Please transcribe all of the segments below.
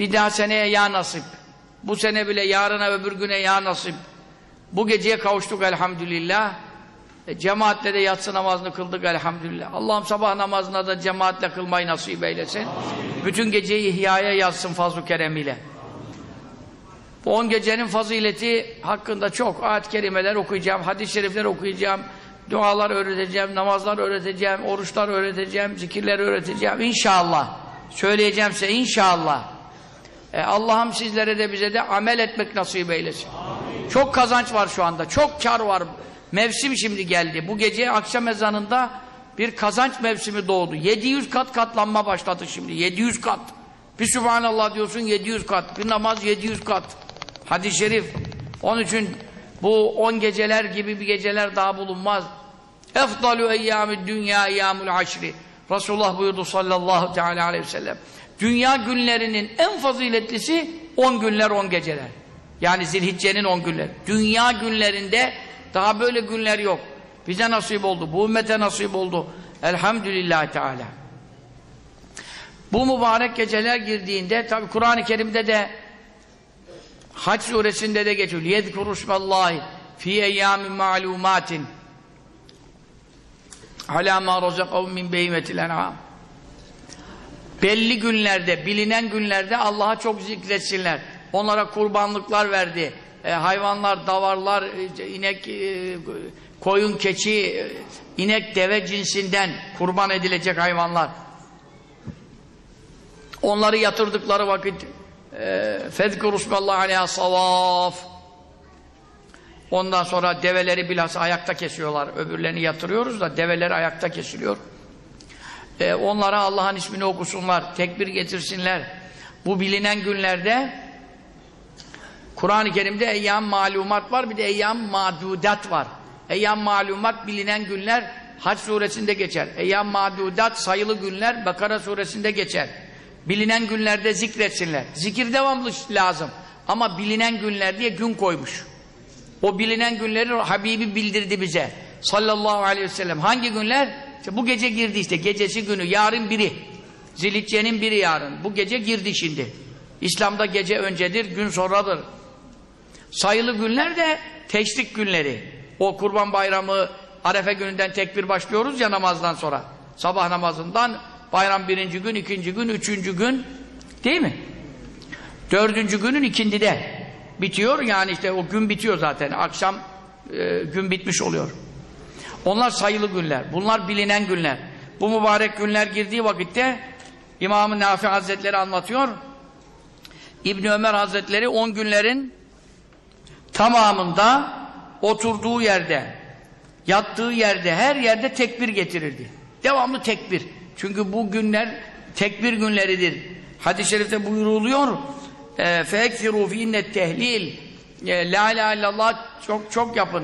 Bir daha seneye ya nasip. Bu sene bile yarına öbür güne ya nasip. Bu geceye kavuştuk elhamdülillah. E, cemaatle de yatsı namazını kıldık elhamdülillah. Allah'ım sabah namazına da cemaatle kılmayı nasip eylesin. Bütün geceyi ihyaya yazsın fazl-ı keremiyle. Bu on gecenin fazileti hakkında çok ayet-i kerimeler okuyacağım, hadis-i şerifler okuyacağım, dualar öğreteceğim, namazlar öğreteceğim, oruçlar öğreteceğim, zikirler öğreteceğim inşallah. Söyleyeceğim size inşallah. E, Allah'ım sizlere de bize de amel etmek nasip eylesin. Çok kazanç var şu anda, çok kar var. Mevsim şimdi geldi. Bu gece akşam ezanında bir kazanç mevsimi doğdu. 700 kat katlanma başladı şimdi. 700 kat. Bir Sübhanallah diyorsun 700 kat. Bir namaz 700 kat. Hadis-i şerif. Onun için bu 10 geceler gibi bir geceler daha bulunmaz. Efdalu eyyâmü dünya eyyâmül aşri. Resulullah buyurdu sallallahu teala aleyhi ve sellem. Dünya günlerinin en faziletlisi 10 günler 10 geceler. Yani zilhiccenin 10 günleri. Dünya günlerinde daha böyle günler yok. Bize nasip oldu. Bu ümmete nasip oldu. Elhamdülillah Teala. Bu mübarek geceler girdiğinde tabi Kur'an-ı Kerim'de de Hac suresinde de geçiyor. يَذْكُرُ اسْمَ اللّٰهِ فِي اَيَّامٍ مَعْلُومَاتٍ عَلَى مَا رَزَقَهُمْ مِنْ بَيْمَةِ الْاَنْعَامِ Belli günlerde, bilinen günlerde Allah'a çok zikretsinler. Onlara kurbanlıklar verdi. E, hayvanlar, davarlar, e, inek, e, koyun, keçi, e, inek, deve cinsinden kurban edilecek hayvanlar. Onları yatırdıkları vakit فَذْكُرُ اسْمَ اللّٰهِ عَلَيْهَا صَوَافٍ Ondan sonra develeri bilhassa ayakta kesiyorlar. Öbürlerini yatırıyoruz da develeri ayakta kesiliyor. Ee, onlara Allah'ın ismini okusunlar, tekbir getirsinler. Bu bilinen günlerde Kur'an-ı Kerim'de eyyam malumat var, bir de eyyam madudat var. Eyyam malumat bilinen günler Hac suresinde geçer. Eyyam madudat sayılı günler Bakara suresinde geçer. Bilinen günlerde zikretsinler. Zikir devamlı lazım. Ama bilinen günler diye gün koymuş. O bilinen günleri Habibi bildirdi bize. Sallallahu aleyhi ve sellem. Hangi günler? İşte bu gece girdi işte. Gecesi günü. Yarın biri. Zilitçe'nin biri yarın. Bu gece girdi şimdi. İslam'da gece öncedir, gün sonradır. Sayılı günler de teşrik günleri. O kurban bayramı Arefe gününden tekbir başlıyoruz ya namazdan sonra. Sabah namazından bayram birinci gün, ikinci gün, üçüncü gün değil mi? Dördüncü günün ikindide bitiyor. Yani işte o gün bitiyor zaten. Akşam e, gün bitmiş oluyor. Onlar sayılı günler. Bunlar bilinen günler. Bu mübarek günler girdiği vakitte İmam-ı Nafi Hazretleri anlatıyor. İbn Ömer Hazretleri on günlerin tamamında oturduğu yerde, yattığı yerde, her yerde tekbir getirirdi. Devamlı tekbir. Çünkü bu günler tekbir günleridir. Hadis-i şerifte buyuruluyor. فَاَكْفِرُوا ف۪ينَّ التَّهْلِيلِ La ilahe illallah çok çok yapın.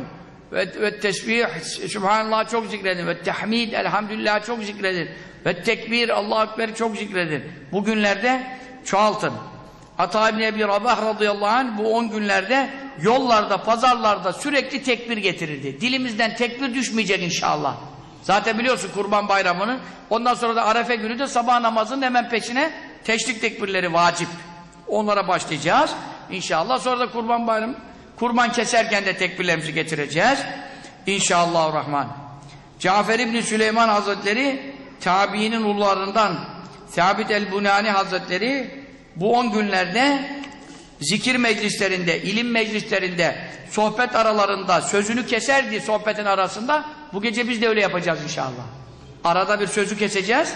Ve, ve tesbih, Subhanallah çok zikredin. Ve tehmid, elhamdülillah çok zikredin. Ve tekbir, Allah-u çok zikredin. Bu günlerde çoğaltın. Ata İbni Ebi Rabah radıyallahu anh bu on günlerde yollarda, pazarlarda sürekli tekbir getirirdi. Dilimizden tekbir düşmeyecek inşallah. Zaten biliyorsun kurban bayramını. Ondan sonra da arefe günü de sabah namazının hemen peşine teşrik tekbirleri vacip. Onlara başlayacağız. İnşallah sonra da kurban bayramı. Kurban keserken de tekbirlerimizi getireceğiz. İnşallahurrahman. Cafer İbni Süleyman Hazretleri tabiinin ullarından Sabit el-Bunani Hazretleri bu on günlerde zikir meclislerinde, ilim meclislerinde, sohbet aralarında sözünü keserdi sohbetin arasında. Bu gece biz de öyle yapacağız inşallah. Arada bir sözü keseceğiz.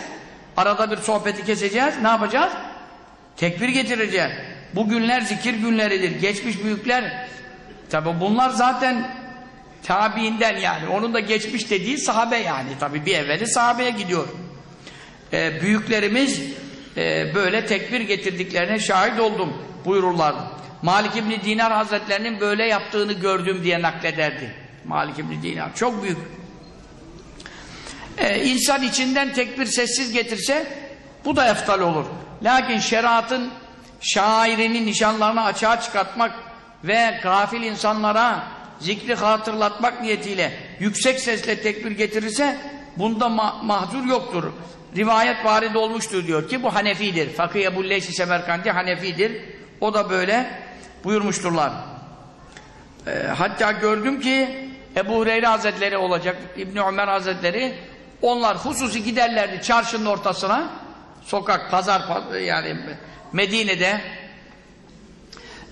Arada bir sohbeti keseceğiz. Ne yapacağız? Tekbir getireceğiz. Bu günler zikir günleridir. Geçmiş büyükler tabi bunlar zaten tabiinden yani. Onun da geçmiş dediği sahabe yani. Tabi bir evveli sahabeye gidiyor. Ee, büyüklerimiz e, böyle tekbir getirdiklerine şahit oldum buyururlardı. Malik İbni Dinar Hazretlerinin böyle yaptığını gördüm diye naklederdi. Malik İbni Dinar. Çok büyük. Ee, insan içinden tekbir sessiz getirse bu da eftal olur. Lakin şeriatın şairini, nişanlarını açığa çıkartmak ve gafil insanlara zikri hatırlatmak niyetiyle yüksek sesle tekbir getirirse bunda ma mahzur yoktur. rivayet varid olmuştur diyor ki bu Hanefidir. Fakih Ebu Leysi Semerkandi Hanefidir. O da böyle buyurmuşturlar. E, hatta gördüm ki Ebu Hureyre Hazretleri olacak, İbni Ömer Hazretleri onlar hususi giderlerdi çarşının ortasına sokak, pazar yani Medine'de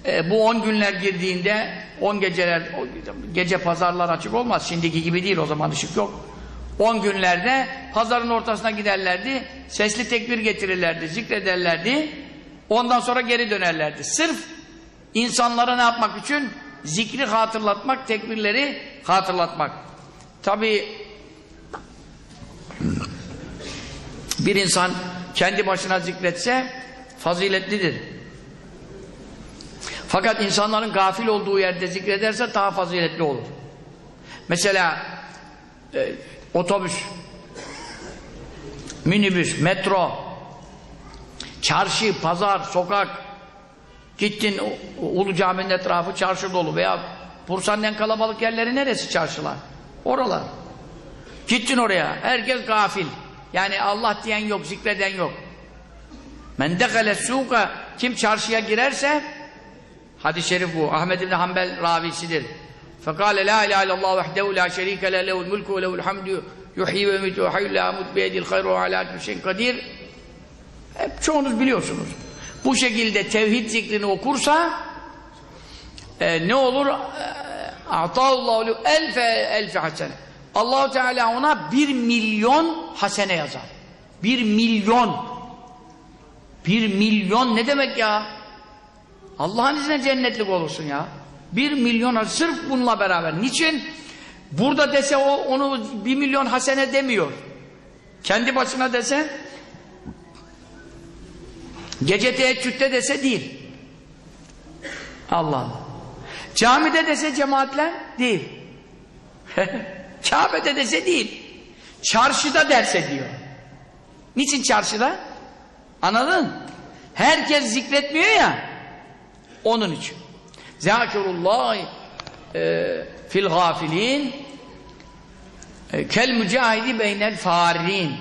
e, bu on günler girdiğinde on geceler gece pazarlar açık olmaz. Şimdiki gibi değil o zaman ışık yok. On günlerde pazarın ortasına giderlerdi. Sesli tekbir getirirlerdi, zikrederlerdi. Ondan sonra geri dönerlerdi. Sırf insanlara ne yapmak için? Zikri hatırlatmak, tekbirleri hatırlatmak. Tabi bir insan kendi başına zikretse faziletlidir. Fakat insanların gafil olduğu yerde zikrederse daha faziletli olur. Mesela e, otobüs, minibüs, metro, çarşı, pazar, sokak, gittin Ulu Cami'nin etrafı çarşı dolu veya Bursa'nın en kalabalık yerleri neresi çarşılar? Oralar. Gittin oraya, herkes gafil. Yani Allah diyen yok, zikreden yok. Men dekale suka kim çarşıya girerse hadis-i şerif bu. Ahmed ibn Hanbel ravisidir. Vahdehu la şerike le lehul mulku ve lehul hamdu yuhyi ve yumitu ve hayyul la amut biyedil hayru ve ala kulli şeyin kadir. Hep çoğunuz biliyorsunuz. Bu şekilde tevhid zikrini okursa e, ne olur? Ataallahu elfe elfe hasene. Allahu Teala ona bir milyon hasene yazar. Bir milyon. Bir milyon ne demek ya? Allah'ın izniyle cennetlik olursun ya. Bir milyon sırf bununla beraber. Niçin? Burada dese o onu bir milyon hasene demiyor. Kendi başına dese gece teheccüde dese değil. Allah Allah. Camide dese cemaatle değil. Kabe'de dese değil. Çarşıda derse diyor. Niçin çarşıda? Anladın? Herkes zikretmiyor ya. Onun için. Zâkirullah e, fil gafilin e, kel mücahidi beynel farin.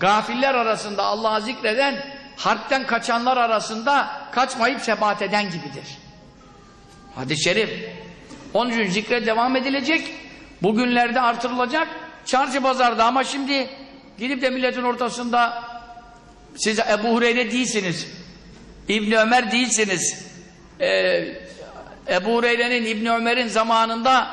Gafiller arasında Allah'ı zikreden harpten kaçanlar arasında kaçmayıp sebat eden gibidir. Hadis-i şerif. Onun için zikre devam edilecek. Bugünlerde artırılacak. Çarşı pazarda ama şimdi gidip de milletin ortasında siz Ebu Hureyre değilsiniz. İbni Ömer değilsiniz. Ee, Ebu Hureyre'nin İbni Ömer'in zamanında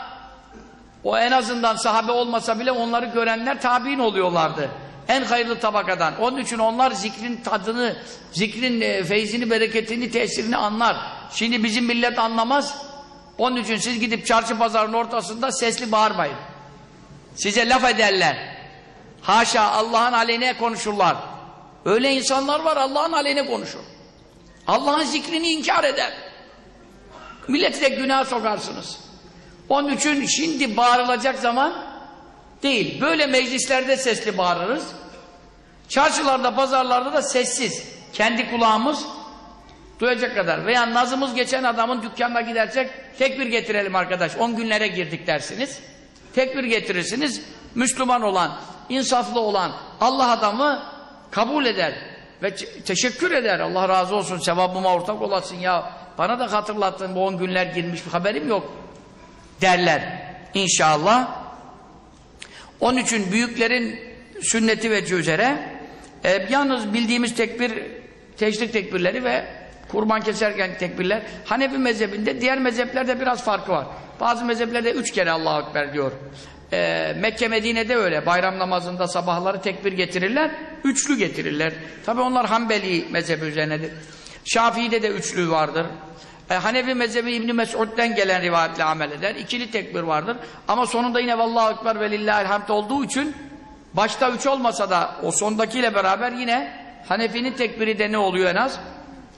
o en azından sahabe olmasa bile onları görenler tabi'in oluyorlardı. En hayırlı tabakadan. Onun için onlar zikrin tadını, zikrin e, feyzini, bereketini, tesirini anlar. Şimdi bizim millet anlamaz. Onun için siz gidip çarşı pazarın ortasında sesli bağırmayın. Size laf ederler. Haşa Allah'ın aleyhine konuşurlar. Öyle insanlar var Allah'ın aleyhine konuşur. Allah'ın zikrini inkar eder. Milleti de günah sokarsınız. Onun için şimdi bağırılacak zaman değil. Böyle meclislerde sesli bağırırız. Çarşılarda, pazarlarda da sessiz. Kendi kulağımız duyacak kadar. Veya nazımız geçen adamın dükkanına gidersek tekbir getirelim arkadaş. 10 günlere girdik dersiniz. Tekbir getirirsiniz. Müslüman olan, insaflı olan Allah adamı kabul eder ve teşekkür eder. Allah razı olsun, sevabıma ortak olasın ya. Bana da hatırlattın bu 10 günler girmiş bir haberim yok derler. İnşallah. Onun için büyüklerin sünneti ve üzere e, yalnız bildiğimiz tekbir, teşrik tekbirleri ve kurban keserken tekbirler. Hanefi mezhebinde diğer mezheplerde biraz farkı var. Bazı mezheplerde üç kere Allahu Ekber diyor. E, Mekke Medine'de öyle. Bayram namazında sabahları tekbir getirirler. Üçlü getirirler. Tabi onlar Hanbeli mezhebi üzerinedir. Şafii'de de üçlü vardır. E, Hanefi mezhebi İbni Mesud'den gelen rivayetle amel eder. İkili tekbir vardır. Ama sonunda yine Vallahu Ekber ve Lillahilhamd olduğu için başta üç olmasa da o sondakiyle beraber yine Hanefi'nin tekbiri de ne oluyor en az?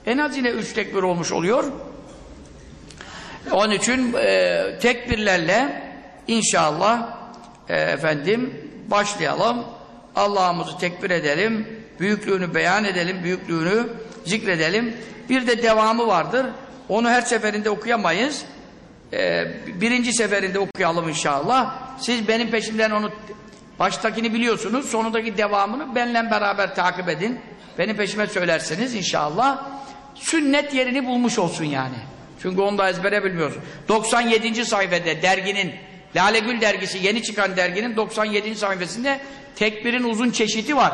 En az yine üç tekbir olmuş oluyor. Onun için e, tekbirlerle inşallah e, efendim başlayalım. Allah'ımızı tekbir edelim. Büyüklüğünü beyan edelim. Büyüklüğünü zikredelim. Bir de devamı vardır. Onu her seferinde okuyamayız. Ee, birinci seferinde okuyalım inşallah. Siz benim peşimden onu Baştakini biliyorsunuz, sonundaki devamını benimle beraber takip edin. Benim peşime söylersiniz inşallah. Sünnet yerini bulmuş olsun yani. Çünkü onu da ezbere bilmiyorsun. 97. sayfada derginin, Lale Gül dergisi, yeni çıkan derginin 97. sayfasında tekbirin uzun çeşidi var.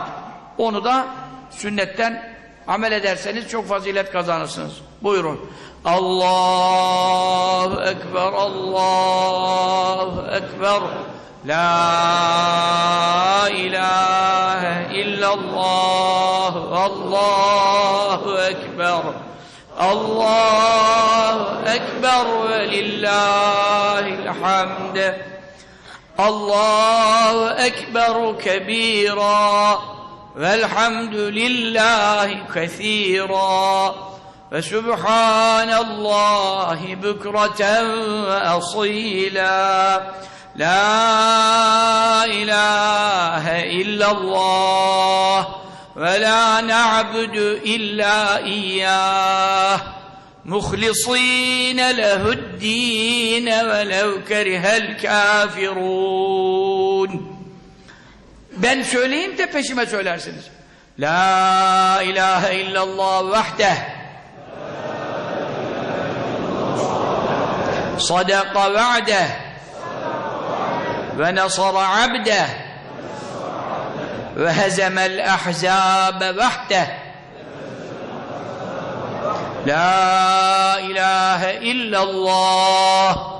Onu da sünnetten amel ederseniz çok fazilet kazanırsınız. Buyurun. Allahu Ekber, Allahu Ekber. La ilahe illallah, Allahu Ekber. Allahu Ekber ve lillahil hamd. Allahu Ekber kebira velhamdülillahi kethira ve subhanallahi bükreten ve asila la ilahe illallah ve la na'budu illa iyyah muhlisîne lehu'd-dîne ve lev kerihel kâfirûn ben söyleyeyim de peşime söylersiniz. La ilahe illallah vahdeh. Sadaka va'deh. Ve nasara abdeh. Ve hezemel ahzabe vahdeh. La ilahe illallah.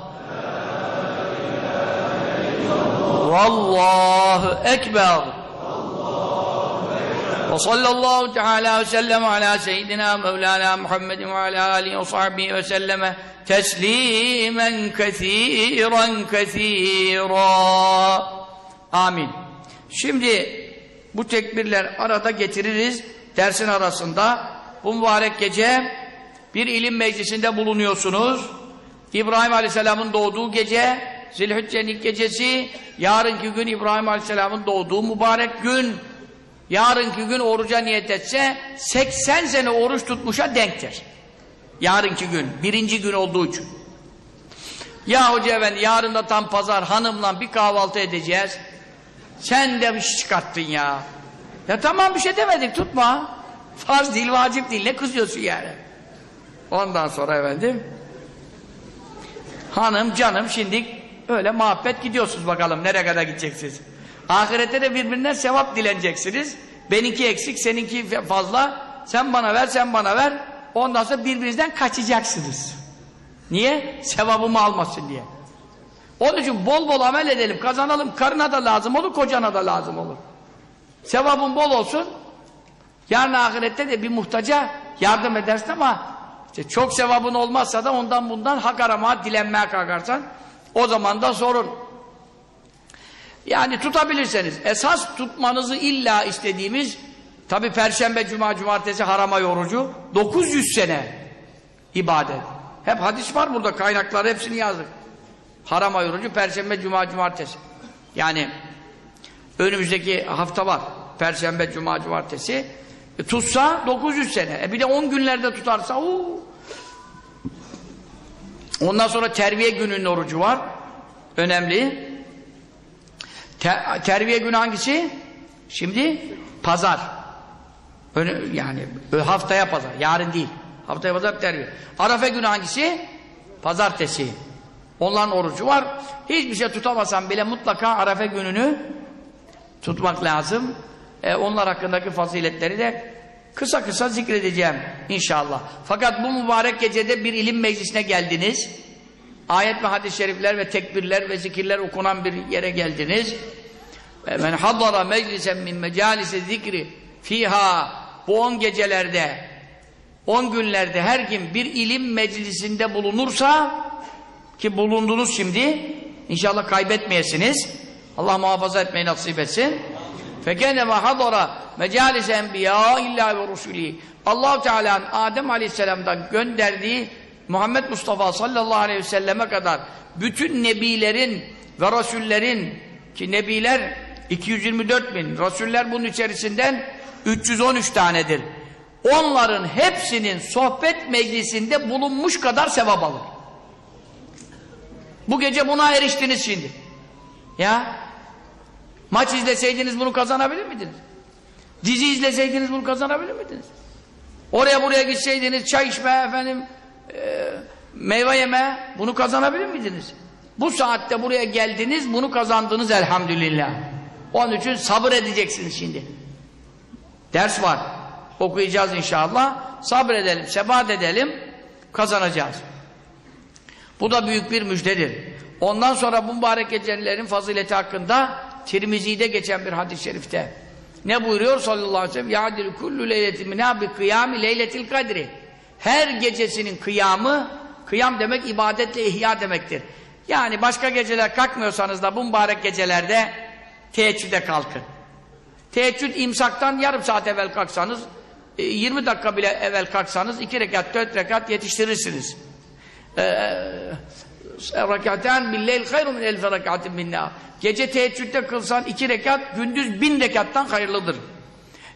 Teala ve sellem ala seyyidina Mevlana Muhammedin ve ala alihi ve sahbihi ve selleme teslimen kethiren kethira. Amin. Şimdi bu tekbirler arada getiririz dersin arasında. Bu mübarek gece bir ilim meclisinde bulunuyorsunuz. İbrahim Aleyhisselam'ın doğduğu gece Zilhicce'nin ilk gecesi, yarınki gün İbrahim Aleyhisselam'ın doğduğu mübarek gün, yarınki gün oruca niyet etse 80 sene oruç tutmuşa denktir. Yarınki gün, birinci gün olduğu için. Ya hoca efendi yarın da tam pazar hanımla bir kahvaltı edeceğiz. Sen de bir şey çıkarttın ya. Ya tamam bir şey demedik tutma. Farz değil, vacip değil. Ne kızıyorsun yani? Ondan sonra efendim hanım canım şimdi öyle muhabbet gidiyorsunuz bakalım nereye kadar gideceksiniz. Ahirette de birbirinden sevap dileneceksiniz. Benimki eksik, seninki fazla. Sen bana ver, sen bana ver. Ondan sonra birbirinizden kaçacaksınız. Niye? Sevabımı almasın diye. Onun için bol bol amel edelim, kazanalım. Karına da lazım olur, kocana da lazım olur. Sevabın bol olsun. Yarın ahirette de bir muhtaca yardım edersin ama işte çok sevabın olmazsa da ondan bundan hak aramaya, dilenmeye kalkarsan o zaman da sorun. Yani tutabilirseniz. Esas tutmanızı illa istediğimiz tabi perşembe, cuma, cumartesi harama yorucu 900 sene ibadet. Hep hadis var burada kaynaklar hepsini yazdık. Harama yorucu perşembe, cuma, cumartesi. Yani önümüzdeki hafta var. Perşembe, cuma, cumartesi. E, tutsa 900 sene. E bir de 10 günlerde tutarsa uu. Ondan sonra terviye gününün orucu var. Önemli. Ter terviye günü hangisi? Şimdi pazar. Ön yani haftaya pazar. Yarın değil. Haftaya pazar terviye. Arafa günü hangisi? Pazartesi. Onların orucu var. Hiçbir şey tutamasan bile mutlaka Arafa gününü tutmak lazım. E, onlar hakkındaki faziletleri de Kısa kısa zikredeceğim inşallah. Fakat bu mübarek gecede bir ilim meclisine geldiniz. Ayet ve hadis-i şerifler ve tekbirler ve zikirler okunan bir yere geldiniz. Men hadara meclisen min mecalise zikri fiha bu on gecelerde on günlerde her kim bir ilim meclisinde bulunursa ki bulundunuz şimdi inşallah kaybetmeyesiniz. Allah muhafaza etmeyi nasip etsin. Fekene ve hadara Mecalise enbiya illa ve rusulihi. allah Teala'nın Adem Aleyhisselam'dan gönderdiği Muhammed Mustafa sallallahu aleyhi ve selleme kadar bütün nebilerin ve rasullerin ki nebiler 224 bin, rasuller bunun içerisinden 313 tanedir. Onların hepsinin sohbet meclisinde bulunmuş kadar sevap alır. Bu gece buna eriştiniz şimdi. Ya maç izleseydiniz bunu kazanabilir miydiniz? Dizi izleseydiniz bunu kazanabilir miydiniz? Oraya buraya gitseydiniz çay içme efendim e, meyve yeme bunu kazanabilir miydiniz? Bu saatte buraya geldiniz bunu kazandınız elhamdülillah. Onun için sabır edeceksiniz şimdi. Ders var. Okuyacağız inşallah. Sabredelim, sebat edelim. Kazanacağız. Bu da büyük bir müjdedir. Ondan sonra bu mübarek gecelerin fazileti hakkında Tirmizi'de geçen bir hadis-i şerifte ne buyuruyor sallallahu aleyhi ve sellem? Ya'dil kullu leyletin minâ bi kıyâmi leyletil kadri. Her gecesinin kıyamı, kıyam demek ibadetle ihya demektir. Yani başka geceler kalkmıyorsanız da bu mübarek gecelerde teheccüde kalkın. Teheccüd imsaktan yarım saat evvel kalksanız, 20 dakika bile evvel kalksanız iki rekat, dört rekat yetiştirirsiniz. Rekaten billeyl hayru min elfe rekatin minna. Gece teheccüde kılsan iki rekat, gündüz bin rekattan hayırlıdır.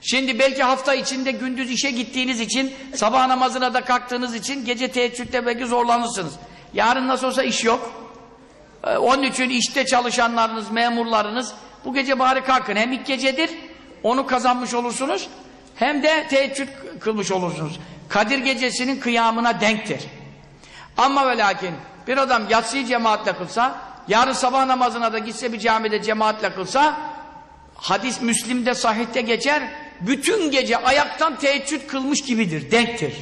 Şimdi belki hafta içinde gündüz işe gittiğiniz için, sabah namazına da kalktığınız için gece teheccüde belki zorlanırsınız. Yarın nasıl olsa iş yok. Ee, onun için işte çalışanlarınız, memurlarınız bu gece bari kalkın. Hem ilk gecedir, onu kazanmış olursunuz. Hem de teheccüd kılmış olursunuz. Kadir gecesinin kıyamına denktir. Ama ve lakin bir adam yatsıyı cemaatle kılsa, yarın sabah namazına da gitse bir camide cemaatle kılsa, hadis Müslim'de sahihte geçer, bütün gece ayaktan teheccüd kılmış gibidir, denktir.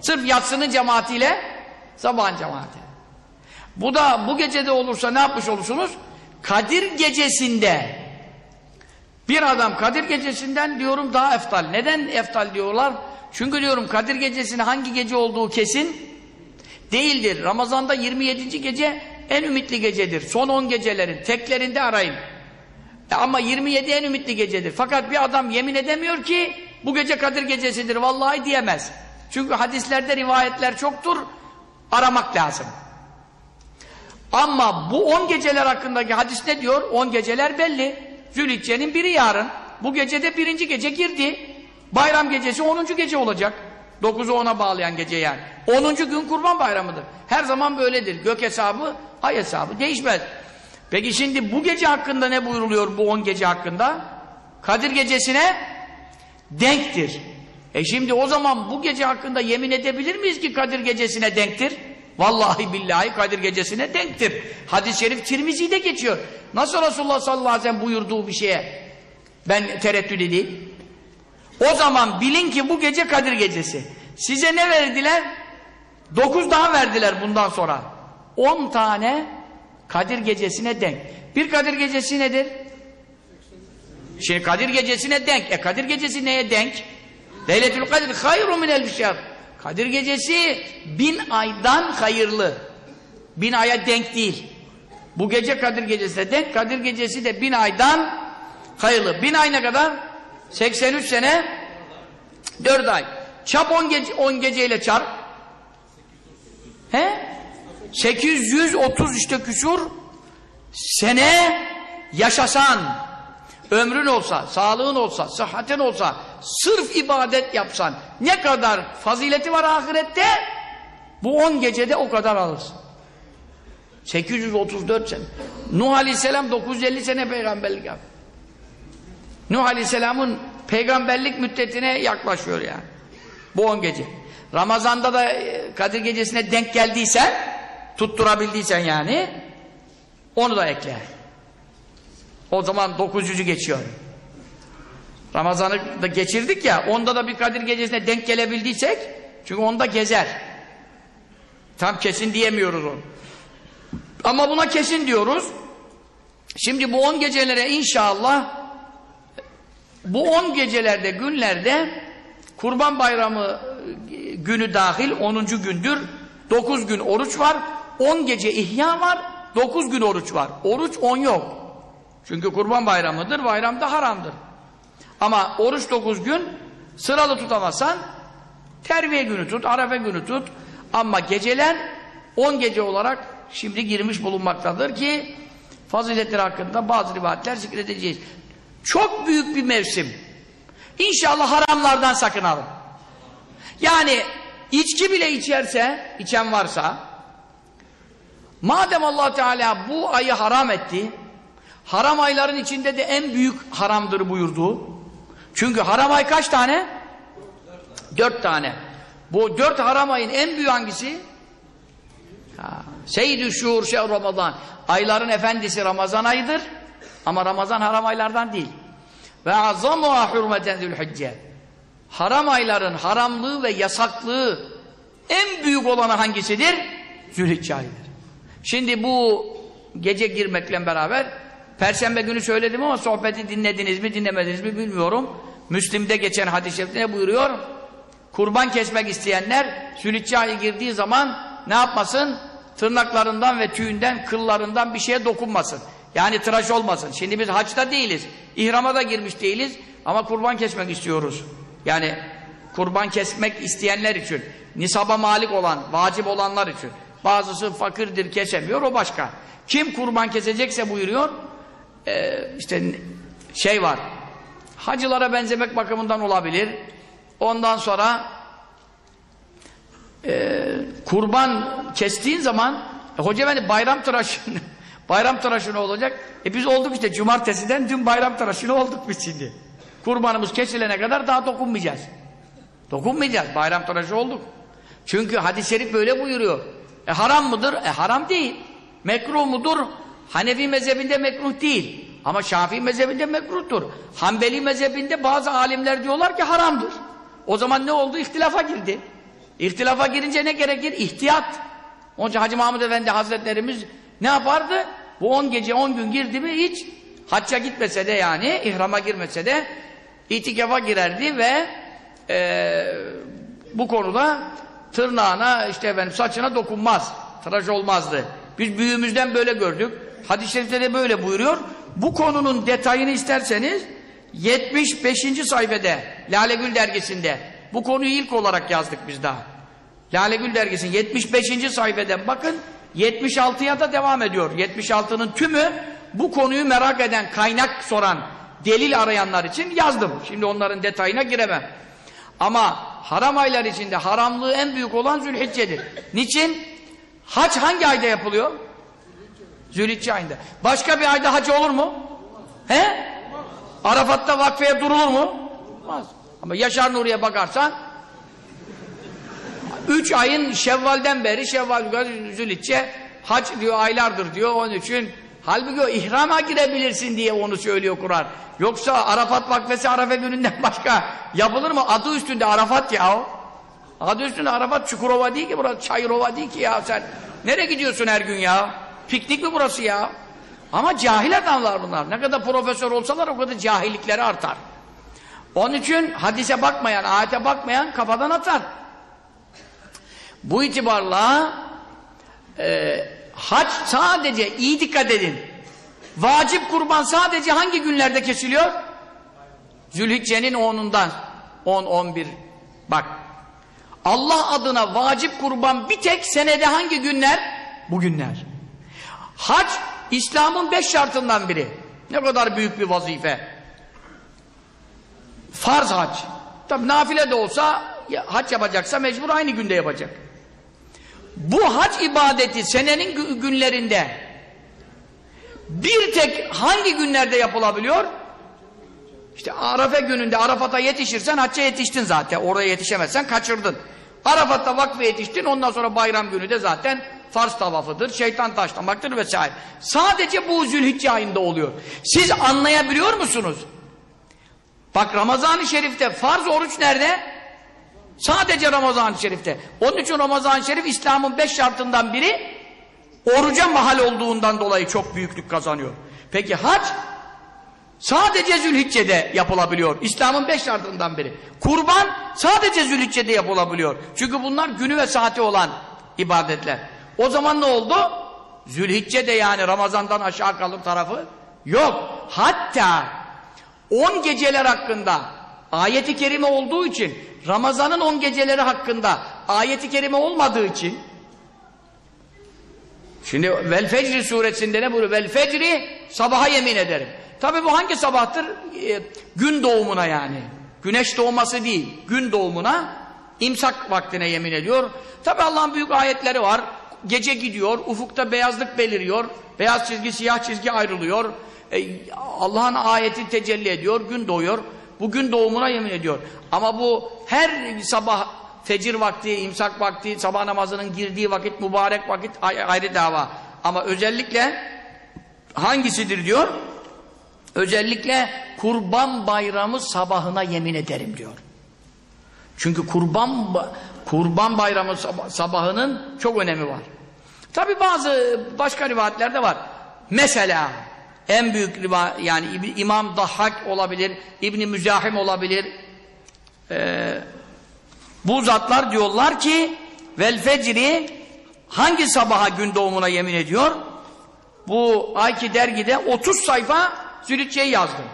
Sırf yatsının cemaatiyle sabahın cemaati. Bu da bu gecede olursa ne yapmış olursunuz? Kadir gecesinde bir adam Kadir gecesinden diyorum daha eftal. Neden eftal diyorlar? Çünkü diyorum Kadir gecesinin hangi gece olduğu kesin değildir. Ramazan'da 27. gece en ümitli gecedir. Son 10 gecelerin teklerinde arayın. E ama 27 en ümitli gecedir. Fakat bir adam yemin edemiyor ki bu gece Kadir gecesidir vallahi diyemez. Çünkü hadislerde rivayetler çoktur. Aramak lazım. Ama bu 10 geceler hakkındaki hadis ne diyor? 10 geceler belli. Zülhicce'nin biri yarın. Bu gecede birinci gece girdi. Bayram gecesi 10. gece olacak. 9'u 10'a bağlayan gece yani. 10. gün kurban bayramıdır. Her zaman böyledir. Gök hesabı, ay hesabı değişmez. Peki şimdi bu gece hakkında ne buyuruluyor bu 10 gece hakkında? Kadir gecesine denktir. E şimdi o zaman bu gece hakkında yemin edebilir miyiz ki Kadir gecesine denktir? Vallahi billahi Kadir gecesine denktir. Hadis-i şerif Tirmizi'de geçiyor. Nasıl Resulullah sallallahu aleyhi ve sellem buyurduğu bir şeye ben tereddüt edeyim? O zaman bilin ki bu gece Kadir gecesi. Size ne verdiler? Dokuz daha verdiler bundan sonra. On tane Kadir gecesine denk. Bir Kadir gecesi nedir? Şey Kadir gecesine denk. E Kadir gecesi neye denk? Leyletül Kadir hayru minel bişar. Kadir gecesi bin aydan hayırlı. Bin aya denk değil. Bu gece Kadir gecesine denk. Kadir gecesi de bin aydan hayırlı. Bin ay ne kadar? 83 sene 4 ay. Çap 10 gece, 10 geceyle çarp. He? 830 işte küsur sene yaşasan ömrün olsa, sağlığın olsa, sıhhatin olsa sırf ibadet yapsan ne kadar fazileti var ahirette bu 10 gecede o kadar alırsın. 834 sene. Nuh Aleyhisselam 950 sene peygamberlik yaptı. Nuh Aleyhisselam'ın peygamberlik müddetine yaklaşıyor yani. Bu 10 gece. Ramazan'da da Kadir gecesine denk geldiysen tutturabildiysen yani onu da ekle. O zaman 900'ü geçiyor. Ramazan'ı da geçirdik ya onda da bir Kadir gecesine denk gelebildiysek çünkü onda gezer. Tam kesin diyemiyoruz onu. Ama buna kesin diyoruz. Şimdi bu 10 gecelere inşallah bu 10 gecelerde günlerde Kurban Bayramı günü dahil 10. gündür. 9 gün oruç var. 10 gece ihya var. 9 gün oruç var. Oruç 10 yok. Çünkü Kurban Bayramıdır. Bayramda haramdır. Ama oruç 9 gün sıralı tutamazsan terviye günü tut, arefe günü tut. Ama geceler 10 gece olarak şimdi girmiş bulunmaktadır ki faziletler hakkında bazı rivayetler zikredeceğiz. Çok büyük bir mevsim. İnşallah haramlardan sakınalım. Yani içki bile içerse, içen varsa madem allah Teala bu ayı haram etti haram ayların içinde de en büyük haramdır buyurdu. Çünkü haram ay kaç tane? Dört tane. Bu dört haram ayın en büyüğü hangisi? Seyyid-i şuur şehr Ramazan. Ayların efendisi Ramazan ayıdır. Ama Ramazan haram aylardan değil. Ve azamuha hürmeten zülhicce. Haram ayların haramlığı ve yasaklığı en büyük olanı hangisidir? Zülhicce ayıdır. Şimdi bu gece girmekle beraber Perşembe günü söyledim ama sohbeti dinlediniz mi dinlemediniz mi bilmiyorum. Müslim'de geçen hadis-i ne buyuruyor? Kurban kesmek isteyenler Zülhicce ayı girdiği zaman ne yapmasın? Tırnaklarından ve tüyünden, kıllarından bir şeye dokunmasın. Yani tıraş olmasın. Şimdi biz haçta değiliz. İhrama da girmiş değiliz. Ama kurban kesmek istiyoruz. Yani kurban kesmek isteyenler için. Nisaba malik olan, vacip olanlar için. Bazısı fakirdir, kesemiyor. O başka. Kim kurban kesecekse buyuruyor. Ee, işte şey var. Hacılara benzemek bakımından olabilir. Ondan sonra e, kurban kestiğin zaman e, hoca efendi bayram tıraşını bayram tıraşını olacak. E biz olduk işte cumartesiden dün bayram tıraşını olduk biz şimdi. Kurbanımız kesilene kadar daha dokunmayacağız. Dokunmayacağız. Bayram tıraşı olduk. Çünkü hadis-i şerif böyle buyuruyor. E haram mıdır? E haram değil. Mekruh mudur? Hanefi mezhebinde mekruh değil. Ama Şafii mezhebinde mekruhtur. Hanbeli mezhebinde bazı alimler diyorlar ki haramdır. O zaman ne oldu? İhtilafa girdi. İhtilafa girince ne gerekir? İhtiyat. Onun için Hacı Mahmud Efendi Hazretlerimiz ne yapardı? Bu on gece on gün girdi mi hiç hacca gitmese de yani ihrama girmese de itikafa girerdi ve e, bu konuda tırnağına işte efendim saçına dokunmaz. Tıraş olmazdı. Biz büyüğümüzden böyle gördük. Hadis-i şerifte de böyle buyuruyor. Bu konunun detayını isterseniz 75. sayfede Lale Gül dergisinde bu konuyu ilk olarak yazdık biz daha. Lale Gül dergisinin 75. sayfeden bakın 76'ya da devam ediyor. 76'nın tümü bu konuyu merak eden, kaynak soran, delil arayanlar için yazdım. Şimdi onların detayına giremem. Ama haram aylar içinde haramlığı en büyük olan Zülhicce'dir. Niçin? Hac hangi ayda yapılıyor? Zülhicce ayında. Başka bir ayda hac olur mu? He? Arafat'ta vakfeye durulur mu? Olmaz. Ama Yaşar Nuri'ye bakarsan üç ayın Şevval'den beri Şevval, Zülhicce hac diyor aylardır diyor onun için halbuki o ihrama girebilirsin diye onu söylüyor Kur'an. Yoksa Arafat vakfesi Arafa gününden başka yapılır mı? Adı üstünde Arafat ya o. Adı üstünde Arafat Çukurova değil ki burası Çayırova değil ki ya sen. Nereye gidiyorsun her gün ya? Piknik mi burası ya? Ama cahil adamlar bunlar. Ne kadar profesör olsalar o kadar cahillikleri artar. Onun için hadise bakmayan, ayete bakmayan kafadan atar. Bu itibarla e, hac sadece iyi dikkat edin. Vacip kurban sadece hangi günlerde kesiliyor? Zülhicce'nin 10'undan 10-11 bak Allah adına vacip kurban bir tek senede hangi günler? Bu günler. Hac İslam'ın beş şartından biri. Ne kadar büyük bir vazife. Farz hac. Tabi nafile de olsa hac yapacaksa mecbur aynı günde yapacak. Bu hac ibadeti senenin günlerinde bir tek hangi günlerde yapılabiliyor? İşte Arafa gününde Arafat'a yetişirsen hacca yetiştin zaten. Oraya yetişemezsen kaçırdın. Arafat'ta vakfe yetiştin ondan sonra bayram günü de zaten farz tavafıdır, şeytan taşlamaktır vesaire. Sadece bu Zülhicce ayında oluyor. Siz anlayabiliyor musunuz? Bak Ramazan-ı Şerif'te farz oruç nerede? Sadece Ramazan-ı Şerif'te. Onun için Ramazan-ı Şerif İslam'ın beş şartından biri oruca mahal olduğundan dolayı çok büyüklük kazanıyor. Peki hac sadece Zülhicce'de yapılabiliyor. İslam'ın beş şartından biri. Kurban sadece Zülhicce'de yapılabiliyor. Çünkü bunlar günü ve saati olan ibadetler. O zaman ne oldu? Zülhicce'de yani Ramazan'dan aşağı kalır tarafı yok. Hatta on geceler hakkında ayeti kerime olduğu için Ramazan'ın on geceleri hakkında ayeti kerime olmadığı için şimdi Vel Fecri suresinde ne buyuruyor? Vel Fecri sabaha yemin ederim. Tabi bu hangi sabahtır? E, gün doğumuna yani. Güneş doğması değil. Gün doğumuna imsak vaktine yemin ediyor. Tabi Allah'ın büyük ayetleri var. Gece gidiyor, ufukta beyazlık beliriyor. Beyaz çizgi, siyah çizgi ayrılıyor. E, Allah'ın ayeti tecelli ediyor, gün doğuyor. Bugün doğumuna yemin ediyor. Ama bu her sabah fecir vakti, imsak vakti, sabah namazının girdiği vakit, mübarek vakit ayrı dava. Ama özellikle hangisidir diyor? Özellikle kurban bayramı sabahına yemin ederim diyor. Çünkü kurban kurban bayramı sabahının çok önemi var. Tabi bazı başka rivayetlerde var. Mesela en büyük yani İmam Dahhak olabilir, İbni Müzahim olabilir. Ee, bu zatlar diyorlar ki vel fecri hangi sabaha gün doğumuna yemin ediyor? Bu ayki dergide 30 sayfa Zülitçe'yi yazdım.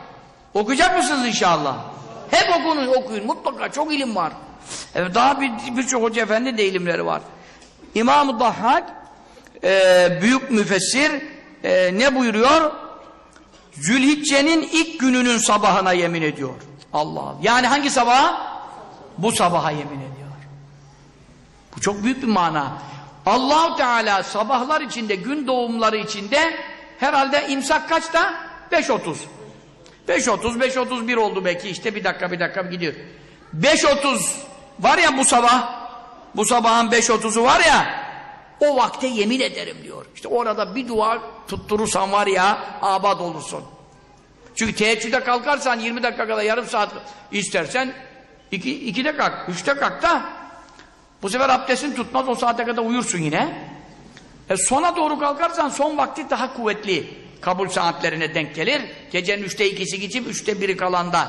Okuyacak mısınız inşallah? Hep okuyun, okuyun. Mutlaka çok ilim var. Evet, daha birçok bir hoca efendi de ilimleri var. İmam-ı Dahhak e, büyük müfessir e, ne buyuruyor? Zülhicce'nin ilk gününün sabahına yemin ediyor. Allah Allah. Yani hangi sabaha? Bu sabaha yemin ediyor. Bu çok büyük bir mana. Allahu Teala sabahlar içinde, gün doğumları içinde herhalde imsak kaçta? 5.30. 5.30, 5.31 oldu belki işte bir dakika bir dakika gidiyor. 5.30 var ya bu sabah, bu sabahın 5.30'u var ya, o vakte yemin ederim diyor. İşte orada bir dua tutturursan var ya, abad olursun. Çünkü teheccüde kalkarsan 20 dakika kadar yarım saat istersen 2, 2'de kalk, 3'te kalk da bu sefer abdestin tutmaz o saate kadar uyursun yine. E sona doğru kalkarsan son vakti daha kuvvetli kabul saatlerine denk gelir. Gecenin üçte ikisi geçip üçte biri kalanda.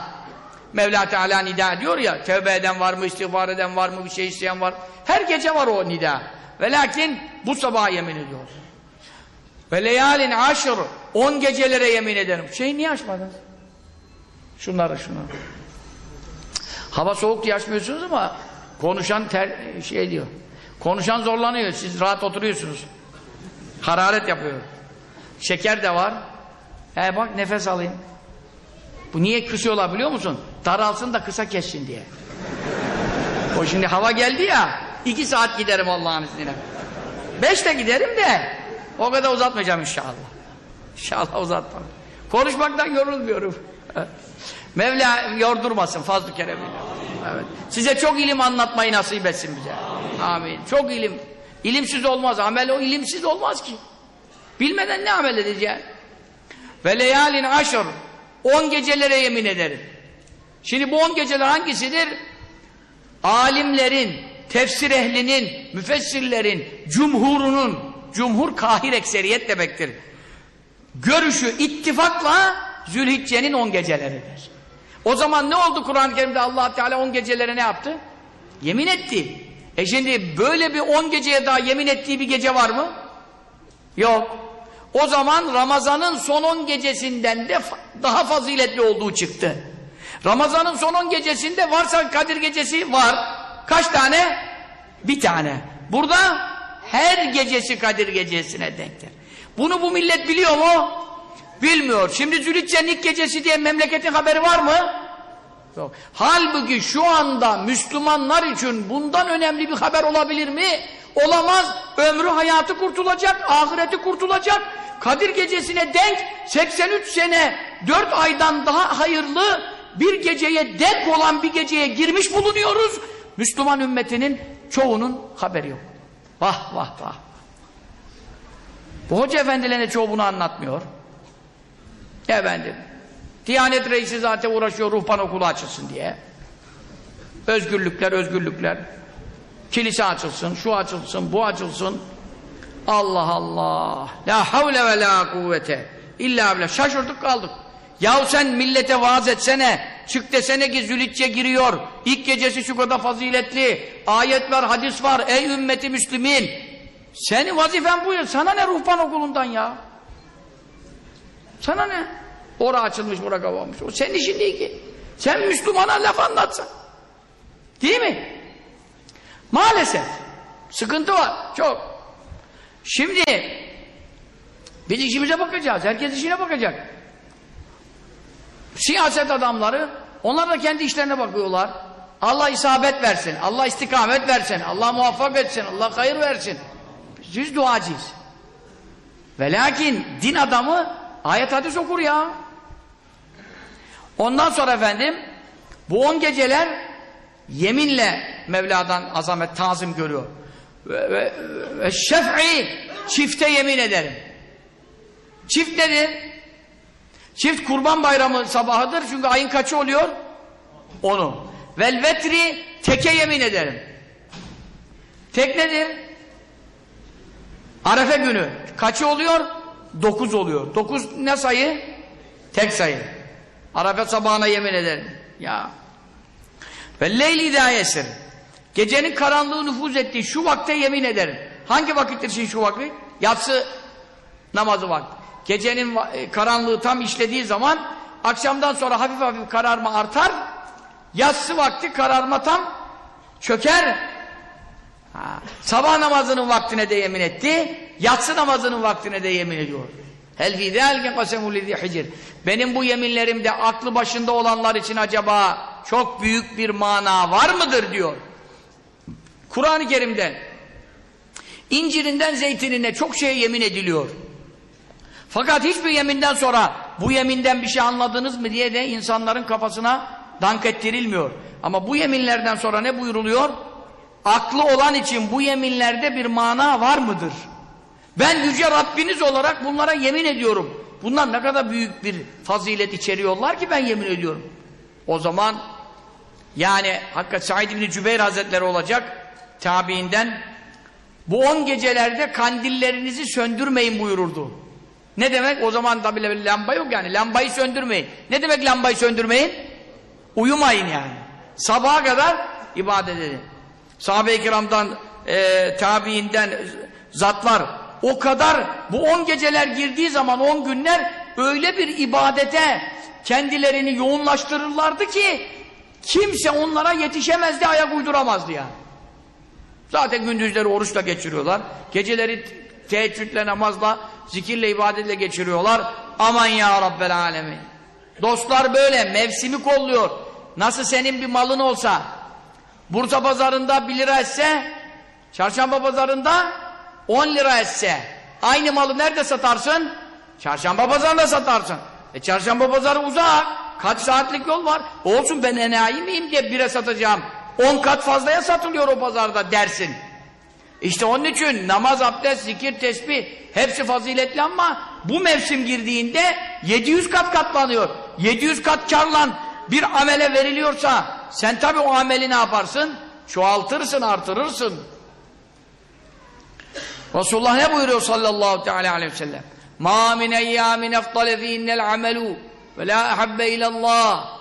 Mevla Teala nida ediyor ya, tevbe eden var mı, istiğfar eden var mı, bir şey isteyen var. Her gece var o nida. Ve lakin bu sabah yemin ediyor. Ve leyalin aşır, on gecelere yemin ederim. Şeyi niye açmadın? Şunları şunu. Hava soğuk diye açmıyorsunuz ama konuşan ter, şey diyor. Konuşan zorlanıyor, siz rahat oturuyorsunuz. Hararet yapıyor. Şeker de var. He bak nefes alayım. Bu niye kısıyorlar biliyor musun? Daralsın da kısa kessin diye. o şimdi hava geldi ya, iki saat giderim Allah'ın izniyle. Beşte giderim de, o kadar uzatmayacağım inşallah. İnşallah uzatmam. Konuşmaktan yorulmuyorum. Mevla yordurmasın fazla keremiyle. Evet. Size çok ilim anlatmayı nasip etsin bize. Amin. Amin. Çok ilim. İlimsiz olmaz. Amel o ilimsiz olmaz ki. Bilmeden ne amel edeceğim? Ve leyalin aşır. On gecelere yemin ederim. Şimdi bu on geceler hangisidir? Alimlerin, tefsir ehlinin, müfessirlerin, cumhurunun, cumhur kahir ekseriyet demektir. Görüşü ittifakla Zülhicce'nin on geceleridir. O zaman ne oldu Kur'an-ı Kerim'de allah Teala on gecelere ne yaptı? Yemin etti. E şimdi böyle bir on geceye daha yemin ettiği bir gece var mı? Yok. O zaman Ramazan'ın son on gecesinden de daha faziletli olduğu çıktı. Ramazan'ın son on gecesinde varsa Kadir gecesi var. Kaç tane? Bir tane. Burada her gecesi Kadir gecesine denktir. Bunu bu millet biliyor mu? Bilmiyor. Şimdi Zülitçe'nin ilk gecesi diye memleketin haberi var mı? Yok. Halbuki şu anda Müslümanlar için bundan önemli bir haber olabilir mi? Olamaz. Ömrü hayatı kurtulacak, ahireti kurtulacak. Kadir gecesine denk 83 sene 4 aydan daha hayırlı bir geceye denk olan bir geceye girmiş bulunuyoruz. Müslüman ümmetinin çoğunun haberi yok. Vah vah vah. Bu hoca efendilerine çoğu bunu anlatmıyor. Efendim. Diyanet reisi zaten uğraşıyor ruhban okulu açılsın diye. Özgürlükler, özgürlükler. Kilise açılsın, şu açılsın, bu açılsın. Allah Allah. La havle ve la kuvvete. İlla bile. Şaşırdık kaldık. Yahu sen millete vaaz etsene. Çık desene ki Zülitçe giriyor. İlk gecesi şu kadar faziletli. Ayet var, hadis var. Ey ümmeti müslümin. Senin vazifen bu. Sana ne ruhban okulundan ya? Sana ne? Ora açılmış, bura kapanmış. O senin işin değil ki. Sen Müslümana laf anlatsan. Değil mi? Maalesef. Sıkıntı var. Çok. Şimdi biz işimize bakacağız. Herkes işine bakacak. Siyaset adamları onlar da kendi işlerine bakıyorlar. Allah isabet versin. Allah istikamet versin. Allah muvaffak etsin. Allah hayır versin. Biz duacıyız. Ve lakin din adamı ayet hadis okur ya. Ondan sonra efendim bu on geceler yeminle Mevla'dan azamet, tazim görüyor. Ve, ve, ve şef'i çifte yemin ederim. Çift nedir? Çift kurban bayramı sabahıdır çünkü ayın kaçı oluyor? Onu. Vel vetri teke yemin ederim. Tek nedir? Arefe günü. Kaçı oluyor? Dokuz oluyor. Dokuz ne sayı? Tek sayı. Arefe sabahına yemin ederim. Ya. Ve leyli idayesir. Gecenin karanlığı nüfuz ettiği şu vakte yemin ederim. Hangi vakittir şimdi şu vakit? Yatsı namazı vakti. Gecenin e, karanlığı tam işlediği zaman akşamdan sonra hafif hafif kararma artar. Yatsı vakti kararma tam çöker. Ha. Sabah namazının vaktine de yemin etti. Yatsı namazının vaktine de yemin ediyor. Benim bu yeminlerimde aklı başında olanlar için acaba çok büyük bir mana var mıdır diyor. Kur'an-ı Kerim'den incirinden zeytinine çok şeye yemin ediliyor. Fakat hiçbir yeminden sonra bu yeminden bir şey anladınız mı diye de insanların kafasına dank ettirilmiyor. Ama bu yeminlerden sonra ne buyuruluyor? Aklı olan için bu yeminlerde bir mana var mıdır? Ben yüce Rabbiniz olarak bunlara yemin ediyorum. Bunlar ne kadar büyük bir fazilet içeriyorlar ki ben yemin ediyorum. O zaman yani Hakikaten Said İbni Cübeyr Hazretleri olacak tabiinden bu on gecelerde kandillerinizi söndürmeyin buyururdu. Ne demek? O zaman tabi lamba yok yani. Lambayı söndürmeyin. Ne demek lambayı söndürmeyin? Uyumayın yani. Sabaha kadar ibadet edin. Sahabe-i kiramdan, e, tabiinden zatlar o kadar bu on geceler girdiği zaman on günler öyle bir ibadete kendilerini yoğunlaştırırlardı ki kimse onlara yetişemezdi, ayak uyduramazdı yani. Zaten gündüzleri oruçla geçiriyorlar. Geceleri teheccüdle, namazla, zikirle, ibadetle geçiriyorlar. Aman ya Rabbel Alemin. Dostlar böyle, mevsimi kolluyor. Nasıl senin bir malın olsa, Bursa pazarında 1 lira etse, çarşamba pazarında 10 lira etse, aynı malı nerede satarsın? Çarşamba pazarında satarsın. E çarşamba pazarı uzak. Kaç saatlik yol var? Olsun ben enayi miyim diye bire satacağım. 10 kat fazlaya satılıyor o pazarda dersin. İşte onun için namaz, abdest, zikir, tesbih hepsi faziletli ama bu mevsim girdiğinde 700 kat katlanıyor. 700 kat karlan bir amele veriliyorsa sen tabi o ameli ne yaparsın? Çoğaltırsın, artırırsın. Resulullah ne buyuruyor sallallahu teala aleyhi ve sellem? Ma min eyyamin efdale fiinnel amelu ve la ahabbe ilallah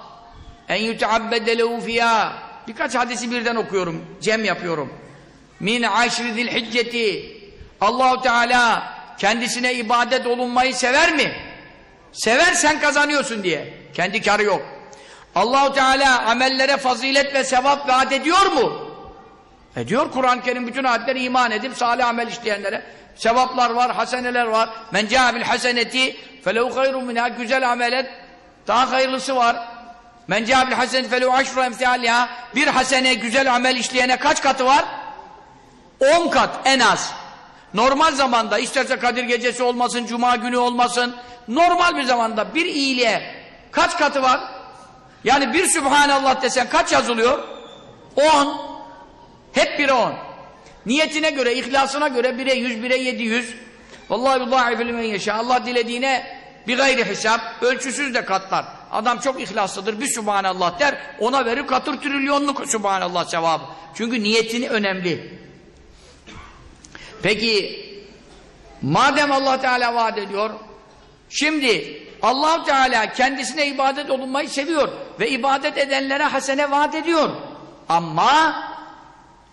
en yuteabbede lehu fiyâ Birkaç hadisi birden okuyorum, cem yapıyorum. Min aşri zilhicceti Allahu Teala kendisine ibadet olunmayı sever mi? Seversen kazanıyorsun diye. Kendi karı yok. Allahu Teala amellere fazilet ve sevap vaat ediyor mu? Ediyor Kur'an-ı Kerim bütün ayetleri iman edip salih amel işleyenlere sevaplar var, haseneler var. Men ca'abil haseneti felehu hayrun minha güzel amelet daha hayırlısı var. Men ca'abil haseneti felehu aşru emsaliha bir hasene güzel amel işleyene kaç katı var? 10 kat en az. Normal zamanda isterse Kadir gecesi olmasın, cuma günü olmasın. Normal bir zamanda bir iyiliğe kaç katı var? Yani bir Sübhanallah desen kaç yazılıyor? 10. Hep bire 10. Niyetine göre, ihlasına göre bire 100, bire 700. Vallahi yudahi men yaşa. Allah dilediğine bir gayri hesap, ölçüsüz de katlar. Adam çok ihlaslıdır, bir Sübhanallah der, ona verir katır trilyonluk Sübhanallah sevabı. Çünkü niyetini önemli. Peki madem Allah Teala vaat ediyor şimdi allah Teala kendisine ibadet olunmayı seviyor ve ibadet edenlere hasene vaat ediyor. Ama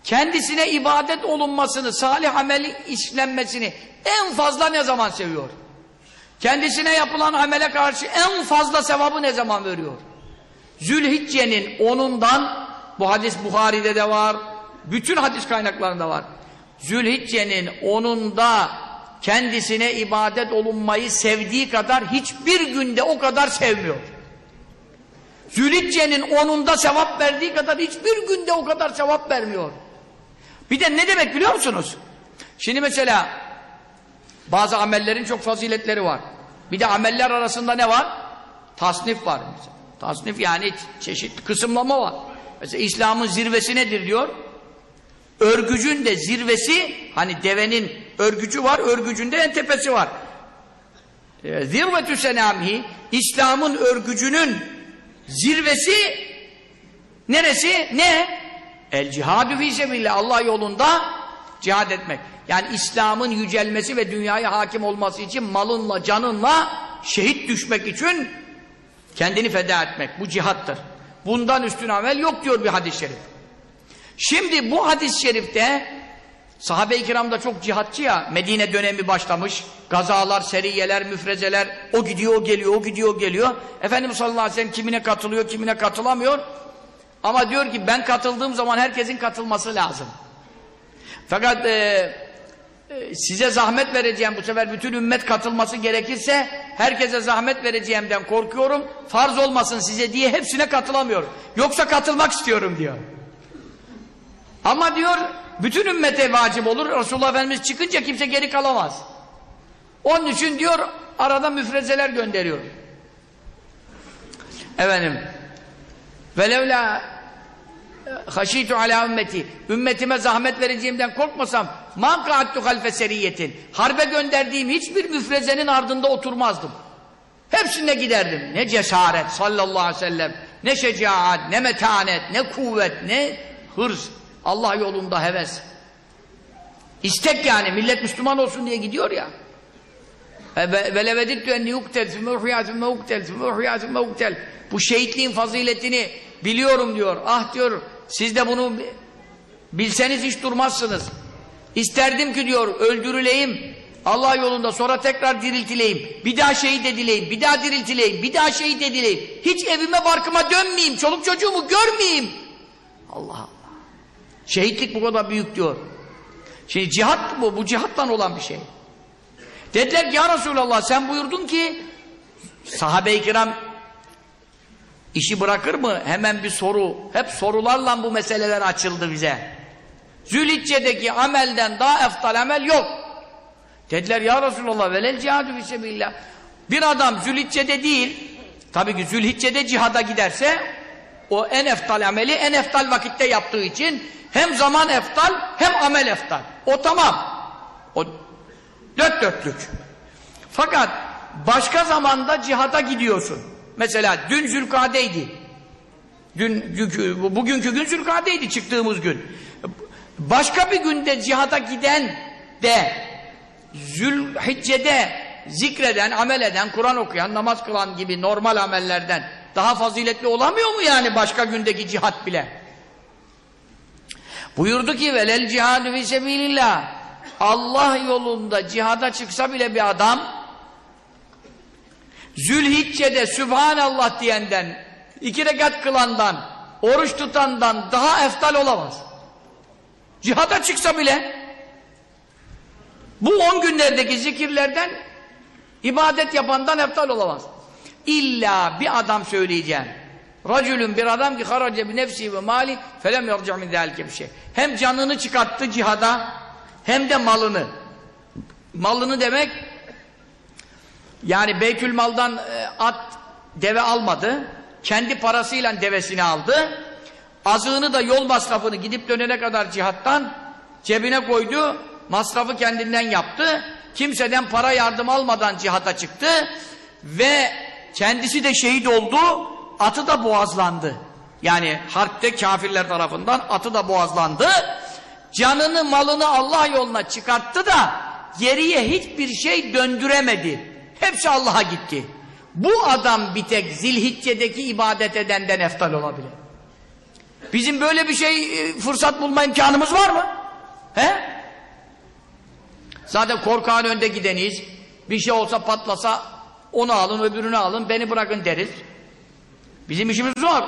kendisine ibadet olunmasını salih ameli işlenmesini en fazla ne zaman seviyor? Kendisine yapılan amele karşı en fazla sevabı ne zaman veriyor? Zülhicce'nin onundan bu hadis Buhari'de de var bütün hadis kaynaklarında var Zülhicce'nin onunda kendisine ibadet olunmayı sevdiği kadar hiçbir günde o kadar sevmiyor. Zülhicce'nin onunda sevap verdiği kadar hiçbir günde o kadar sevap vermiyor. Bir de ne demek biliyor musunuz? Şimdi mesela bazı amellerin çok faziletleri var. Bir de ameller arasında ne var? Tasnif var mesela. Tasnif yani çeşitli kısımlama var. Mesela İslam'ın zirvesi nedir diyor? Örgücün de zirvesi, hani devenin örgücü var, örgücünde en tepesi var. Ee, Zirvetü senamihi, İslam'ın örgücünün zirvesi neresi? Ne? El cihadü fî sebillah. Allah yolunda cihad etmek. Yani İslam'ın yücelmesi ve dünyaya hakim olması için malınla, canınla şehit düşmek için kendini feda etmek. Bu cihattır. Bundan üstün amel yok diyor bir hadis-i şerif. Şimdi bu hadis-i şerifte sahabe-i kiram da çok cihatçı ya Medine dönemi başlamış. Gazalar, seriyeler, müfrezeler o gidiyor, o geliyor, o gidiyor, o geliyor. Efendimiz sallallahu aleyhi ve sellem kimine katılıyor, kimine katılamıyor. Ama diyor ki ben katıldığım zaman herkesin katılması lazım. Fakat e, e, size zahmet vereceğim bu sefer bütün ümmet katılması gerekirse herkese zahmet vereceğimden korkuyorum. Farz olmasın size diye hepsine katılamıyorum. Yoksa katılmak istiyorum diyor. Ama diyor bütün ümmete vacip olur. Resulullah Efendimiz çıkınca kimse geri kalamaz. Onun için diyor arada müfrezeler gönderiyor. Efendim velevla haşitu ala ümmeti ümmetime zahmet vereceğimden korkmasam man kaattu halfe seriyetin harbe gönderdiğim hiçbir müfrezenin ardında oturmazdım. Hepsine giderdim. Ne cesaret sallallahu aleyhi ve sellem ne şecaat, ne metanet, ne kuvvet, ne hırs. Allah yolunda heves. İstek yani millet Müslüman olsun diye gidiyor ya. Velevedittu enni uktel sümme uhyâ sümme uktel sümme uhyâ. Bu şehitliğin faziletini biliyorum diyor. Ah diyor siz de bunu bilseniz hiç durmazsınız. İsterdim ki diyor öldürüleyim. Allah yolunda sonra tekrar diriltileyim. Bir daha şehit edileyim. Bir daha diriltileyim. Bir daha şehit edileyim. Hiç evime barkıma dönmeyeyim. Çoluk çocuğumu görmeyeyim. Allah Allah. Şehitlik bu kadar büyük diyor. Şimdi cihat bu. Bu cihattan olan bir şey. Dediler ki ya Resulallah sen buyurdun ki sahabe-i kiram işi bırakır mı? Hemen bir soru. Hep sorularla bu meseleler açıldı bize. Zülhicce'deki amelden daha eftal amel yok. Dediler ya Resulallah velel cihadu fissebillah. Bir adam Zülhicce'de değil, tabii ki Zülhicce'de cihada giderse o en eftal ameli en eftal vakitte yaptığı için hem zaman eftal hem amel eftal. O tamam. O dört dörtlük. Fakat başka zamanda cihada gidiyorsun. Mesela dün Zülkade'ydi. Dün, bugünkü gün Zülkade'ydi çıktığımız gün. Başka bir günde cihada giden de Zülhicce'de zikreden, amel eden, Kur'an okuyan, namaz kılan gibi normal amellerden daha faziletli olamıyor mu yani başka gündeki cihat bile? Buyurdu ki velel cihadu fi sebilillah Allah yolunda cihada çıksa bile bir adam Zülhicce'de Sübhanallah diyenden iki rekat kılandan oruç tutandan daha eftal olamaz. Cihada çıksa bile bu on günlerdeki zikirlerden ibadet yapandan eftal olamaz. İlla bir adam söyleyeceğim. Racülün bir adam ki harace bi nefsi ve mali felem yarca min zâlike bir şey. Hem canını çıkarttı cihada hem de malını. Malını demek yani Beytül Mal'dan e, at deve almadı. Kendi parasıyla devesini aldı. Azığını da yol masrafını gidip dönene kadar cihattan cebine koydu. Masrafı kendinden yaptı. Kimseden para yardım almadan cihata çıktı. Ve kendisi de şehit oldu. Atı da boğazlandı. Yani harpte kafirler tarafından atı da boğazlandı. Canını malını Allah yoluna çıkarttı da geriye hiçbir şey döndüremedi. Hepsi Allah'a gitti. Bu adam bir tek zilhicce'deki ibadet edenden eftal olabilir. Bizim böyle bir şey e, fırsat bulma imkanımız var mı? He? Zaten korkağın önde gideniyiz. Bir şey olsa patlasa onu alın öbürünü alın beni bırakın deriz. Bizim işimiz zor.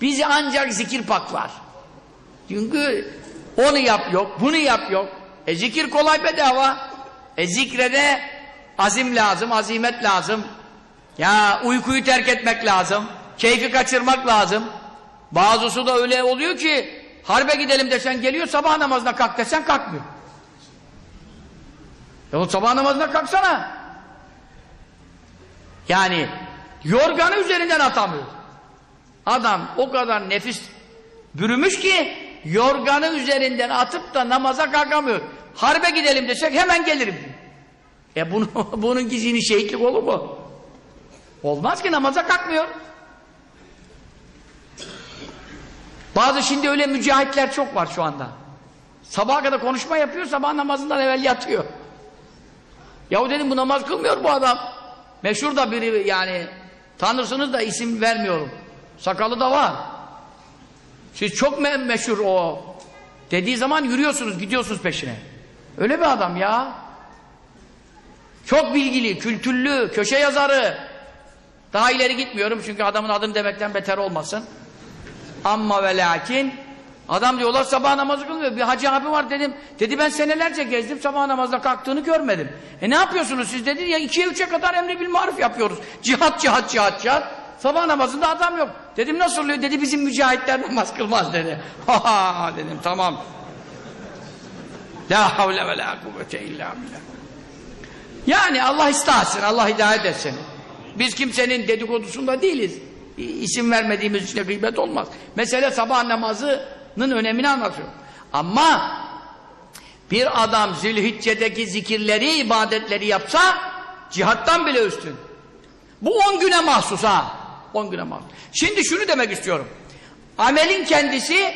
Bizi ancak zikir paklar. Çünkü onu yap yok, bunu yap yok. E zikir kolay bedava. E zikrede azim lazım, azimet lazım. Ya uykuyu terk etmek lazım. Keyfi kaçırmak lazım. Bazısı da öyle oluyor ki harbe gidelim desen geliyor sabah namazına kalk desen kalkmıyor. Ya sabah namazına kalksana. Yani yorganı üzerinden atamıyor. Adam o kadar nefis bürümüş ki yorganı üzerinden atıp da namaza kalkamıyor. Harbe gidelim desek hemen gelirim. E bunu, bunun gizini şehitlik olur mu? Olmaz ki namaza kalkmıyor. Bazı şimdi öyle mücahitler çok var şu anda. Sabaha kadar konuşma yapıyor, sabah namazından evvel yatıyor. Yahu dedim bu namaz kılmıyor bu adam. Meşhur da biri yani tanırsınız da isim vermiyorum. Sakalı da var. Siz çok me meşhur o. Dediği zaman yürüyorsunuz, gidiyorsunuz peşine. Öyle bir adam ya. Çok bilgili, kültürlü, köşe yazarı. Daha ileri gitmiyorum çünkü adamın adım demekten beter olmasın. Amma ve lakin adam diyorlar sabah namazı kılmıyor. Bir hacı abi var dedim. Dedi ben senelerce gezdim sabah namazda kalktığını görmedim. E ne yapıyorsunuz siz dedi ya ikiye üçe kadar emri bil marif yapıyoruz. Cihat cihat cihat cihat. Sabah namazında adam yok. Dedim nasıl oluyor? Dedi bizim mücahitler namaz kılmaz dedi. Ha ha dedim tamam. La havle ve la kuvvete illa billah. Yani Allah istahsın, Allah hidayet etsin. Biz kimsenin dedikodusunda değiliz. İsim vermediğimiz için gıybet olmaz. Mesele sabah namazının önemini anlatıyor. Ama bir adam zilhicce'deki zikirleri, ibadetleri yapsa cihattan bile üstün. Bu on güne mahsus ha. On güne mahsus. Şimdi şunu demek istiyorum. Amelin kendisi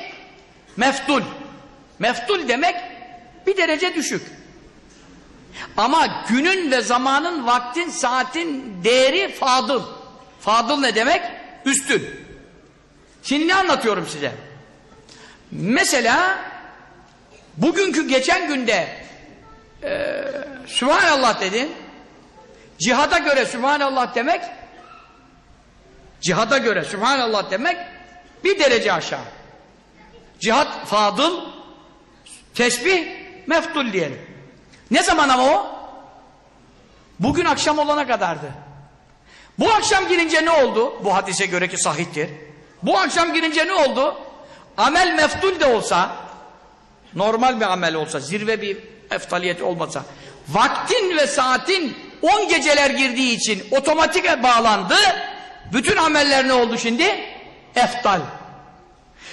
meftul. Meftul demek bir derece düşük. Ama günün ve zamanın, vaktin, saatin değeri fadıl. Fadıl ne demek? Üstün. Şimdi ne anlatıyorum size? Mesela bugünkü geçen günde e, Sübhanallah dedin. Cihada göre Sübhanallah demek cihada göre Sübhanallah demek bir derece aşağı. Cihat fadıl tesbih meftul diyelim. Ne zaman ama o? Bugün akşam olana kadardı. Bu akşam girince ne oldu? Bu hadise göre ki sahihtir. Bu akşam girince ne oldu? Amel meftul de olsa, normal bir amel olsa, zirve bir eftaliyet olmasa, vaktin ve saatin 10 geceler girdiği için otomatik bağlandı, bütün ameller ne oldu şimdi? Eftal.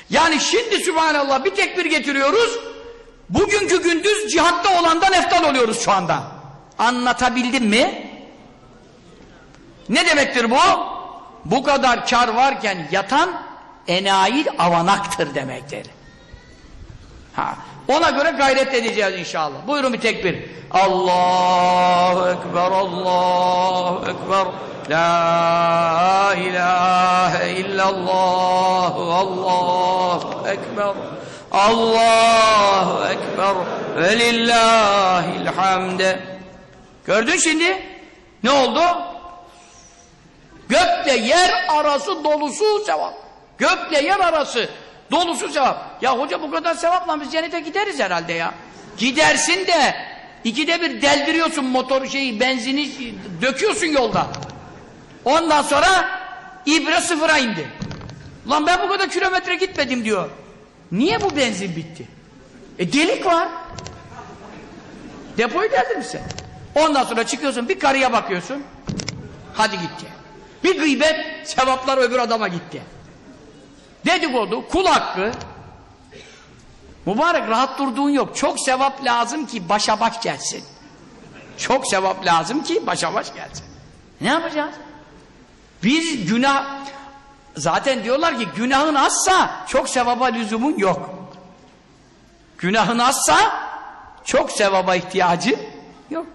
Yani şimdi Sübhanallah bir tekbir getiriyoruz, bugünkü gündüz cihatta olandan eftal oluyoruz şu anda. Anlatabildim mi? Ne demektir bu? Bu kadar kar varken yatan enayi avanaktır demektir. Ha. Ona göre gayret edeceğiz inşallah. Buyurun bir tekbir. Allahu Ekber, Allahu Ekber. La ilahe illallah, Allahu Ekber. Allahu Ekber ve lillahil hamde. Gördün şimdi? Ne oldu? Gökle yer arası dolusu sevap. Gökle yer arası dolusu sevap. Ya hoca bu kadar sevapla biz cennete gideriz herhalde ya. Gidersin de ikide bir deldiriyorsun motor şeyi, benzini döküyorsun yolda. Ondan sonra ibre sıfıra indi. Lan ben bu kadar kilometre gitmedim diyor. Niye bu benzin bitti? E delik var. Depoyu deldirmişsin. Ondan sonra çıkıyorsun bir karıya bakıyorsun. Hadi gitti. Bir gıybet sevaplar öbür adama gitti. Dedikodu, kul hakkı. Mübarek rahat durduğun yok. Çok sevap lazım ki başa baş gelsin. Çok sevap lazım ki başa baş gelsin. Ne yapacağız? Biz günah zaten diyorlar ki günahın azsa çok sevaba lüzumun yok. Günahın azsa çok sevaba ihtiyacı yok.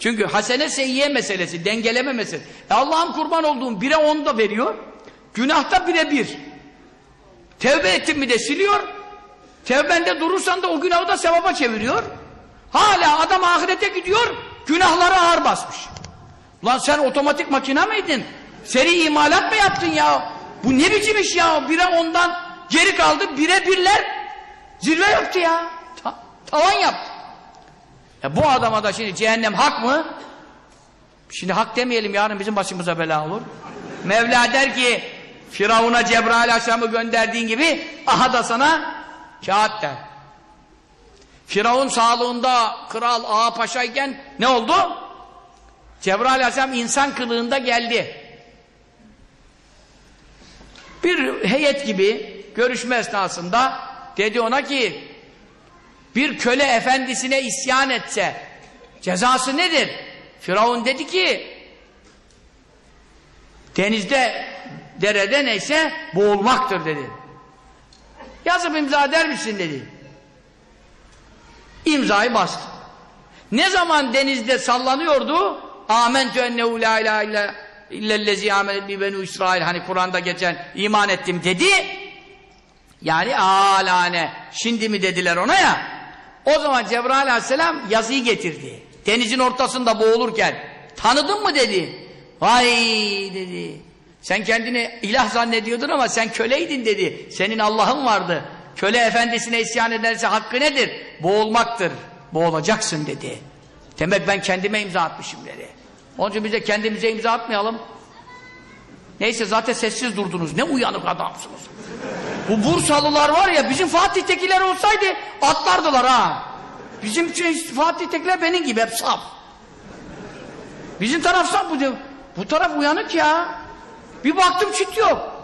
Çünkü hasene seyyiye meselesi, dengeleme meselesi. E Allah'ın kurban olduğum bire on da veriyor. Günahta bire bir. Tevbe ettin mi de siliyor. Tevbende durursan da o günahı da sevaba çeviriyor. Hala adam ahirete gidiyor, günahları ağır basmış. Lan sen otomatik makina mıydın? Seri imalat mı yaptın ya? Bu ne biçim iş ya? Bire ondan geri kaldı, bire birler zirve yaptı ya. Ta tavan yaptı. E bu adama da şimdi cehennem hak mı? Şimdi hak demeyelim yarın bizim başımıza bela olur. Mevla der ki Firavun'a Cebrail Aleyhisselam'ı gönderdiğin gibi aha da sana kağıt der. Firavun sağlığında kral ağa paşayken ne oldu? Cebrail aleyhisselam insan kılığında geldi. Bir heyet gibi görüşme esnasında dedi ona ki bir köle efendisine isyan etse cezası nedir? Firavun dedi ki denizde derede neyse boğulmaktır dedi. Yazıp imza eder misin dedi. İmzayı bastı. Ne zaman denizde sallanıyordu Âmentü ennehu la ilahe illa illellezi amenet bi benu İsrail hani Kur'an'da geçen iman ettim dedi. Yani alane şimdi mi dediler ona ya. O zaman Cebrail aleyhisselam yazıyı getirdi. Denizin ortasında boğulurken tanıdın mı dedi. Vay dedi. Sen kendini ilah zannediyordun ama sen köleydin dedi. Senin Allah'ın vardı. Köle efendisine isyan ederse hakkı nedir? Boğulmaktır. Boğulacaksın dedi. Demek ben kendime imza atmışım dedi. Onun için biz de kendimize imza atmayalım. Neyse zaten sessiz durdunuz. Ne uyanık adamsınız. Bu Bursalılar var ya bizim Fatih'tekiler olsaydı atlardılar ha. Bizim şey, Fatih'tekiler benim gibi hep saf. Bizim taraf saf bu. Bu taraf uyanık ya. Bir baktım çıt yok.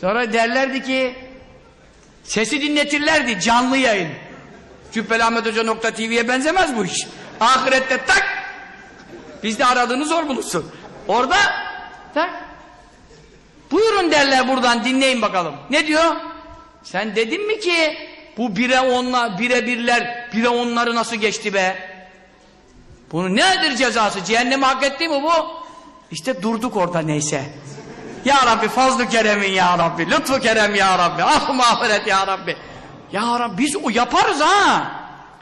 Sonra derlerdi ki sesi dinletirlerdi canlı yayın. Cübbeli Ahmet Hoca nokta TV'ye benzemez bu iş. Ahirette tak biz de aradığını zor bulursun. Orada tak buyurun derler buradan dinleyin bakalım. Ne diyor? Sen dedin mi ki bu bire onla bire birler bire onları nasıl geçti be? Bunun nedir cezası? Cehennemi hak etti mi bu? İşte durduk orada neyse. Ya Rabbi fazlı keremin ya Rabbi. Lütfu kerem ya Rabbi. Ah mağfiret ya Rabbi. Ya Rabbi biz o yaparız ha.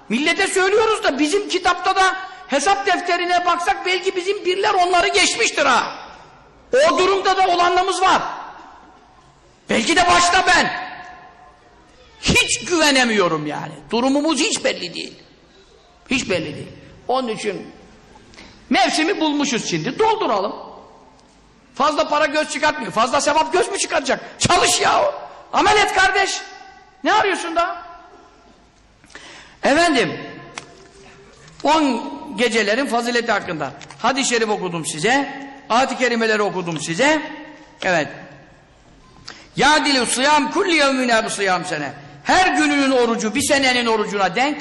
Millete söylüyoruz da bizim kitapta da hesap defterine baksak belki bizim birler onları geçmiştir ha. O durumda da olanlarımız var. Belki de başta ben. Hiç güvenemiyorum yani. Durumumuz hiç belli değil. Hiç belli değil. Onun için mevsimi bulmuşuz şimdi. Dolduralım. Fazla para göz çıkartmıyor. Fazla sevap göz mü çıkaracak? Çalış ya. Amel et kardeş. Ne arıyorsun da? Efendim, on gecelerin fazileti hakkında hadis-i şerif okudum size, ayet-i kerimeleri okudum size. Evet. Yadilü sıyam kulli yevmine bu sıyam sene. Her gününün orucu bir senenin orucuna denk.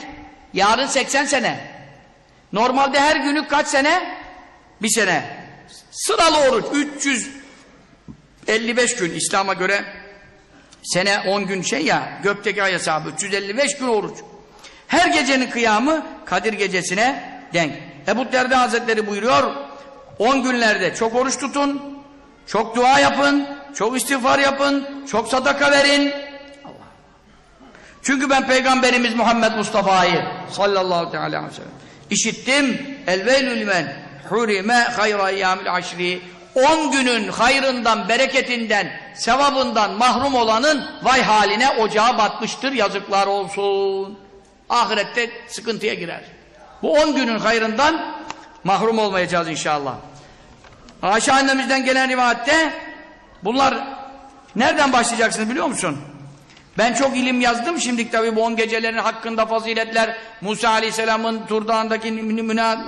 Yarın 80 sene. Normalde her günü kaç sene? Bir sene. Sıralı oruç 355 gün İslam'a göre sene 10 gün şey ya gökteki ay hesabı 355 gün oruç. Her gecenin kıyamı Kadir gecesine denk. Ebu Derda Hazretleri buyuruyor 10 günlerde çok oruç tutun, çok dua yapın, çok istiğfar yapın, çok sadaka verin. Çünkü ben Peygamberimiz Muhammed Mustafa'yı sallallahu aleyhi ve sellem işittim. Elveylül men hurime hayra eyyamil aşri 10 günün hayrından, bereketinden, sevabından mahrum olanın vay haline ocağa batmıştır, yazıklar olsun. Ahirette sıkıntıya girer. Bu 10 günün hayrından mahrum olmayacağız inşallah. Ayşe annemizden gelen rivayette bunlar nereden başlayacaksınız biliyor musun? Ben çok ilim yazdım şimdi tabi bu on gecelerin hakkında faziletler Musa Aleyhisselam'ın Tur Dağı'ndaki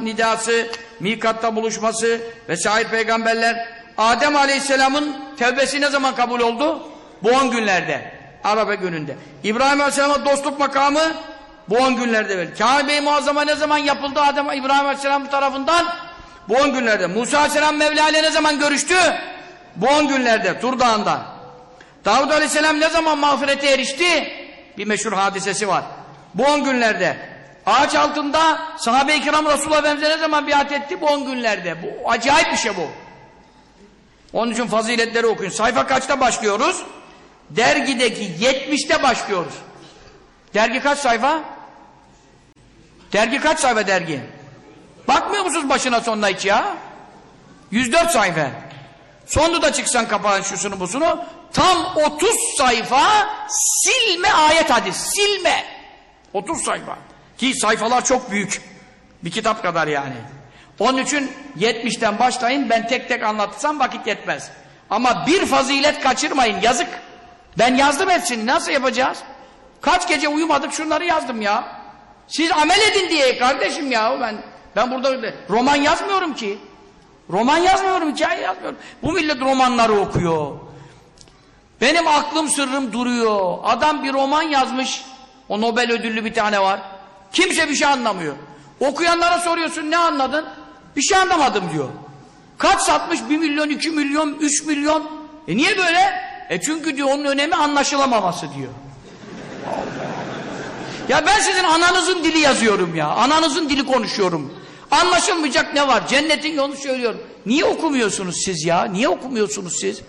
nidası Mikat'ta buluşması vesaire peygamberler Adem Aleyhisselam'ın tevbesi ne zaman kabul oldu? Bu on günlerde Arabe gününde İbrahim Aleyhisselam'a dostluk makamı bu on günlerde verildi Kabe-i Muazzama ne zaman yapıldı Adem İbrahim Aleyhisselam tarafından? Bu on günlerde Musa Aleyhisselam Mevla ile ne zaman görüştü? Bu on günlerde Tur Davud Aleyhisselam ne zaman mağfirete erişti? Bir meşhur hadisesi var. Bu on günlerde. Ağaç altında sahabe-i kiram Resulullah Efendimiz'e ne zaman biat etti? Bu on günlerde. Bu acayip bir şey bu. Onun için faziletleri okuyun. Sayfa kaçta başlıyoruz? Dergideki 70'te başlıyoruz. Dergi kaç sayfa? Dergi kaç sayfa dergi? Bakmıyor musunuz başına sonuna hiç ya? 104 sayfa. Sonunda da çıksan kapağın şusunu busunu tam 30 sayfa silme ayet hadis. Silme. 30 sayfa. Ki sayfalar çok büyük. Bir kitap kadar yani. Onun için 70'ten başlayın ben tek tek anlatsam vakit yetmez. Ama bir fazilet kaçırmayın yazık. Ben yazdım hepsini nasıl yapacağız? Kaç gece uyumadık şunları yazdım ya. Siz amel edin diye kardeşim ya ben Ben burada roman yazmıyorum ki. Roman yazmıyorum, hikaye yazmıyorum. Bu millet romanları okuyor. Benim aklım sırrım duruyor. Adam bir roman yazmış. O Nobel ödüllü bir tane var. Kimse bir şey anlamıyor. Okuyanlara soruyorsun ne anladın? Bir şey anlamadım diyor. Kaç satmış? Bir milyon, iki milyon, üç milyon. E niye böyle? E çünkü diyor onun önemi anlaşılamaması diyor. Ya ben sizin ananızın dili yazıyorum ya. Ananızın dili konuşuyorum. Anlaşılmayacak ne var? Cennetin yolunu söylüyorum. Niye okumuyorsunuz siz ya? Niye okumuyorsunuz siz?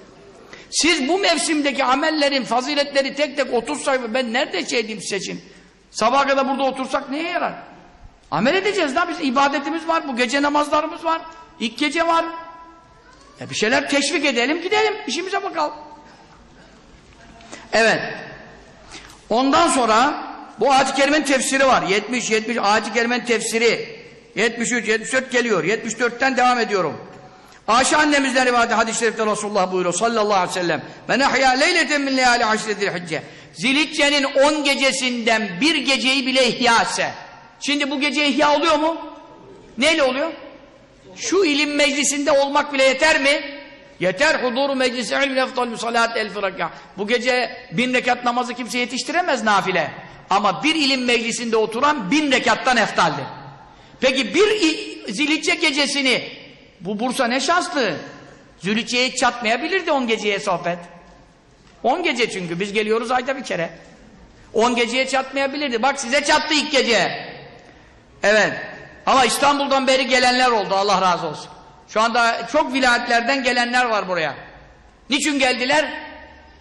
Siz bu mevsimdeki amellerin, faziletleri tek tek 30 sayfa ben nerede şey diyeyim size? Sabaha kadar burada otursak neye yarar? Amel edeceğiz da biz ibadetimiz var, bu gece namazlarımız var, ilk gece var. Ya bir şeyler teşvik edelim, gidelim, işimize bakalım. Evet. Ondan sonra bu ayet-i kerimenin tefsiri var. 70 70 ayet-i kerimenin tefsiri. 73 74 geliyor. 74'ten devam ediyorum. Ayşe annemizden rivayet hadis-i şerifte Resulullah buyuruyor sallallahu aleyhi ve sellem. Men ahya leyleten min leyali aşretil hicce. Zilhicce'nin 10 gecesinden bir geceyi bile ihya etse. Şimdi bu gece ihya oluyor mu? Neyle oluyor? Şu ilim meclisinde olmak bile yeter mi? Yeter huduru meclisi ilmin eftalü salat el firaka. Bu gece bin rekat namazı kimse yetiştiremez nafile. Ama bir ilim meclisinde oturan bin rekattan eftaldir. Peki bir zilhicce gecesini bu Bursa ne şanslı. Zülhicce'ye hiç çatmayabilirdi on geceye sohbet. On gece çünkü biz geliyoruz ayda bir kere. On geceye çatmayabilirdi. Bak size çattı ilk gece. Evet. Ama İstanbul'dan beri gelenler oldu Allah razı olsun. Şu anda çok vilayetlerden gelenler var buraya. Niçin geldiler?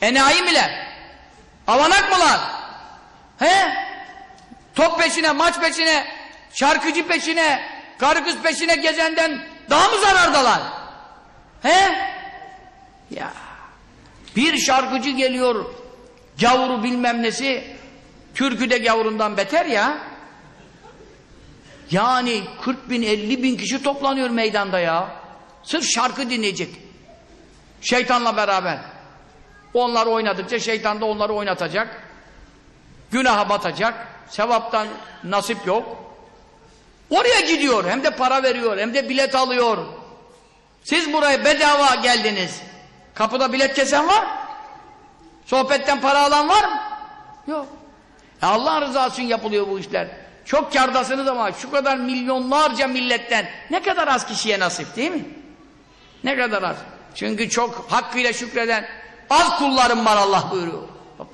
Enayi miler? Avanak mılar? He? Top peşine, maç peşine, şarkıcı peşine, karı kız peşine gezenden daha mı zarardalar? He? Ya. Bir şarkıcı geliyor, gavuru bilmem nesi, türkü de gavurundan beter ya. Yani 40 bin 50 bin kişi toplanıyor meydanda ya. Sırf şarkı dinleyecek. Şeytanla beraber. Onlar oynadıkça şeytan da onları oynatacak. Günaha batacak. Sevaptan nasip yok. Oraya gidiyor. Hem de para veriyor. Hem de bilet alıyor. Siz buraya bedava geldiniz. Kapıda bilet kesen var. Sohbetten para alan var mı? Yok. E Allah rızası için yapılıyor bu işler. Çok kardasınız ama şu kadar milyonlarca milletten ne kadar az kişiye nasip değil mi? Ne kadar az. Çünkü çok hakkıyla şükreden az kullarım var Allah buyuruyor.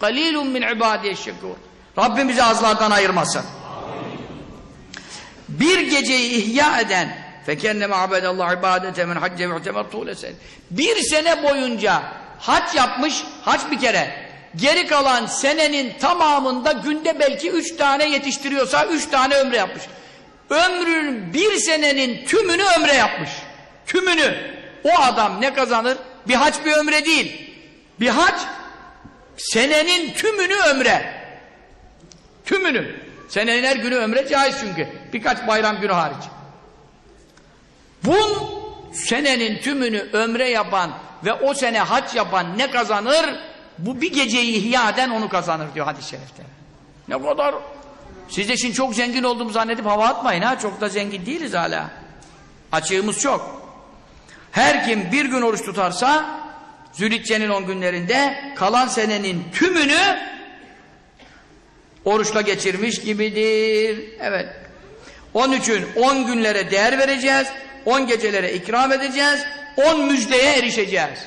قَلِيلٌ min عِبَادِيَ الشَّكُورِ Rabbimizi azlardan ayırmasın. bir geceyi ihya eden fekenneme abedallah ibadete men hacce mu'temer tuğlesen bir sene boyunca hac yapmış hac bir kere. Geri kalan senenin tamamında günde belki üç tane yetiştiriyorsa üç tane ömre yapmış. Ömrünün bir senenin tümünü ömre yapmış. Tümünü. O adam ne kazanır? Bir hac bir ömre değil. Bir hac senenin tümünü ömre. Tümünü. Senenin her günü ömre caiz çünkü. Birkaç bayram günü hariç. Bu senenin tümünü ömre yapan ve o sene hac yapan ne kazanır? Bu bir geceyi ihya eden onu kazanır diyor hadis-i şerifte. Ne kadar siz de şimdi çok zengin olduğumu zannedip hava atmayın ha. Çok da zengin değiliz hala. Açığımız çok. Her kim bir gün oruç tutarsa Zülhicce'nin on günlerinde kalan senenin tümünü oruçla geçirmiş gibidir. Evet. Onun için on günlere değer vereceğiz. On gecelere ikram edeceğiz. On müjdeye erişeceğiz.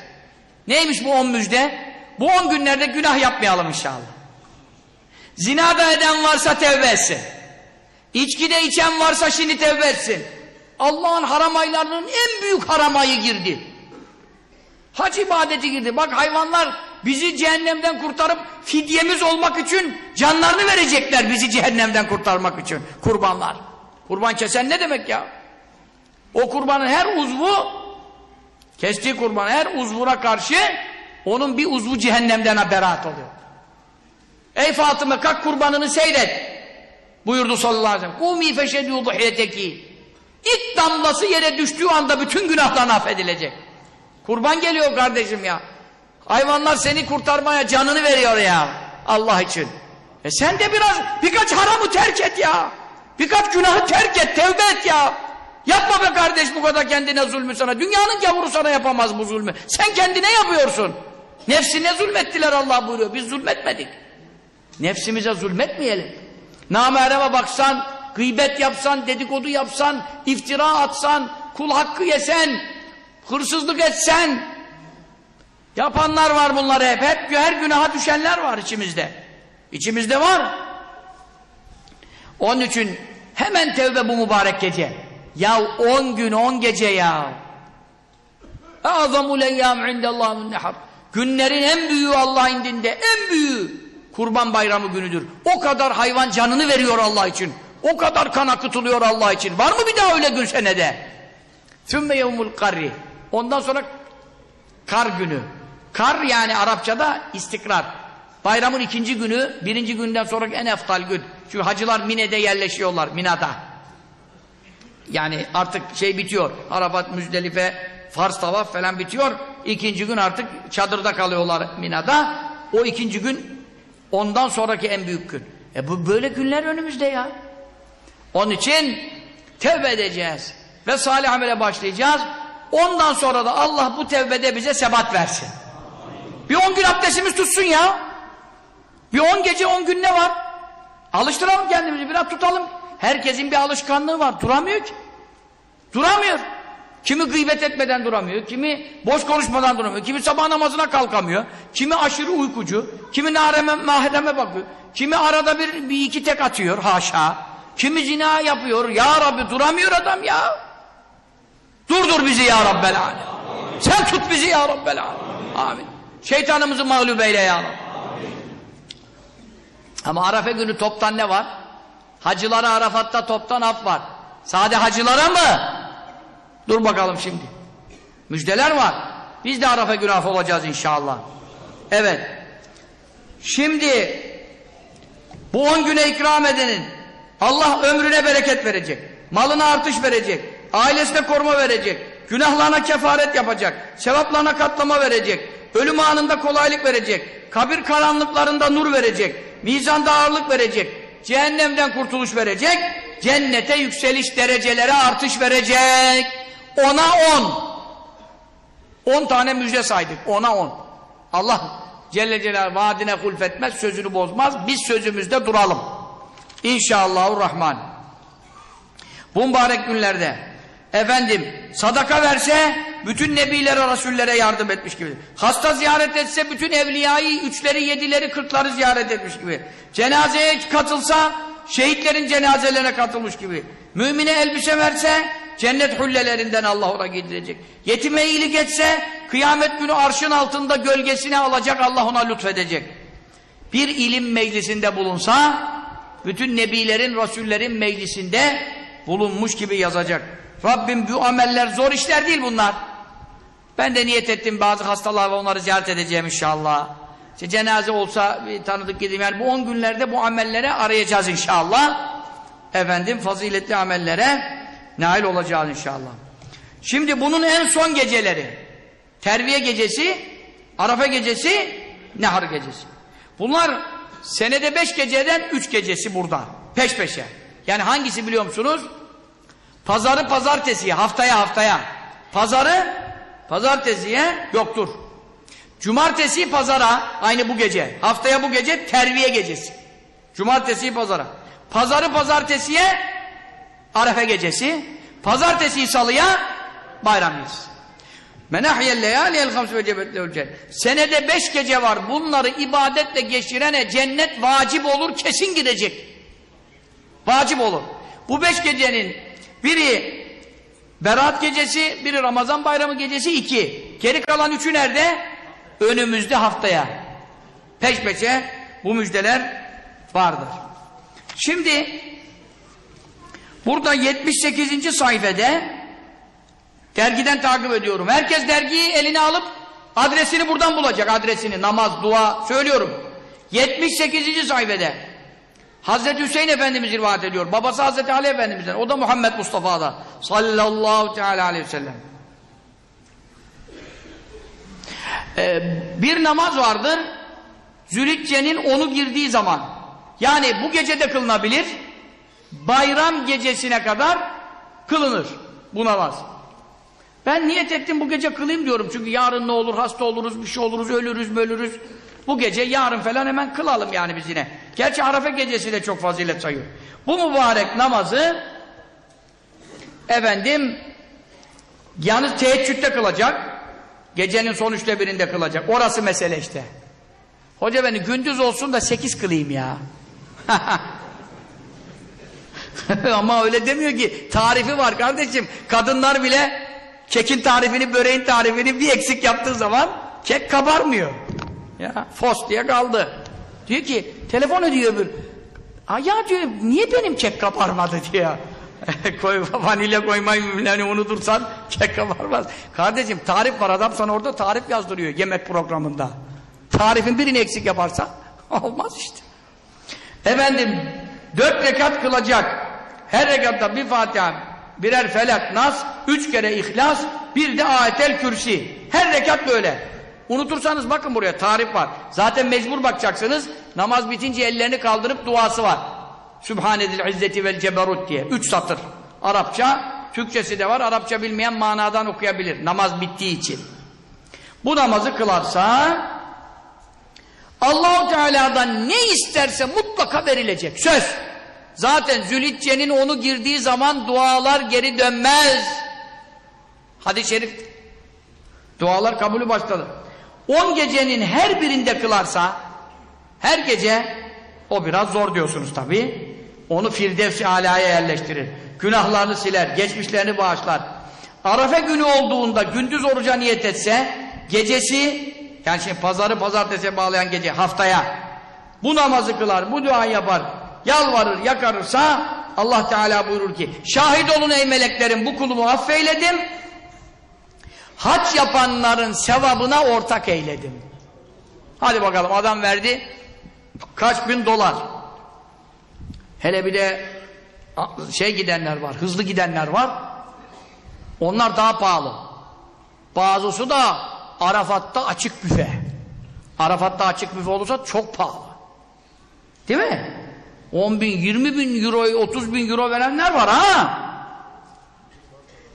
Neymiş bu on müjde? Bu on günlerde günah yapmayalım inşallah. Zinada eden varsa tevbe etsin. İçkide içen varsa şimdi tevbe etsin. Allah'ın haram aylarının en büyük haram ayı girdi. Hac ibadeti girdi. Bak hayvanlar bizi cehennemden kurtarıp fidyemiz olmak için canlarını verecekler bizi cehennemden kurtarmak için. Kurbanlar. Kurban kesen ne demek ya? O kurbanın her uzvu kestiği kurban her uzvuna karşı onun bir uzvu cehennemden beraat oluyor. Ey Fatıma kalk kurbanını seyret. Buyurdu sallallahu aleyhi ve sellem. Kumi feşedû. İlk damlası yere düştüğü anda bütün günahlarını affedilecek. Kurban geliyor kardeşim ya. Hayvanlar seni kurtarmaya canını veriyor ya. Allah için. E sen de biraz birkaç haramı terk et ya. Birkaç günahı terk et, tevbe et ya. Yapma be kardeş bu kadar kendine zulmü sana. Dünyanın gavuru sana yapamaz bu zulmü. Sen kendine yapıyorsun. Nefsine zulmettiler Allah buyuruyor. Biz zulmetmedik. Nefsimize zulmetmeyelim. Namereme baksan, gıybet yapsan, dedikodu yapsan, iftira atsan, kul hakkı yesen, hırsızlık etsen, yapanlar var bunları hep. Hep her günaha düşenler var içimizde. İçimizde var. Onun için hemen tevbe bu mübarek gece. Ya on gün on gece ya. Azamul eyyam indellahun nehar. Günlerin en büyüğü Allah indinde en büyüğü kurban bayramı günüdür. O kadar hayvan canını veriyor Allah için. O kadar kan akıtılıyor Allah için. Var mı bir daha öyle gün senede? Sümme yevmul karri. Ondan sonra kar günü. Kar yani Arapçada istikrar. Bayramın ikinci günü, birinci günden sonraki en eftal gün. Çünkü hacılar Mine'de yerleşiyorlar, Mina'da. Yani artık şey bitiyor. Arafat, Müzdelife, Fars tavaf falan bitiyor. İkinci gün artık çadırda kalıyorlar Mina'da. O ikinci gün ondan sonraki en büyük gün. E bu böyle günler önümüzde ya. Onun için tevbe edeceğiz. Ve salih amele başlayacağız. Ondan sonra da Allah bu tevbede bize sebat versin. Bir on gün abdestimiz tutsun ya. Bir on gece on gün ne var? Alıştıralım kendimizi biraz tutalım. Herkesin bir alışkanlığı var. Duramıyor ki. Duramıyor. Kimi gıybet etmeden duramıyor, kimi boş konuşmadan duramıyor, kimi sabah namazına kalkamıyor, kimi aşırı uykucu, kimi nareme, mahreme bakıyor, kimi arada bir, bir iki tek atıyor haşa, kimi zina yapıyor, ya Rabbi duramıyor adam ya. Durdur bizi ya Rabbel alem. Sen tut bizi ya Rabbel alem. Amin. Şeytanımızı mağlup eyle ya Rabbi. Ama Arafa günü toptan ne var? Hacılara Arafat'ta toptan af var. Sade hacılara mı? Dur bakalım şimdi. Müjdeler var. Biz de Arafa günü af olacağız inşallah. Evet. Şimdi bu on güne ikram edenin Allah ömrüne bereket verecek. Malına artış verecek. Ailesine koruma verecek. Günahlarına kefaret yapacak. Sevaplarına katlama verecek. Ölüm anında kolaylık verecek. Kabir karanlıklarında nur verecek. Mizanda ağırlık verecek. Cehennemden kurtuluş verecek. Cennete yükseliş derecelere artış verecek. Ona on. On tane müjde saydık. Ona on. Allah Celle Celal vaadine hulfetmez, sözünü bozmaz. Biz sözümüzde duralım. İnşallahurrahman. Bu mübarek günlerde efendim sadaka verse bütün nebilere, rasullere yardım etmiş gibi. Hasta ziyaret etse bütün evliyayı, üçleri, yedileri, kırkları ziyaret etmiş gibi. Cenazeye katılsa şehitlerin cenazelerine katılmış gibi. Mümine elbise verse cennet hullelerinden Allah ona gidecek. Yetime iyilik etse kıyamet günü arşın altında gölgesine alacak Allah ona lütfedecek. Bir ilim meclisinde bulunsa bütün nebilerin, rasullerin meclisinde bulunmuş gibi yazacak. Rabbim bu ameller zor işler değil bunlar. Ben de niyet ettim bazı hastalar var onları ziyaret edeceğim inşallah. İşte cenaze olsa bir tanıdık gideyim. Yani bu on günlerde bu amellere arayacağız inşallah. Efendim faziletli amellere nail olacağız inşallah. Şimdi bunun en son geceleri. Terviye gecesi, Arafa gecesi, Nehar gecesi. Bunlar senede beş geceden üç gecesi burada. Peş peşe. Yani hangisi biliyor musunuz? Pazarı pazartesiye, haftaya haftaya. Pazarı pazartesiye yoktur. Cumartesi pazara aynı bu gece. Haftaya bu gece terviye gecesi. Cumartesi pazara. Pazarı pazartesiye Arefe gecesi. Pazartesi salıya bayram gecesi. Menahiyel leyaliyel Senede beş gece var. Bunları ibadetle geçirene cennet vacip olur, kesin gidecek. Vacip olur. Bu beş gecenin biri Berat gecesi, biri Ramazan bayramı gecesi iki. Geri kalan üçü nerede? Önümüzde haftaya. Peş peşe bu müjdeler vardır. Şimdi burada 78. sayfede dergiden takip ediyorum. Herkes dergiyi eline alıp adresini buradan bulacak. Adresini, namaz, dua söylüyorum. 78. sayfede Hazreti Hüseyin Efendimiz rivayet ediyor. Babası Hazreti Ali Efendimiz'den. O da Muhammed Mustafa'da. Sallallahu teala aleyhi ve sellem. Ee, bir namaz vardır. Zülhicce'nin onu girdiği zaman. Yani bu gece de kılınabilir. Bayram gecesine kadar kılınır. bu namaz. Ben niyet ettim bu gece kılayım diyorum. Çünkü yarın ne olur, hasta oluruz, bir şey oluruz, ölürüz, ölürüz. Bu gece, yarın falan hemen kılalım yani biz yine. Gerçi Arafa gecesi de çok fazilet sayıyor. Bu mübarek namazı efendim yalnız teheccüde kılacak. Gecenin son üçte birinde kılacak. Orası mesele işte. Hoca beni gündüz olsun da sekiz kılayım ya. Ama öyle demiyor ki. Tarifi var kardeşim. Kadınlar bile kekin tarifini, böreğin tarifini bir eksik yaptığı zaman kek kabarmıyor. Ya fos diye kaldı. Diyor ki telefon ediyor öbür. Aa ya diyor niye benim kek kabarmadı diyor. Koy, vanilya koymayı yani unutursan kek kabarmaz. Kardeşim tarif var adam sana orada tarif yazdırıyor yemek programında. Tarifin birini eksik yaparsa olmaz işte. Efendim dört rekat kılacak. Her rekatta bir Fatiha, birer felak, nas, üç kere ihlas, bir de ayetel kürsi. Her rekat böyle. Unutursanız bakın buraya tarif var. Zaten mecbur bakacaksınız. Namaz bitince ellerini kaldırıp duası var. Sübhanedil izzeti vel ceberut diye. Üç satır. Arapça, Türkçesi de var. Arapça bilmeyen manadan okuyabilir. Namaz bittiği için. Bu namazı kılarsa Allahu Teala'dan ne isterse mutlaka verilecek. Söz. Zaten Zülhicce'nin onu girdiği zaman dualar geri dönmez. Hadis-i şerif. Dualar kabulü başladı. On gecenin her birinde kılarsa her gece o biraz zor diyorsunuz tabi. Onu Firdevs-i Ala'ya yerleştirir. Günahlarını siler, geçmişlerini bağışlar. Arafa günü olduğunda gündüz oruca niyet etse gecesi yani şimdi pazarı pazartesiye bağlayan gece haftaya bu namazı kılar, bu duayı yapar, yalvarır, yakarırsa Allah Teala buyurur ki şahit olun ey meleklerim bu kulumu affeyledim haç yapanların sevabına ortak eyledim. Hadi bakalım adam verdi kaç bin dolar. Hele bir de şey gidenler var, hızlı gidenler var. Onlar daha pahalı. Bazısı da Arafat'ta açık büfe. Arafat'ta açık büfe olursa çok pahalı. Değil mi? 10 bin, 20 bin euro, 30 bin euro verenler var ha.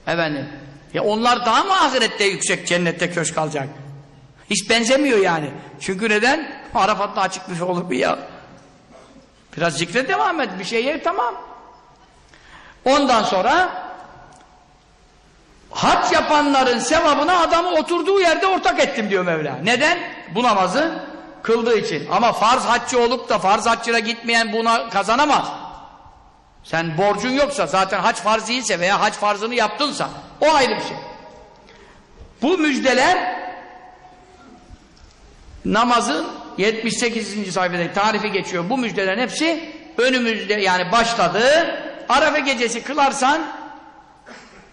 Efendim. Ya onlar daha mı ahirette yüksek cennette köşk alacak? Hiç benzemiyor yani. Çünkü neden? Arafat'ta açık büfe olur mu ya? Biraz zikre devam et. Bir şey ye tamam. Ondan sonra hac yapanların sevabına adamı oturduğu yerde ortak ettim diyor Mevla. Neden? Bu namazı kıldığı için. Ama farz haccı olup da farz haccına gitmeyen buna kazanamaz. Sen borcun yoksa zaten hac farz değilse veya hac farzını yaptınsa o ayrı bir şey. Bu müjdeler namazın 78. sayfada tarifi geçiyor. Bu müjdelerin hepsi önümüzde yani başladı. Arafa gecesi kılarsan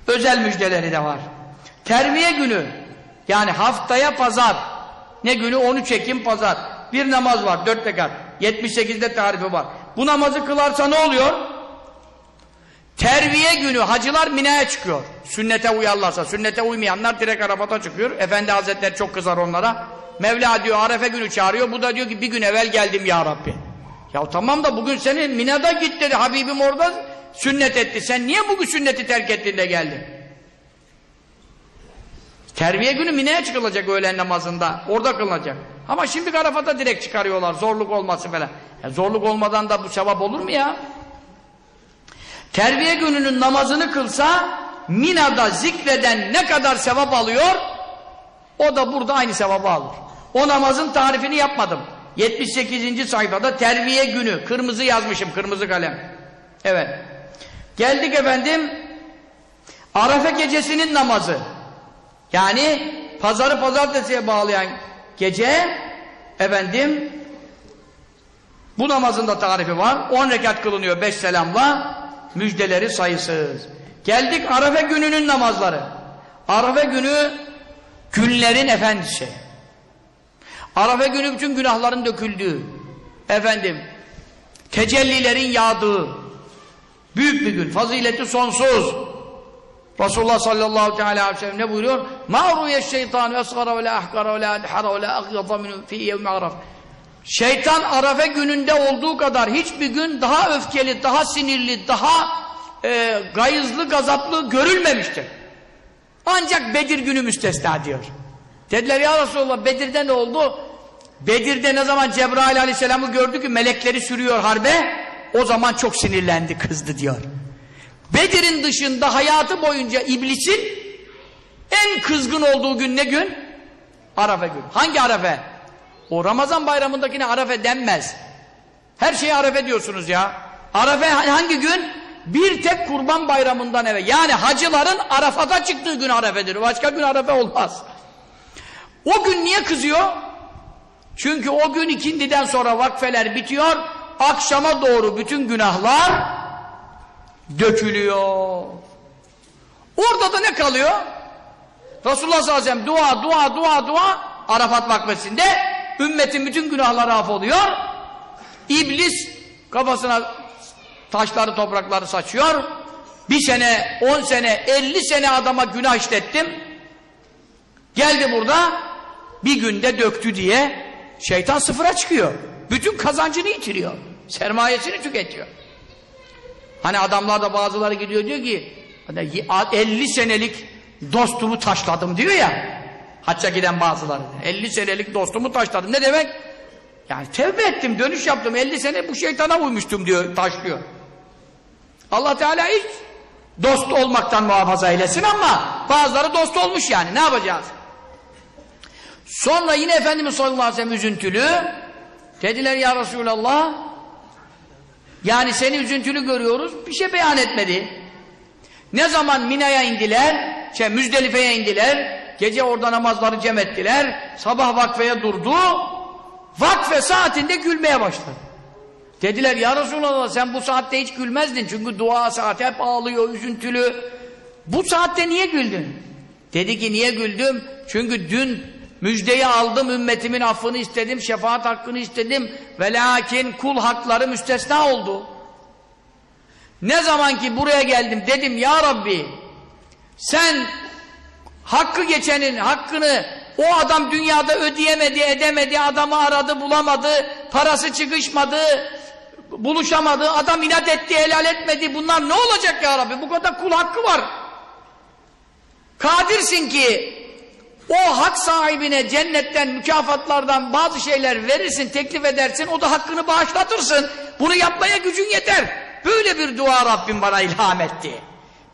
özel müjdeleri de var. Terviye günü yani haftaya pazar ne günü? 13 Ekim pazar. Bir namaz var 4 rekat. 78'de tarifi var. Bu namazı kılarsa ne oluyor? Terviye günü hacılar Mina'ya çıkıyor. Sünnete uyarlarsa. Sünnete uymayanlar direkt Arafat'a çıkıyor. Efendi Hazretleri çok kızar onlara. Mevla diyor Arefe günü çağırıyor. Bu da diyor ki bir gün evvel geldim ya Rabbi. Ya tamam da bugün seni Mina'da git dedi. Habibim orada sünnet etti. Sen niye bugün sünneti terk ettin de geldin? Terbiye günü Mina'ya çıkılacak öğlen namazında. Orada kılınacak. Ama şimdi Arafat'a direkt çıkarıyorlar. Zorluk olması falan. Ya zorluk olmadan da bu sevap olur mu ya? Terbiye gününün namazını kılsa Mina'da zikreden ne kadar sevap alıyor o da burada aynı sevabı alır. O namazın tarifini yapmadım. 78. sayfada terbiye günü. Kırmızı yazmışım. Kırmızı kalem. Evet. Geldik efendim. Arafa gecesinin namazı. Yani pazarı pazartesiye bağlayan gece efendim bu namazın da tarifi var. 10 rekat kılınıyor 5 selamla Müjdeleri sayısız. Geldik Arafa gününün namazları. Arafa günü günlerin efendisi. Arafa günü bütün günahların döküldüğü, efendim, tecellilerin yağdığı, büyük bir gün, fazileti sonsuz. Resulullah sallallahu aleyhi ve sellem ne buyuruyor? مَا رُيَ الشَّيْطَانُ اَصْغَرَ وَلَا اَحْقَرَ وَلَا اَدْحَرَ وَلَا اَغْيَطَ مِنُ فِي يَوْمِ عَرَفٍ Şeytan Arafa gününde olduğu kadar hiçbir gün daha öfkeli, daha sinirli, daha e, gayızlı, gazaplı görülmemiştir. Ancak Bedir günü müstesna diyor. Dediler ya Resulallah Bedir'de ne oldu? Bedir'de ne zaman Cebrail aleyhisselamı gördü ki melekleri sürüyor harbe o zaman çok sinirlendi kızdı diyor. Bedir'in dışında hayatı boyunca iblisin en kızgın olduğu gün ne gün? Arafa günü. Hangi Arafa? O Ramazan bayramındakine Arafa denmez. Her şeyi Arafa diyorsunuz ya. Arafa hangi gün? Bir tek kurban bayramından evvel. Yani hacıların Arafat'a çıktığı gün Arafe'dir. Başka gün Arafa olmaz. O gün niye kızıyor? Çünkü o gün ikindiden sonra vakfeler bitiyor. Akşama doğru bütün günahlar dökülüyor. Orada da ne kalıyor? Resulullah sallallahu aleyhi ve sellem dua, dua, dua, dua Arafat vakfesinde ümmetin bütün günahları af oluyor. İblis kafasına taşları, toprakları saçıyor. Bir sene, on sene, elli sene adama günah işlettim. Geldi burada bir günde döktü diye şeytan sıfıra çıkıyor. Bütün kazancını yitiriyor. Sermayesini tüketiyor. Hani adamlar da bazıları gidiyor diyor ki 50 senelik dostumu taşladım diyor ya hacca giden bazıları. 50 senelik dostumu taşladım. Ne demek? Yani tevbe ettim dönüş yaptım. 50 sene bu şeytana uymuştum diyor taşlıyor. Allah Teala hiç dost olmaktan muhafaza eylesin ama bazıları dost olmuş yani. Ne yapacağız? Sonra yine Efendimiz sallallahu aleyhi ve sellem üzüntülü. Dediler ya Resulallah yani seni üzüntülü görüyoruz. Bir şey beyan etmedi. Ne zaman Mina'ya indiler şey Müzdelife'ye indiler gece orada namazları cem ettiler sabah vakfeye durdu vakfe saatinde gülmeye başladı. Dediler ya Resulallah sen bu saatte hiç gülmezdin. Çünkü dua saati hep ağlıyor üzüntülü. Bu saatte niye güldün? Dedi ki niye güldüm? Çünkü dün müjdeyi aldım ümmetimin affını istedim şefaat hakkını istedim. Ve lakin kul hakları müstesna oldu. Ne zaman ki buraya geldim dedim ya Rabbi sen hakkı geçenin hakkını o adam dünyada ödeyemedi edemedi adamı aradı bulamadı parası çıkışmadı buluşamadı adam inat etti helal etmedi. Bunlar ne olacak ya Rabbi? Bu kadar kul hakkı var. Kadirsin ki o hak sahibine cennetten mükafatlardan bazı şeyler verirsin teklif edersin o da hakkını bağışlatırsın. Bunu yapmaya gücün yeter. Böyle bir dua Rabbim bana ilham etti.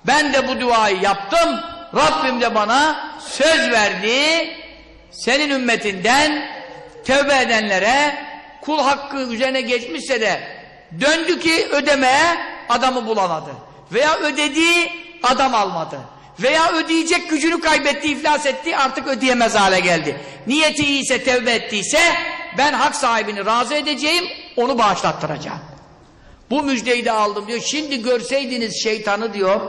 Ben de bu duayı yaptım. Rabbim de bana söz verdi. Senin ümmetinden tövbe edenlere kul hakkı üzerine geçmişse de döndü ki ödemeye adamı bulamadı. Veya ödediği adam almadı. Veya ödeyecek gücünü kaybetti, iflas etti, artık ödeyemez hale geldi. Niyeti iyiyse, tevbe ettiyse ben hak sahibini razı edeceğim, onu bağışlattıracağım. Bu müjdeyi de aldım diyor. Şimdi görseydiniz şeytanı diyor,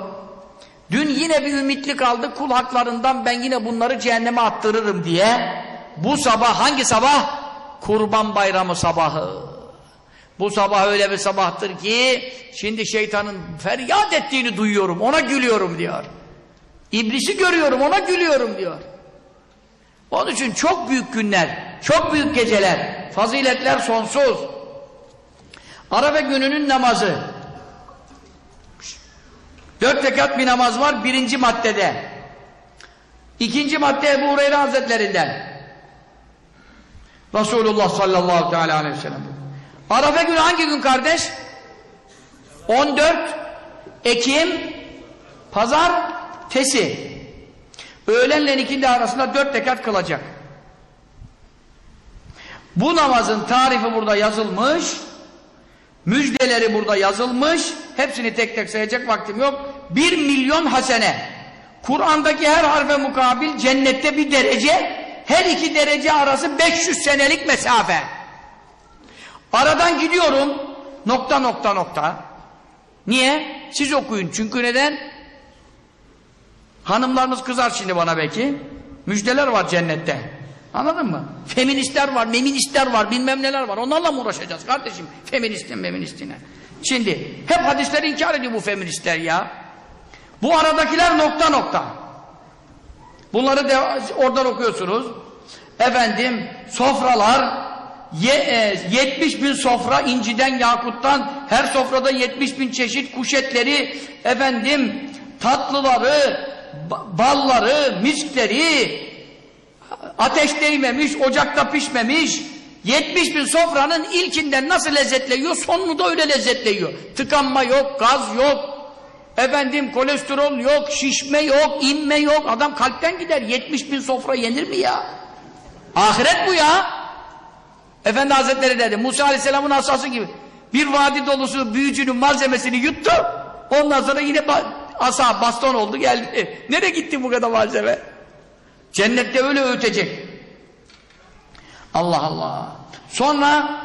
Dün yine bir ümitlik aldı kul haklarından ben yine bunları cehenneme attırırım diye. Bu sabah hangi sabah? Kurban bayramı sabahı. Bu sabah öyle bir sabahtır ki şimdi şeytanın feryat ettiğini duyuyorum ona gülüyorum diyor. İblisi görüyorum ona gülüyorum diyor. Onun için çok büyük günler, çok büyük geceler, faziletler sonsuz. Arafa gününün namazı Dört rekat bir namaz var birinci maddede. İkinci madde Ebu Hureyre Hazretlerinden. Resulullah sallallahu teala aleyhi ve sellem. Arafa günü hangi gün kardeş? 14 Ekim Pazar Tesi. Öğlenle ikindi arasında dört rekat kılacak. Bu namazın tarifi burada yazılmış. Müjdeleri burada yazılmış. Hepsini tek tek sayacak vaktim yok. Bir milyon hasene. Kur'an'daki her harfe mukabil cennette bir derece. Her iki derece arası 500 senelik mesafe. Aradan gidiyorum. Nokta nokta nokta. Niye? Siz okuyun. Çünkü neden? Hanımlarınız kızar şimdi bana belki. Müjdeler var cennette. Anladın mı? Feministler var, meministler var, bilmem neler var. Onlarla mı uğraşacağız kardeşim? Feministin, meministine. Şimdi hep hadisleri inkar ediyor bu feministler ya. Bu aradakiler nokta nokta. Bunları de oradan okuyorsunuz. Efendim sofralar ye, e, 70 bin sofra inciden, yakuttan, her sofrada 70 bin çeşit kuş etleri, efendim, tatlıları, ba- balları, miskleri, ateş değmemiş, ocakta pişmemiş, 70 bin sofranın ilkinden nasıl lezzetle yiyor, sonunu da öyle lezzetle yiyor. Tıkanma yok, gaz yok, efendim kolesterol yok, şişme yok, inme yok. Adam kalpten gider. 70 bin sofra yenir mi ya? Ahiret bu ya. Efendi Hazretleri dedi, Musa Aleyhisselam'ın asası gibi. Bir vadi dolusu büyücünün malzemesini yuttu. Ondan sonra yine asa, baston oldu geldi. Nereye gitti bu kadar malzeme? Cennette öyle ötecek. Allah Allah. Sonra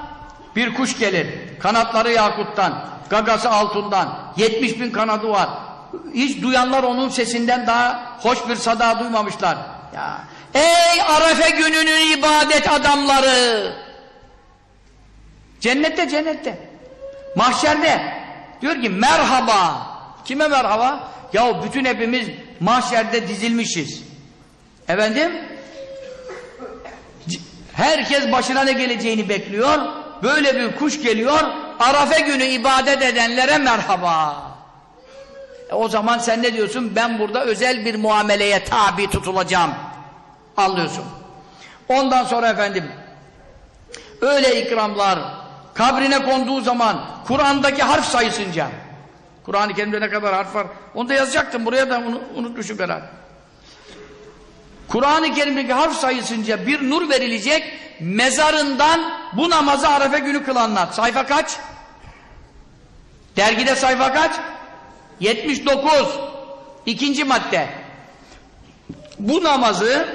bir kuş gelir. Kanatları yakuttan, gagası altından. 70 bin kanadı var. Hiç duyanlar onun sesinden daha hoş bir sada duymamışlar. Ya. Ey Arefe gününün ibadet adamları! Cennette cennette. Mahşerde. Diyor ki merhaba. Kime merhaba? Ya bütün hepimiz mahşerde dizilmişiz. Efendim? Herkes başına ne geleceğini bekliyor. Böyle bir kuş geliyor. Arafe günü ibadet edenlere merhaba. E o zaman sen ne diyorsun? Ben burada özel bir muameleye tabi tutulacağım. Anlıyorsun. Ondan sonra efendim öyle ikramlar kabrine konduğu zaman Kur'an'daki harf sayısınca Kur'an-ı Kerim'de ne kadar harf var onu da yazacaktım buraya da unu- unutmuşum herhalde. Kur'an-ı Kerim'deki harf sayısınca bir nur verilecek mezarından bu namazı Arefe günü kılanlar. Sayfa kaç? Dergide sayfa kaç? 79. İkinci madde. Bu namazı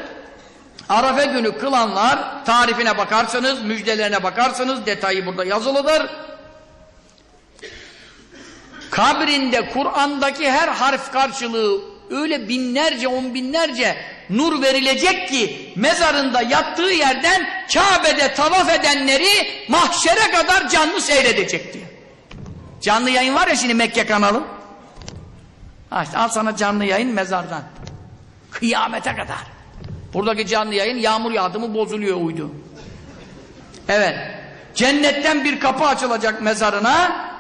Arafe günü kılanlar tarifine bakarsanız, müjdelerine bakarsanız detayı burada yazılıdır. Kabrinde Kur'an'daki her harf karşılığı öyle binlerce, on binlerce nur verilecek ki mezarında yattığı yerden Kabe'de tavaf edenleri mahşere kadar canlı seyredecek diyor. Canlı yayın var ya şimdi Mekke kanalı. İşte al sana canlı yayın mezardan. Kıyamete kadar. Buradaki canlı yayın yağmur yağdı mı bozuluyor uydu. Evet. Cennetten bir kapı açılacak mezarına.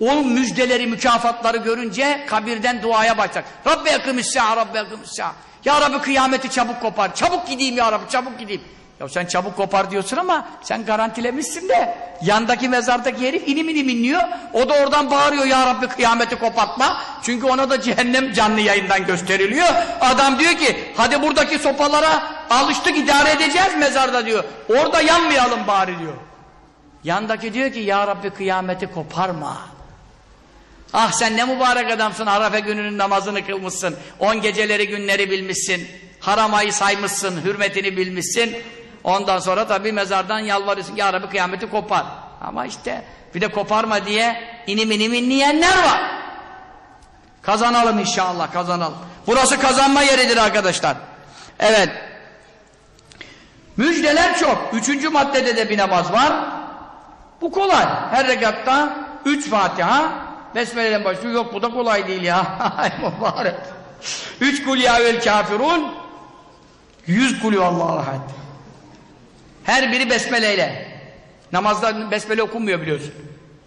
Onun müjdeleri, mükafatları görünce kabirden duaya başlayacak. Rabbe yakımüssâ, Rabbe yakımüssâ. Ya Rabbi kıyameti çabuk kopar. Çabuk gideyim ya Rabbi, çabuk gideyim. Ya sen çabuk kopar diyorsun ama sen garantilemişsin de yandaki mezardaki herif inim inim inliyor. O da oradan bağırıyor ya Rabbi kıyameti kopartma. Çünkü ona da cehennem canlı yayından gösteriliyor. Adam diyor ki hadi buradaki sopalara alıştık idare edeceğiz mezarda diyor. Orada yanmayalım bari diyor. Yandaki diyor ki ya Rabbi kıyameti koparma. Ah sen ne mübarek adamsın Arafe gününün namazını kılmışsın. On geceleri günleri bilmişsin. Haram ayı saymışsın, hürmetini bilmişsin. Ondan sonra tabii mezardan yalvarırsın. Ya Rabbi kıyameti kopar. Ama işte bir de koparma diye inim inim inleyenler var. Kazanalım inşallah kazanalım. Burası kazanma yeridir arkadaşlar. Evet. Müjdeler çok. Üçüncü maddede de bir namaz var. Bu kolay. Her rekatta üç Fatiha Besmele'den başlıyor. Yok bu da kolay değil ya. Mübarek. Üç kul yavel kafirun yüz kulü Allah'a had. Her biri besmeleyle. Namazda besmele okunmuyor biliyorsun.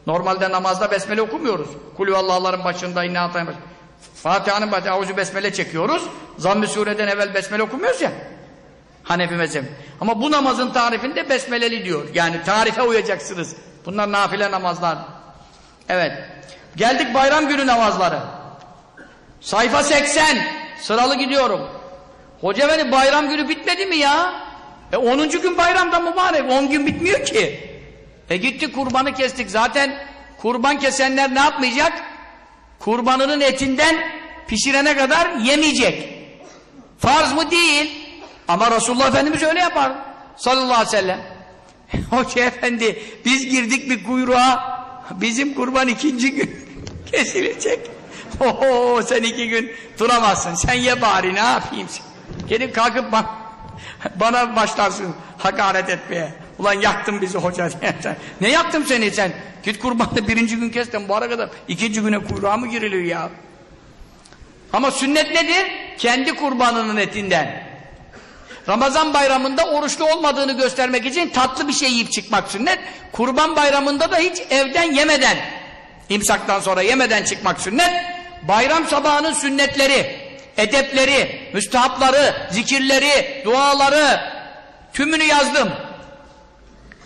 Normalde namazda besmele okumuyoruz. Kulü Allah'ların başında inna atayın. Fatiha'nın başında avucu besmele çekiyoruz. Zamm-ı sureden evvel besmele okumuyoruz ya. Hanefi mezhebi. Ama bu namazın tarifinde besmeleli diyor. Yani tarife uyacaksınız. Bunlar nafile namazlar. Evet. Geldik bayram günü namazları. Sayfa 80. Sıralı gidiyorum. Hoca efendi bayram günü bitmedi mi ya? E 10. gün bayramda mübarek. 10 gün bitmiyor ki. E gitti kurbanı kestik. Zaten kurban kesenler ne yapmayacak? Kurbanının etinden pişirene kadar yemeyecek. Farz mı? Değil. Ama Resulullah Efendimiz öyle yapar. Sallallahu aleyhi ve sellem. Hoca efendi biz girdik bir kuyruğa. Bizim kurban ikinci gün kesilecek. Oho sen iki gün duramazsın. Sen ye bari ne yapayım sen. Gelip kalkıp bak, bana başlarsın hakaret etmeye. Ulan yaktın bizi hoca ne yaktım seni sen? Git kurbanı birinci gün kestin bu ara kadar. ikinci güne kuyruğa mı giriliyor ya? Ama sünnet nedir? Kendi kurbanının etinden. Ramazan bayramında oruçlu olmadığını göstermek için tatlı bir şey yiyip çıkmak sünnet. Kurban bayramında da hiç evden yemeden, imsaktan sonra yemeden çıkmak sünnet. Bayram sabahının sünnetleri, edepleri, müstehapları, zikirleri, duaları tümünü yazdım.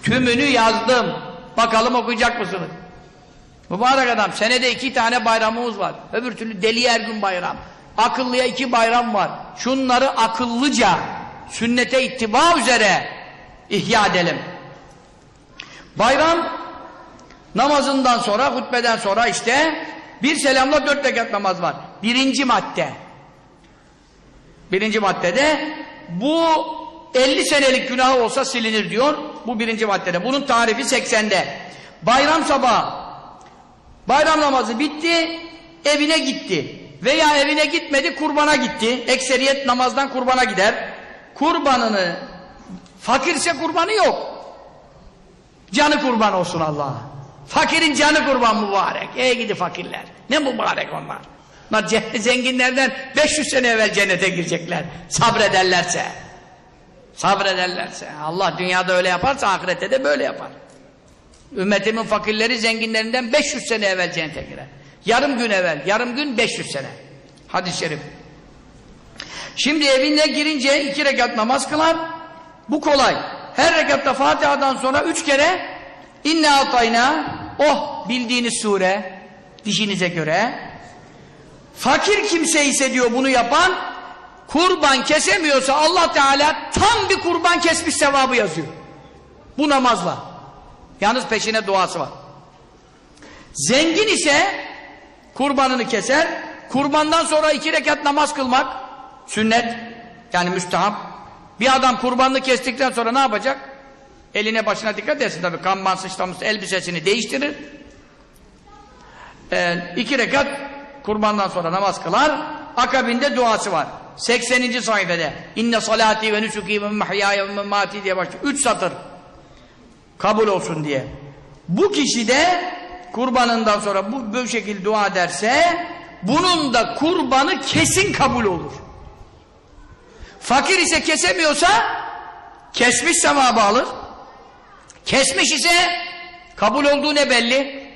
Tümünü yazdım. Bakalım okuyacak mısınız? Mübarek adam senede iki tane bayramımız var. Öbür türlü deli her gün bayram. Akıllıya iki bayram var. Şunları akıllıca sünnete ittiba üzere ihya edelim. Bayram namazından sonra, hutbeden sonra işte bir selamla dört rekat namaz var. Birinci madde. Birinci maddede bu 50 senelik günah olsa silinir diyor. Bu birinci maddede. Bunun tarifi 80'de. Bayram sabahı bayram namazı bitti, evine gitti. Veya evine gitmedi, kurbana gitti. Ekseriyet namazdan kurbana gider. Kurbanını fakirse kurbanı yok. Canı kurban olsun Allah'a. Fakirin canı kurban mübarek. Ey gidi fakirler. Ne mübarek onlar. Onlar zenginlerden 500 sene evvel cennete girecekler. Sabrederlerse. Sabrederlerse. Allah dünyada öyle yaparsa ahirette de böyle yapar. Ümmetimin fakirleri zenginlerinden 500 sene evvel cennete girer. Yarım gün evvel, yarım gün 500 sene. Hadis-i şerif. Şimdi evine girince iki rekat namaz kılar. Bu kolay. Her rekatta Fatiha'dan sonra üç kere inne atayna oh bildiğiniz sure dişinize göre fakir kimse ise diyor bunu yapan kurban kesemiyorsa Allah Teala tam bir kurban kesmiş sevabı yazıyor. Bu namazla. Yalnız peşine duası var. Zengin ise kurbanını keser. Kurbandan sonra iki rekat namaz kılmak sünnet yani müstahap. Bir adam kurbanını kestikten sonra ne yapacak? Eline başına dikkat etsin tabi. Kanman sıçramış elbisesini değiştirir. Ee, iki rekat kurbandan sonra namaz kılar. Akabinde duası var. 80. sayfede inne salati ve nusuki ve mahyaya ve memati diye başlıyor. Üç satır. Kabul olsun diye. Bu kişi de kurbanından sonra bu, bu şekilde dua ederse bunun da kurbanı kesin kabul olur. Fakir ise kesemiyorsa kesmiş sevabı alır. Kesmiş ise kabul olduğu ne belli?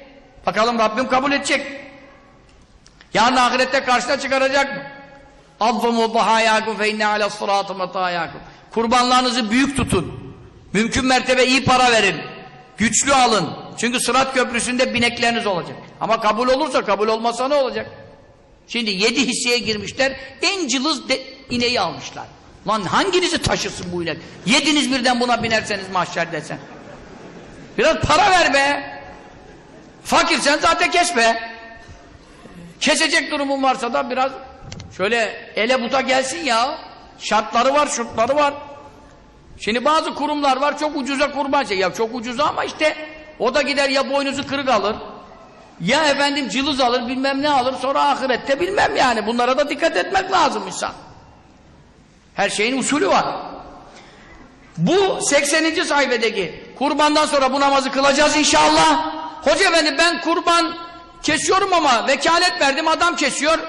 Bakalım Rabbim kabul edecek. Yarın ahirette karşına çıkaracak mı? Azzumu dhahayâkum fe inne alâ sırâtı metâyâkum. Kurbanlarınızı büyük tutun. Mümkün mertebe iyi para verin. Güçlü alın. Çünkü sırat köprüsünde binekleriniz olacak. Ama kabul olursa kabul olmasa ne olacak? Şimdi yedi hisseye girmişler. En cılız ineği almışlar. Lan hanginizi taşırsın bu inek? Yediniz birden buna binerseniz mahşer desen. Biraz para ver be. Fakirsen zaten kes be. Kesecek durumun varsa da biraz şöyle ele buta gelsin ya. Şartları var, şurtları var. Şimdi bazı kurumlar var çok ucuza kurban şey. Ya çok ucuza ama işte o da gider ya boynuzu kırık alır. Ya efendim cılız alır bilmem ne alır sonra ahirette bilmem yani. Bunlara da dikkat etmek lazım insan. Her şeyin usulü var. Bu 80. sayfedeki kurbandan sonra bu namazı kılacağız inşallah. Hoca efendi ben kurban kesiyorum ama vekalet verdim adam kesiyor.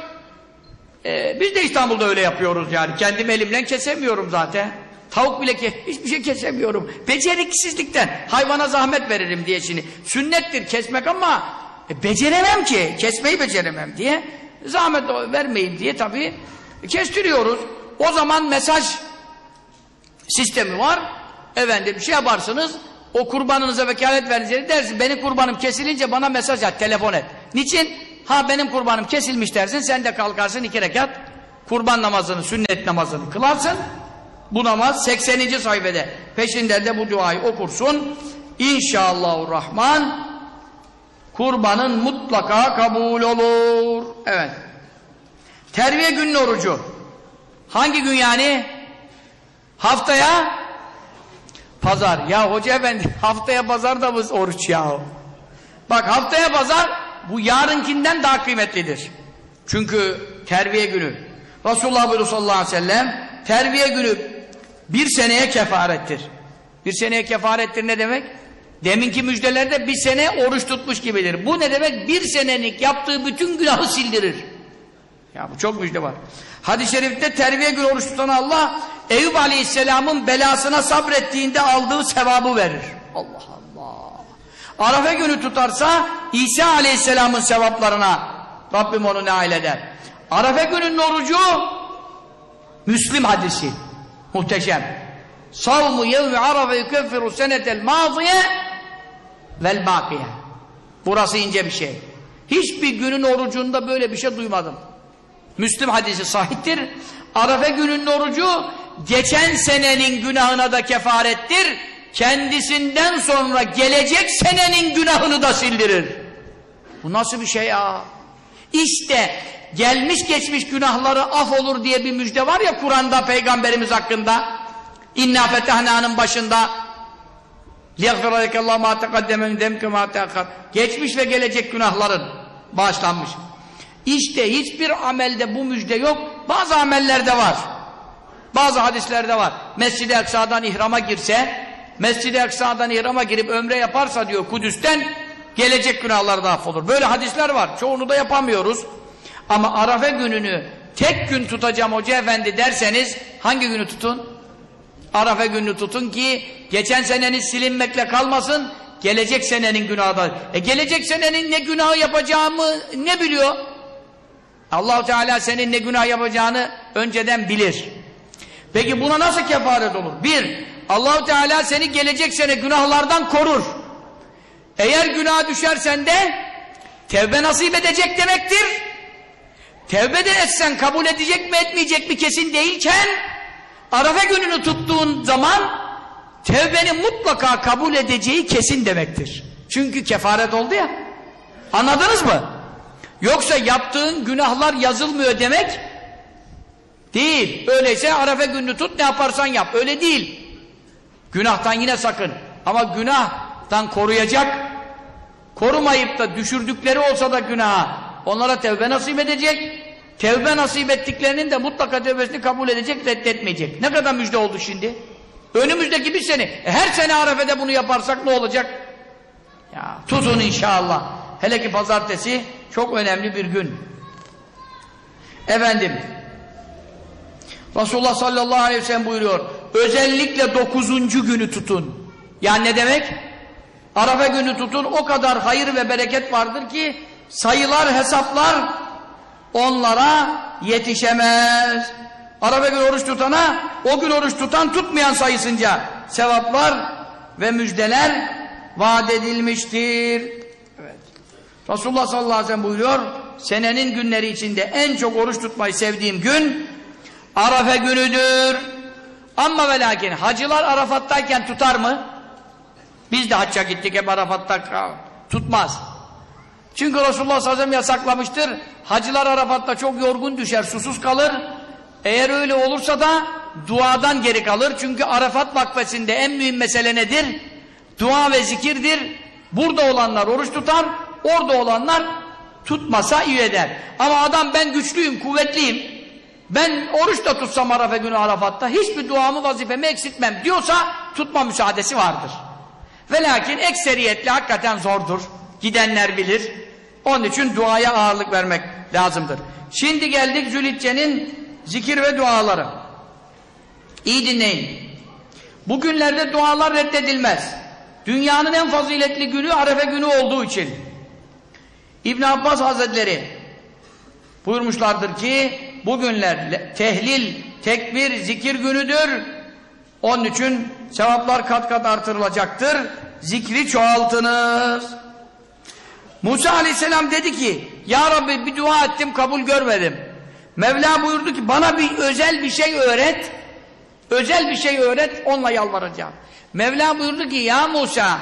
Ee, biz de İstanbul'da öyle yapıyoruz yani. Kendim elimle kesemiyorum zaten. Tavuk bile ke hiçbir şey kesemiyorum. Beceriksizlikten hayvana zahmet veririm diye şimdi. Sünnettir kesmek ama e, beceremem ki. Kesmeyi beceremem diye. Zahmet vermeyeyim diye tabii kestiriyoruz. O zaman mesaj sistemi var. Efendim bir şey yaparsınız. O kurbanınıza vekalet vereceğiniz dersin. Benim kurbanım kesilince bana mesaj at, telefon et. Niçin? Ha benim kurbanım kesilmiş dersin. Sen de kalkarsın iki rekat kurban namazını, sünnet namazını kılarsın. Bu namaz 80. sayfede. Peşinden de bu duayı okursun. İnşallahurrahman kurbanın mutlaka kabul olur. Evet. Terbiye günün orucu. Hangi gün yani? Haftaya pazar. Ya hoca efendi haftaya pazar da mı oruç ya? Bak haftaya pazar bu yarınkinden daha kıymetlidir. Çünkü terbiye günü. Resulullah sallallahu aleyhi ve sellem terbiye günü bir seneye kefarettir. Bir seneye kefarettir ne demek? Deminki müjdelerde bir sene oruç tutmuş gibidir. Bu ne demek? Bir senelik yaptığı bütün günahı sildirir. Ya bu çok müjde var. Hadis-i şerifte terbiye günü oruç tutan Allah Eyüp Aleyhisselam'ın belasına sabrettiğinde aldığı sevabı verir. Allah Allah. Arafa günü tutarsa İsa Aleyhisselam'ın sevaplarına Rabbim onu nail eder. Arafa gününün orucu Müslim hadisi. Muhteşem. Savmu yevmi arafa yukeffiru senetel maziye vel bakiye. Burası ince bir şey. Hiçbir günün orucunda böyle bir şey duymadım. Müslüm hadisi sahiptir. Arafe gününün orucu geçen senenin günahına da kefarettir. Kendisinden sonra gelecek senenin günahını da sildirir. Bu nasıl bir şey ya? İşte gelmiş geçmiş günahları af olur diye bir müjde var ya Kur'an'da peygamberimiz hakkında. İnna fetehna'nın başında Geçmiş ve gelecek günahların bağışlanmış. İşte hiçbir amelde bu müjde yok. Bazı amellerde var. Bazı hadislerde var. Mescid-i Aksa'dan ihrama girse, Mescid-i Aksa'dan ihrama girip ömre yaparsa diyor Kudüs'ten gelecek günahlar da affolur. Böyle hadisler var. Çoğunu da yapamıyoruz. Ama Arafa gününü tek gün tutacağım hoca efendi derseniz hangi günü tutun? Arafa gününü tutun ki geçen senenin silinmekle kalmasın gelecek senenin günahı da. E gelecek senenin ne günahı yapacağımı ne biliyor? Allahu Teala senin ne günah yapacağını önceden bilir. Peki buna nasıl kefaret olur? Bir, Allahu Teala seni gelecek sene günahlardan korur. Eğer günah düşersen de tevbe nasip edecek demektir. Tevbe de etsen kabul edecek mi etmeyecek mi kesin değilken Arafa gününü tuttuğun zaman tevbeni mutlaka kabul edeceği kesin demektir. Çünkü kefaret oldu ya. Anladınız mı? Yoksa yaptığın günahlar yazılmıyor demek değil. Öyleyse Arafa gününü tut ne yaparsan yap. Öyle değil. Günahtan yine sakın. Ama günahtan koruyacak korumayıp da düşürdükleri olsa da günaha onlara tevbe nasip edecek tevbe nasip ettiklerinin de mutlaka tevbesini kabul edecek reddetmeyecek. Ne kadar müjde oldu şimdi? Önümüzdeki bir sene. E her sene Arefe'de bunu yaparsak ne olacak? Ya tutun inşallah. Hele ki pazartesi çok önemli bir gün. Efendim Resulullah sallallahu aleyhi ve sellem buyuruyor özellikle dokuzuncu günü tutun. Yani ne demek? Arafa günü tutun o kadar hayır ve bereket vardır ki sayılar hesaplar onlara yetişemez. Arafa günü oruç tutana o gün oruç tutan tutmayan sayısınca sevaplar ve müjdeler vaat edilmiştir. Resulullah sallallahu aleyhi ve sellem buyuruyor senenin günleri içinde en çok oruç tutmayı sevdiğim gün Arafa günüdür. Ama ve lakin hacılar Arafat'tayken tutar mı? Biz de hacca gittik hep Arafat'ta tutmaz. Çünkü Resulullah sallallahu aleyhi ve sellem yasaklamıştır. Hacılar Arafat'ta çok yorgun düşer, susuz kalır. Eğer öyle olursa da duadan geri kalır. Çünkü Arafat vakfesinde en mühim mesele nedir? Dua ve zikirdir. Burada olanlar oruç tutar, orada olanlar tutmasa iyi eder. Ama adam ben güçlüyüm, kuvvetliyim. Ben oruç da tutsam Arafa günü Arafat'ta hiçbir duamı vazifemi eksiltmem diyorsa tutma müsaadesi vardır. Ve lakin ekseriyetle hakikaten zordur. Gidenler bilir. Onun için duaya ağırlık vermek lazımdır. Şimdi geldik Zülhicce'nin zikir ve duaları. İyi dinleyin. Bugünlerde dualar reddedilmez. Dünyanın en faziletli günü Arefe günü olduğu için. İbn Abbas Hazretleri buyurmuşlardır ki bugünler tehlil, tekbir, zikir günüdür. Onun için sevaplar kat kat artırılacaktır. Zikri çoğaltınız. Musa aleyhisselam dedi ki Ya Rabbi bir dua ettim kabul görmedim. Mevla buyurdu ki bana bir özel bir şey öğret. Özel bir şey öğret onunla yalvaracağım. Mevla buyurdu ki ya Musa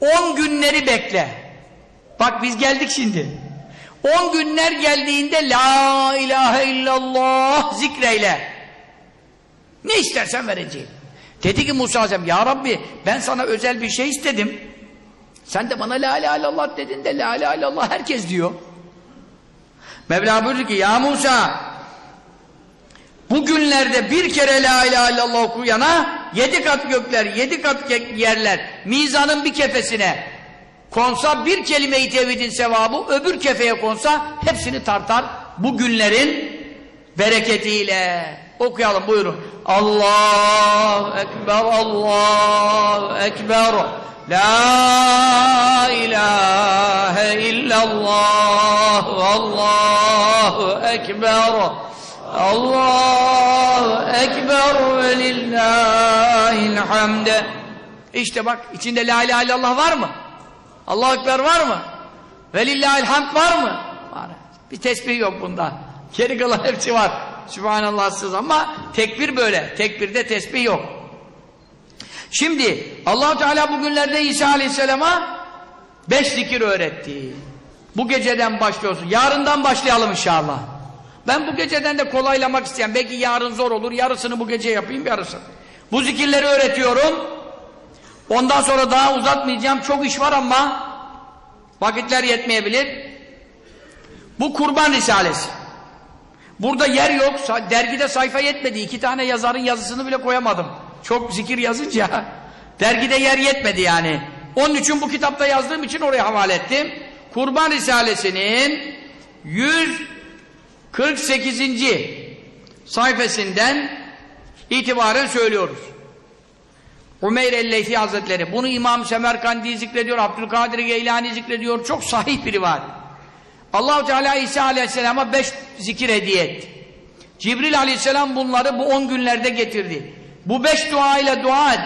on günleri bekle. Bak biz geldik şimdi. On günler geldiğinde La ilahe illallah zikreyle. Ne istersen vereceğim. Dedi ki Musa Aleyhisselam Ya Rabbi ben sana özel bir şey istedim. Sen de bana la ilahe illallah dedin de la ilahe illallah herkes diyor. Mevla buyurdu ki ya Musa bugünlerde bir kere la ilahe illallah okuyana yedi kat gökler, yedi kat yerler mizanın bir kefesine konsa bir kelime-i tevhidin sevabı öbür kefeye konsa hepsini tartar bu günlerin bereketiyle okuyalım buyurun. Allahu Ekber, Allahu Ekber. La ilahe illallah, Allahu Ekber. Allahu Ekber ve lillahil hamd. İşte bak içinde la ilahe illallah var mı? Allahu Ekber var mı? Ve lillahil hamd var mı? Var. Bir tesbih yok bunda. Geri kalan hepsi var. Sübhanallahsız ama tekbir böyle. Tekbirde tesbih yok. Şimdi Allahu Teala bugünlerde İsa Aleyhisselam'a beş zikir öğretti. Bu geceden başlıyorsun. Yarından başlayalım inşallah. Ben bu geceden de kolaylamak isteyen, belki yarın zor olur, yarısını bu gece yapayım, yarısını. Bu zikirleri öğretiyorum. Ondan sonra daha uzatmayacağım. Çok iş var ama vakitler yetmeyebilir. Bu Kurban Risalesi. Burada yer yok. Dergide sayfa yetmedi. İki tane yazarın yazısını bile koyamadım. Çok zikir yazınca dergide yer yetmedi yani. Onun için bu kitapta yazdığım için oraya havale ettim. Kurban Risalesi'nin 148. sayfasından itibaren söylüyoruz. Umeyr el-Leythi Hazretleri. Bunu İmam Semerkandi zikrediyor, Abdülkadir Geylani zikrediyor. Çok sahih bir rivayet. Allahu Teala İsa Aleyhisselam'a beş zikir hediye etti. Cibril Aleyhisselam bunları bu on günlerde getirdi. Bu beş dua ile dua et.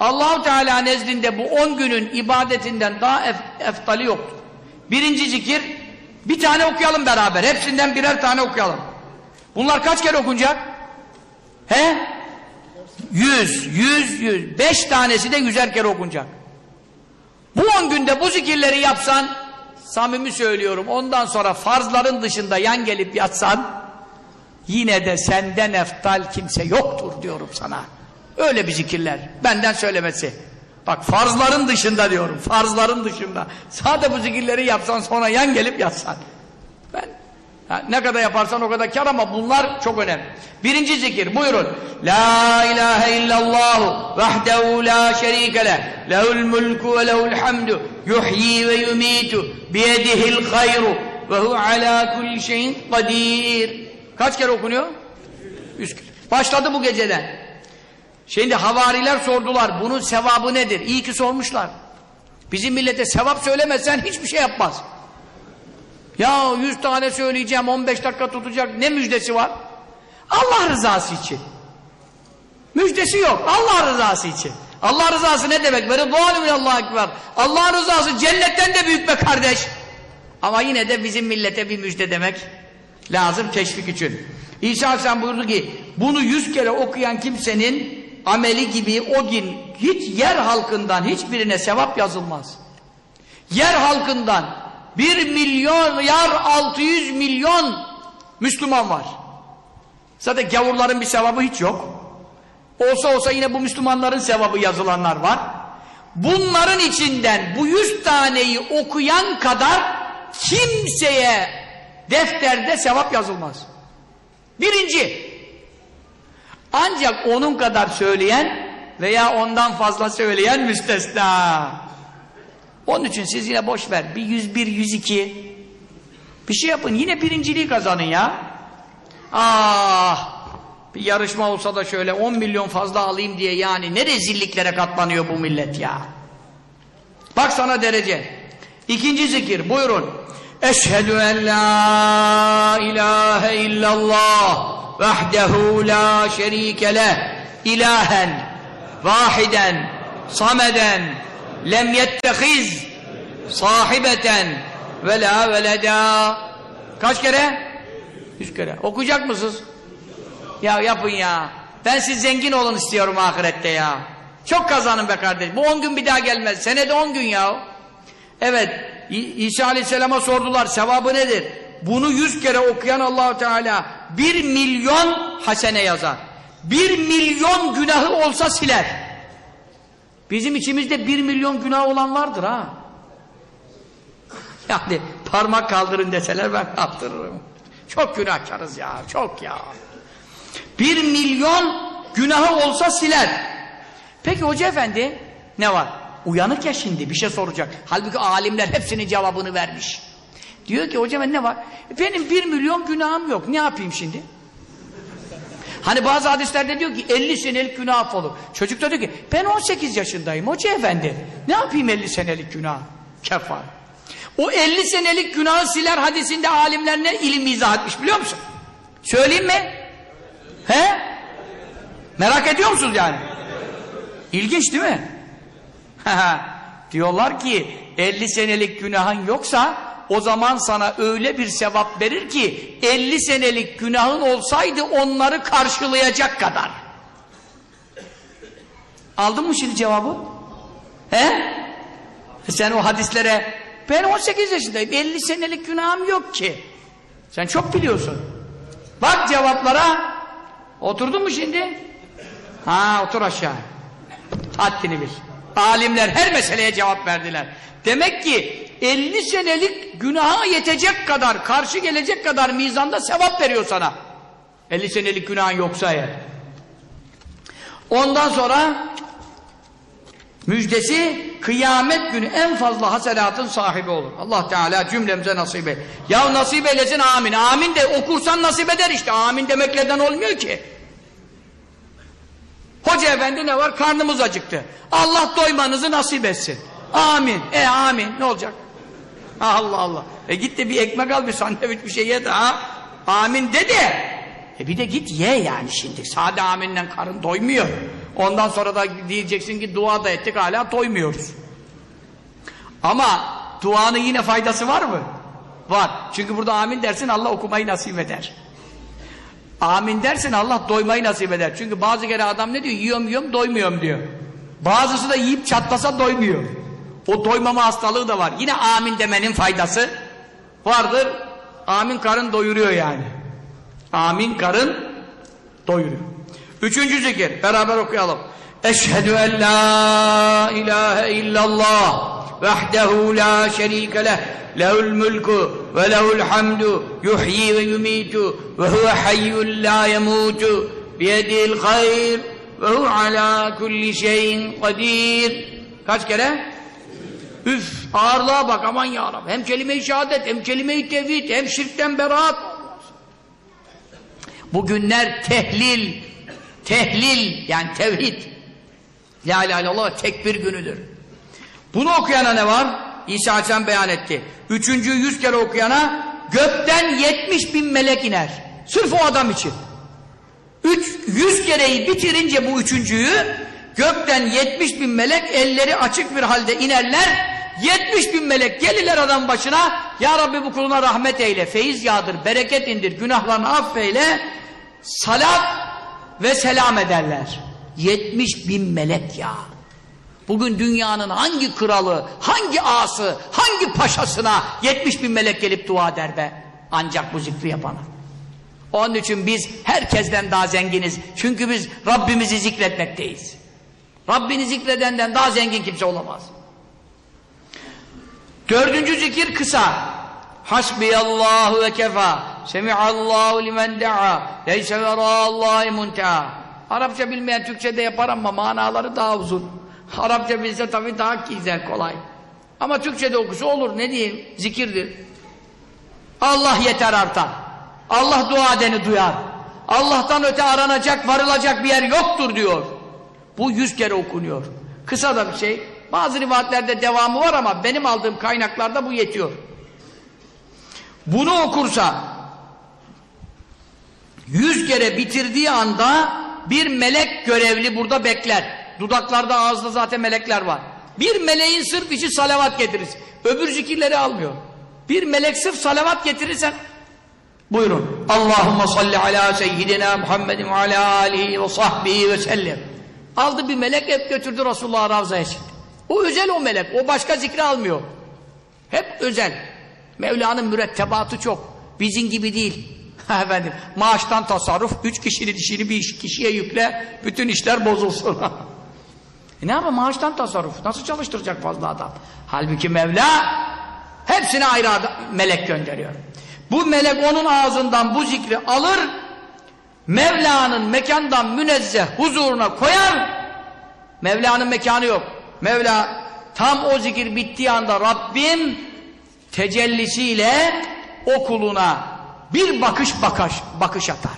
Allahu Teala nezdinde bu on günün ibadetinden daha ef eftali yoktur. Birinci zikir bir tane okuyalım beraber. Hepsinden birer tane okuyalım. Bunlar kaç kere okunacak? He? Yüz, yüz, yüz. Beş tanesi de yüzer kere okunacak. Bu on günde bu zikirleri yapsan samimi söylüyorum ondan sonra farzların dışında yan gelip yatsan yine de senden eftal kimse yoktur diyorum sana. Öyle bir zikirler. Benden söylemesi. Bak farzların dışında diyorum. Farzların dışında. Sadece bu zikirleri yapsan sonra yan gelip yatsan. Ha, ne kadar yaparsan o kadar kar ama bunlar çok önemli. Birinci zikir buyurun. La ilahe illallah vahdehu la şerike leh. Lehul mulku ve lehul hamdu. Yuhyi ve yumitu. Biyedihil hayru. Ve hu ala kulli şeyin kadir. Kaç kere okunuyor? Yüz kere. Başladı bu geceden. Şimdi havariler sordular. Bunun sevabı nedir? İyi ki sormuşlar. Bizim millete sevap söylemezsen hiçbir şey yapmaz. Ya yüz tane söyleyeceğim, 15 dakika tutacak. Ne müjdesi var? Allah rızası için. Müjdesi yok. Allah rızası için. Allah rızası ne demek? Minallahu ekber. Allah rızası cennetten de büyük be kardeş. Ama yine de bizim millete bir müjde demek lazım teşvik için. İsa Aleyhisselam buyurdu ki bunu yüz kere okuyan kimsenin ameli gibi o gün hiç yer halkından hiçbirine sevap yazılmaz. Yer halkından bir milyon yar 600 milyon Müslüman var. Zaten gavurların bir sevabı hiç yok. Olsa olsa yine bu Müslümanların sevabı yazılanlar var. Bunların içinden bu yüz taneyi okuyan kadar kimseye defterde sevap yazılmaz. Birinci, ancak onun kadar söyleyen veya ondan fazla söyleyen müstesna. Onun için siz yine boş ver. Bir 101, 102 bir şey yapın. Yine birinciliği kazanın ya. Ah! Bir yarışma olsa da şöyle 10 milyon fazla alayım diye yani ne rezilliklere katlanıyor bu millet ya. Bak sana derece. İkinci zikir buyurun. Eşhedü en la ilahe illallah vahdehu la şerike leh ilahen vahiden sameden lem yettehiz sahibeten ve la veleda kaç kere? yüz kere okuyacak mısınız? ya yapın ya ben siz zengin olun istiyorum ahirette ya çok kazanın be kardeş bu on gün bir daha gelmez senede on gün ya evet İsa Aleyhisselam'a sordular sevabı nedir? Bunu yüz kere okuyan Allahu Teala bir milyon hasene yazar. Bir milyon günahı olsa siler. Bizim içimizde bir milyon günah olan vardır ha. Yani parmak kaldırın deseler ben kaldırırım. Çok günahkarız ya, çok ya. Bir milyon günahı olsa siler. Peki hoca efendi ne var? Uyanık ya şimdi bir şey soracak. Halbuki alimler hepsinin cevabını vermiş. Diyor ki hocam ne var? Benim bir milyon günahım yok. Ne yapayım şimdi? Hani bazı hadislerde diyor ki 50 senelik günah olur. Çocuk da diyor ki ben 18 yaşındayım hoca efendi. Ne yapayım 50 senelik günah? Kefar. O 50 senelik günahı siler hadisinde alimler ne ilim izah etmiş biliyor musun? Söyleyeyim mi? He? Merak ediyor musunuz yani? İlginç değil mi? Diyorlar ki 50 senelik günahın yoksa o zaman sana öyle bir sevap verir ki 50 senelik günahın olsaydı onları karşılayacak kadar. Aldın mı şimdi cevabı? He? E sen o hadislere ben 18 yaşındayım 50 senelik günahım yok ki. Sen çok biliyorsun. Bak cevaplara. Oturdun mu şimdi? Ha otur aşağı. Haddini bil. Alimler her meseleye cevap verdiler. Demek ki 50 senelik günaha yetecek kadar, karşı gelecek kadar mizanda sevap veriyor sana. 50 senelik günahın yoksa eğer. Ondan sonra müjdesi kıyamet günü en fazla hasenatın sahibi olur. Allah Teala cümlemize nasip et. Ya nasip eylesin amin. Amin de okursan nasip eder işte. Amin demeklerden olmuyor ki. Hoca efendi ne var? Karnımız acıktı. Allah doymanızı nasip etsin. Amin. E amin. Ne olacak? Allah Allah. E git de bir ekmek al bir sandviç bir şey ye de ha. Amin de de. E bir de git ye yani şimdi. Sade aminle karın doymuyor. Ondan sonra da diyeceksin ki dua da ettik hala doymuyoruz. Ama duanın yine faydası var mı? Var. Çünkü burada amin dersin Allah okumayı nasip eder. Amin dersin Allah doymayı nasip eder. Çünkü bazı kere adam ne diyor? Yiyorum yiyorum doymuyorum diyor. Bazısı da yiyip çatlasa doymuyor. O doymama hastalığı da var. Yine amin demenin faydası vardır. Amin karın doyuruyor yani. Amin karın doyuruyor. Üçüncü zikir. Beraber okuyalım. Eşhedü en la ilahe illallah lehul mulku ve lehul hamdu yuhyi ve yumitu ve huve hayyun la yemutu biyedil hayr ve hu ala kulli şeyin kadir. Kaç kere? Üf ağırlığa bak aman ya Rabbi. Hem kelime-i şehadet hem kelime-i tevhid hem şirkten beraat. Bugünler tehlil tehlil yani tevhid La ilahe illallah tekbir günüdür. Bunu okuyana ne var? İsa Aleyhisselam beyan etti. Üçüncü yüz kere okuyana gökten yetmiş bin melek iner. Sırf o adam için. Üç, yüz kereyi bitirince bu üçüncüyü gökten yetmiş bin melek elleri açık bir halde inerler. Yetmiş bin melek gelirler adam başına. Ya Rabbi bu kuluna rahmet eyle, feyiz yağdır, bereket indir, günahlarını affeyle. Salat ve selam ederler. 70 bin melek ya. Bugün dünyanın hangi kralı, hangi ağası, hangi paşasına 70 bin melek gelip dua eder be. Ancak bu zikri yapana. Onun için biz herkesten daha zenginiz. Çünkü biz Rabbimizi zikretmekteyiz. Rabbini zikredenden daha zengin kimse olamaz. Dördüncü zikir kısa. Hasbiyallahu ve kefa. Semi'allahu limen da'a. Leyse vera'allahi munteha. Arapça bilmeyen Türkçe de yapar ama manaları daha uzun. Arapça bilse tabii daha güzel, kolay. Ama Türkçe'de okusa olur, ne diyeyim? Zikirdir. Allah yeter artar. Allah dua edeni duyar. Allah'tan öte aranacak, varılacak bir yer yoktur diyor. Bu yüz kere okunuyor. Kısa da bir şey. Bazı rivayetlerde devamı var ama benim aldığım kaynaklarda bu yetiyor. Bunu okursa yüz kere bitirdiği anda bir melek görevli burada bekler. Dudaklarda ağızda zaten melekler var. Bir meleğin sırf içi salavat getirir. Öbür zikirleri almıyor. Bir melek sırf salavat getirirsen buyurun. Allahumme salli ala seyyidina Muhammedin ve ala alihi ve sahbihi ve sellem. Aldı bir melek hep götürdü Resulullah'a Ravza'ya şimdi. O özel o melek. O başka zikri almıyor. Hep özel. Mevla'nın mürettebatı çok. Bizim gibi değil. Efendim, maaştan tasarruf, üç kişinin işini bir kişiye yükle, bütün işler bozulsun. e ne yapalım maaştan tasarruf, nasıl çalıştıracak fazla adam? Halbuki Mevla hepsine ayrı melek gönderiyor. Bu melek onun ağzından bu zikri alır, Mevla'nın mekandan münezzeh huzuruna koyar, Mevla'nın mekanı yok. Mevla tam o zikir bittiği anda Rabbim tecellisiyle o kuluna bir bakış bakış, bakış atar.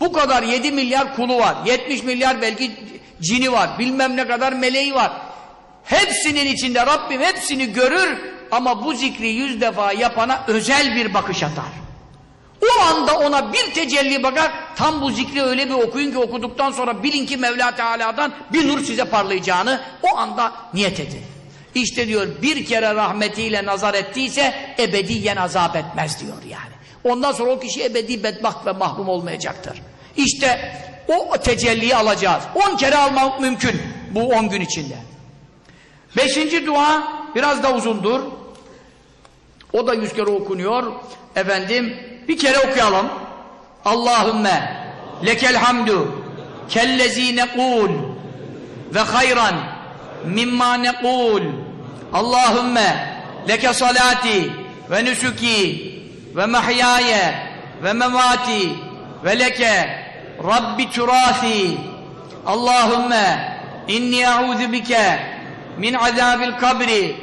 Bu kadar 7 milyar kulu var. 70 milyar belki cini var. Bilmem ne kadar meleği var. Hepsinin içinde Rabbim hepsini görür ama bu zikri yüz defa yapana özel bir bakış atar. O anda ona bir tecelli bakar, tam bu zikri öyle bir okuyun ki okuduktan sonra bilin ki Mevla Teala'dan bir nur size parlayacağını o anda niyet edin. İşte diyor bir kere rahmetiyle nazar ettiyse ebediyen azap etmez diyor yani. Ondan sonra o kişi ebedi bedbaht ve mahrum olmayacaktır. İşte o tecelliyi alacağız. On kere almak mümkün bu on gün içinde. Beşinci dua biraz da uzundur. O da yüz kere okunuyor. Efendim bir kere okuyalım. Allahümme lekel hamdu kellezi nekul ve hayran mimma nekul Allahümme leke salati ve nusuki ve mahyaye ve memati ve leke rabbi turasi Allahümme inni a'udhu bike min azabil kabri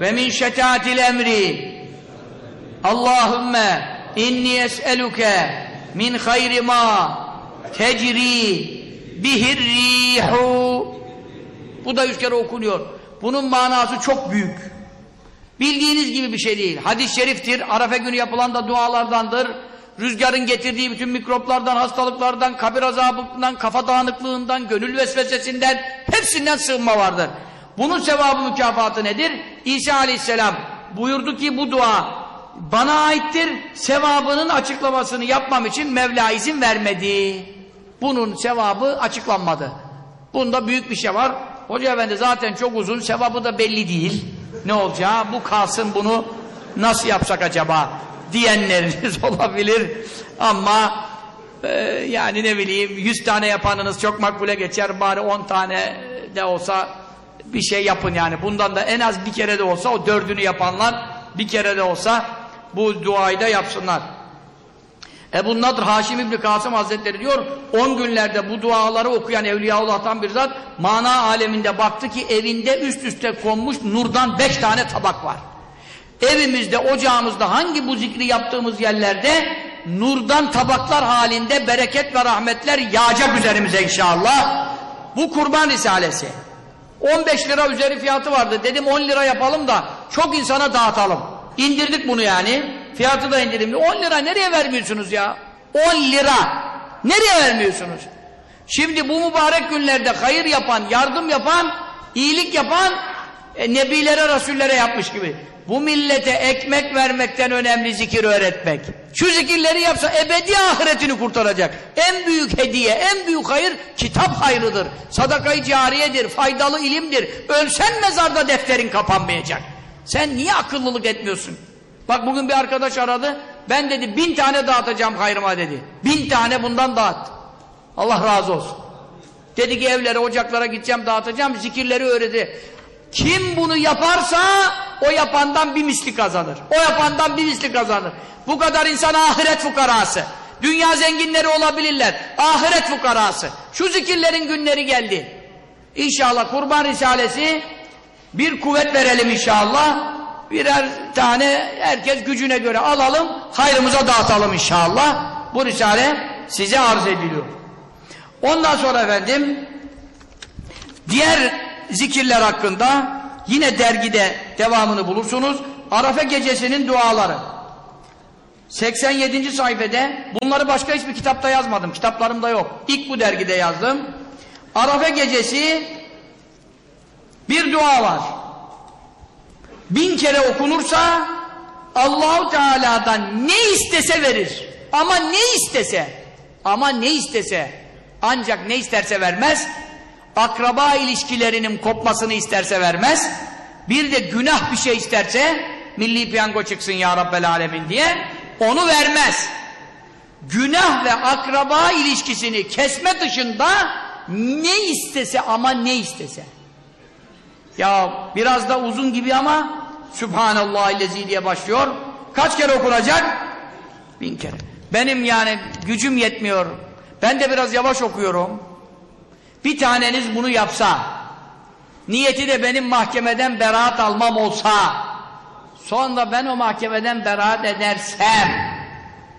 ve min şetatil emri Allahümme inni es'eluke min hayri ma tecri bihir rihu bu da üç kere okunuyor. Bunun manası çok büyük. Bildiğiniz gibi bir şey değil. Hadis-i şeriftir. Arafa günü yapılan da dualardandır. Rüzgarın getirdiği bütün mikroplardan, hastalıklardan, kabir azabından, kafa dağınıklığından, gönül vesvesesinden hepsinden sığınma vardır. Bunun sevabı mükafatı nedir? İsa aleyhisselam buyurdu ki bu dua bana aittir. Sevabının açıklamasını yapmam için Mevla izin vermedi. Bunun sevabı açıklanmadı. Bunda büyük bir şey var. Hoca efendi zaten çok uzun, sevabı da belli değil. Ne olacağı? Bu kalsın bunu nasıl yapsak acaba? Diyenleriniz olabilir. Ama e, yani ne bileyim yüz tane yapanınız çok makbule geçer. Bari on tane de olsa bir şey yapın yani. Bundan da en az bir kere de olsa o dördünü yapanlar bir kere de olsa bu duayı da yapsınlar. Ebu Nadr Haşim İbni Kasım Hazretleri diyor 10 günlerde bu duaları okuyan Evliyaullah'tan bir zat mana aleminde baktı ki evinde üst üste konmuş nurdan 5 tane tabak var. Evimizde, ocağımızda hangi bu zikri yaptığımız yerlerde nurdan tabaklar halinde bereket ve rahmetler yağacak üzerimize inşallah. Bu kurban risalesi. 15 lira üzeri fiyatı vardı. Dedim 10 lira yapalım da çok insana dağıtalım. İndirdik bunu yani. Fiyatı da indirimli. 10 lira nereye vermiyorsunuz ya? 10 lira. Nereye vermiyorsunuz? Şimdi bu mübarek günlerde hayır yapan, yardım yapan, iyilik yapan e, nebilere, rasullere yapmış gibi. Bu millete ekmek vermekten önemli zikir öğretmek. Şu zikirleri yapsa ebedi ahiretini kurtaracak. En büyük hediye, en büyük hayır kitap hayrıdır. Sadakayı cariyedir, faydalı ilimdir. Ölsen mezarda defterin kapanmayacak. Sen niye akıllılık etmiyorsun? Bak bugün bir arkadaş aradı. Ben dedi bin tane dağıtacağım hayrıma dedi. Bin tane bundan dağıt. Allah razı olsun. Dedi ki evlere, ocaklara gideceğim dağıtacağım. Zikirleri öğredi. Kim bunu yaparsa o yapandan bir misli kazanır. O yapandan bir misli kazanır. Bu kadar insan ahiret fukarası. Dünya zenginleri olabilirler. Ahiret fukarası. Şu zikirlerin günleri geldi. İnşallah kurban risalesi bir kuvvet verelim inşallah. Birer tane herkes gücüne göre alalım. Hayrımıza dağıtalım inşallah. Bu risale size arz ediliyor. Ondan sonra efendim diğer zikirler hakkında yine dergide devamını bulursunuz. Arafa gecesinin duaları. 87. sayfede bunları başka hiçbir kitapta yazmadım. Kitaplarımda yok. İlk bu dergide yazdım. Arafa gecesi bir dua var. Bin kere okunursa Allahu Teala'dan ne istese verir. Ama ne istese ama ne istese ancak ne isterse vermez akraba ilişkilerinin kopmasını isterse vermez. Bir de günah bir şey isterse milli piyango çıksın ya Rabbel Alemin diye onu vermez. Günah ve akraba ilişkisini kesme dışında ne istese ama ne istese. Ya biraz da uzun gibi ama Sübhanallah illezi diye başlıyor. Kaç kere okunacak? Bin kere. Benim yani gücüm yetmiyor. Ben de biraz yavaş okuyorum. Bir taneniz bunu yapsa, niyeti de benim mahkemeden beraat almam olsa, Sonra ben o mahkemeden beraat edersem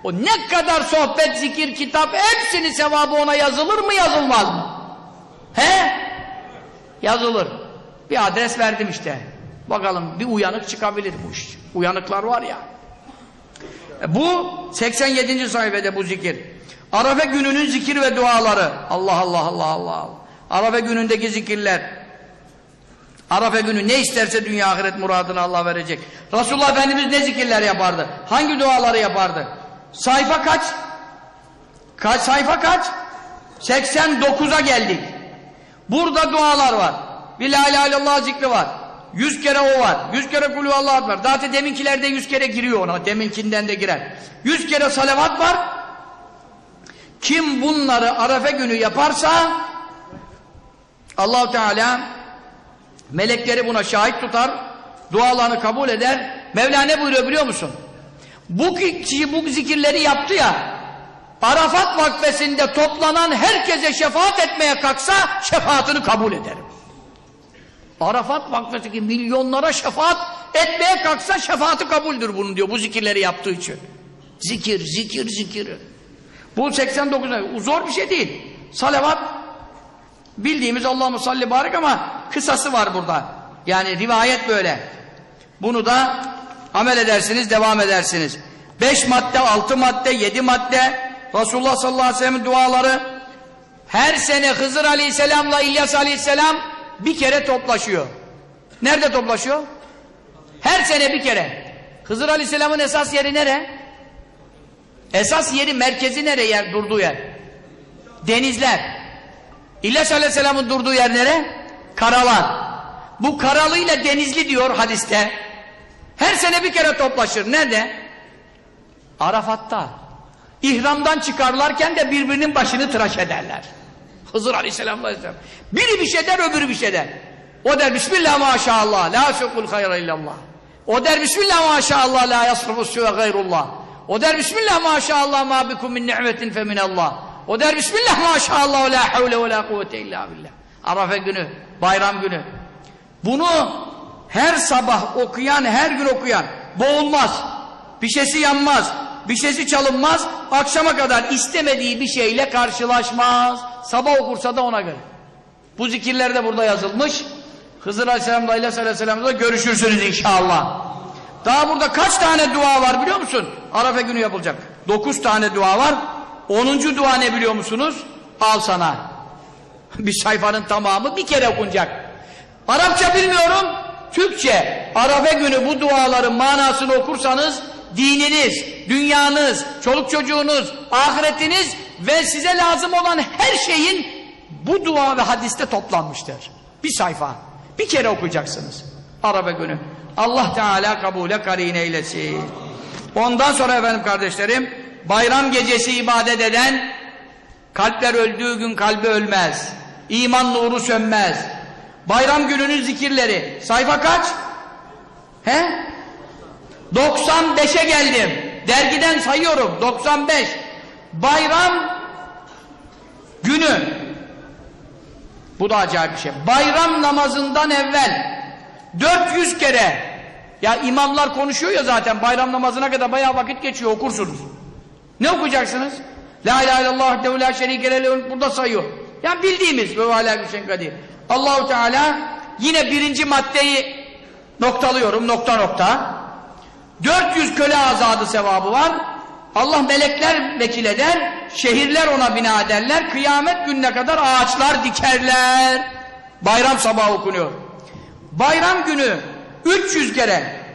o ne kadar sohbet, zikir, kitap hepsinin sevabı ona yazılır mı yazılmaz mı? He? Yazılır. Bir adres verdim işte. Bakalım bir uyanık çıkabilir bu iş. Uyanıklar var ya. E bu 87. sayfada bu zikir. Arafa gününün zikir ve duaları. Allah Allah Allah Allah. Arafa günündeki zikirler. Arafa günü ne isterse dünya ahiret muradını Allah verecek. Resulullah Efendimiz ne zikirler yapardı? Hangi duaları yapardı? Sayfa kaç? Kaç sayfa kaç? 89'a geldik. Burada dualar var. Bir la ilahe illallah zikri var. Yüz kere o var. Yüz kere kulü Allah var. Zaten deminkilerde yüz kere giriyor ona. Deminkinden de girer. Yüz kere salavat var. Kim bunları Arafa günü yaparsa Allahu Teala melekleri buna şahit tutar. Dualarını kabul eder. Mevla ne buyuruyor biliyor musun? Bu kişi bu zikirleri yaptı ya Arafat vakfesinde toplanan herkese şefaat etmeye kalksa şefaatini kabul ederim. Arafat vakfesindeki milyonlara şefaat etmeye kalksa şefaati kabuldür bunun diyor bu zikirleri yaptığı için. Zikir, zikir, zikir. Bu 89 zor bir şey değil. Salavat bildiğimiz Allah'ım salli barik ama kısası var burada. Yani rivayet böyle. Bunu da amel edersiniz, devam edersiniz. 5 madde, 6 madde, 7 madde Resulullah sallallahu aleyhi ve sellem'in duaları her sene Hızır aleyhisselamla İlyas aleyhisselam bir kere toplaşıyor. Nerede toplaşıyor? Her sene bir kere. Hızır aleyhisselamın esas yeri nere? Esas yeri merkezi nere yer durduğu yer? Denizler. İlyas aleyhisselamın durduğu yer nere? Karalar. Bu karalıyla denizli diyor hadiste. Her sene bir kere toplaşır. Nerede? Arafat'ta. İhramdan çıkarlarken de birbirinin başını tıraş ederler. Hızır Aleyhisselam Aleyhisselam. Biri bir şey der öbürü bir şey der. O der Bismillah maşallah la şukul hayra illallah. O der Bismillah maşallah la yasrufu süve gayrullah. O der Bismillah maşallah ma bikum min ni'metin fe minallah. O der Bismillah maşallah la havle ve la kuvvete illa billah. Arafa günü, bayram günü. Bunu her sabah okuyan, her gün okuyan boğulmaz. Bir şeysi yanmaz. Bir şeysi çalınmaz. Akşama kadar istemediği bir şeyle karşılaşmaz. Sabah okursa da ona göre. Bu zikirler de burada yazılmış. Hızır Aleyhisselam'la İlyas Aleyhisselam'la görüşürsünüz inşallah. Daha burada kaç tane dua var biliyor musun? Arafa günü yapılacak. Dokuz tane dua var. Onuncu dua ne biliyor musunuz? Al sana. bir sayfanın tamamı bir kere okunacak. Arapça bilmiyorum. Türkçe. Arafa günü bu duaların manasını okursanız dininiz, dünyanız, çoluk çocuğunuz, ahiretiniz ve size lazım olan her şeyin bu dua ve hadiste toplanmıştır. Bir sayfa. Bir kere okuyacaksınız. Arafa günü. Allah Teala kabule karin eylesin. Ondan sonra efendim kardeşlerim bayram gecesi ibadet eden kalpler öldüğü gün kalbi ölmez. İman nuru sönmez. Bayram gününün zikirleri. Sayfa kaç? He? 95'e geldim. Dergiden sayıyorum. 95. Bayram günü. Bu da acayip bir şey. Bayram namazından evvel 400 kere ya imamlar konuşuyor ya zaten bayram namazına kadar bayağı vakit geçiyor okursunuz. Ne okuyacaksınız? La ilahe illallah devu la şerike lehu burada sayıyor. Yani bildiğimiz ve hala. Allahu Teala yine birinci maddeyi noktalıyorum nokta nokta. 400 köle azadı sevabı var. Allah melekler vekil eder, şehirler ona bina ederler, kıyamet gününe kadar ağaçlar dikerler. Bayram sabahı okunuyor. Bayram günü 300 kere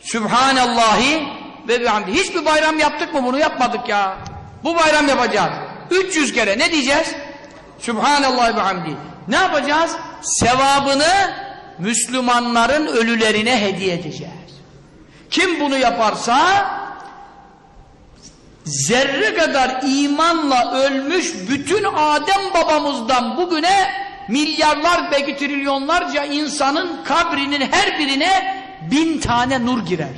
Sübhanallahi ve bihamdi. Hiçbir bayram yaptık mı bunu? Yapmadık ya. Bu bayram yapacağız. 300 kere ne diyeceğiz? Sübhanallahi ve bihamdi. Ne yapacağız? Sevabını Müslümanların ölülerine hediye edeceğiz. Kim bunu yaparsa zerre kadar imanla ölmüş bütün Adem babamızdan bugüne milyarlar belki trilyonlarca insanın kabrinin her birine bin tane nur girer.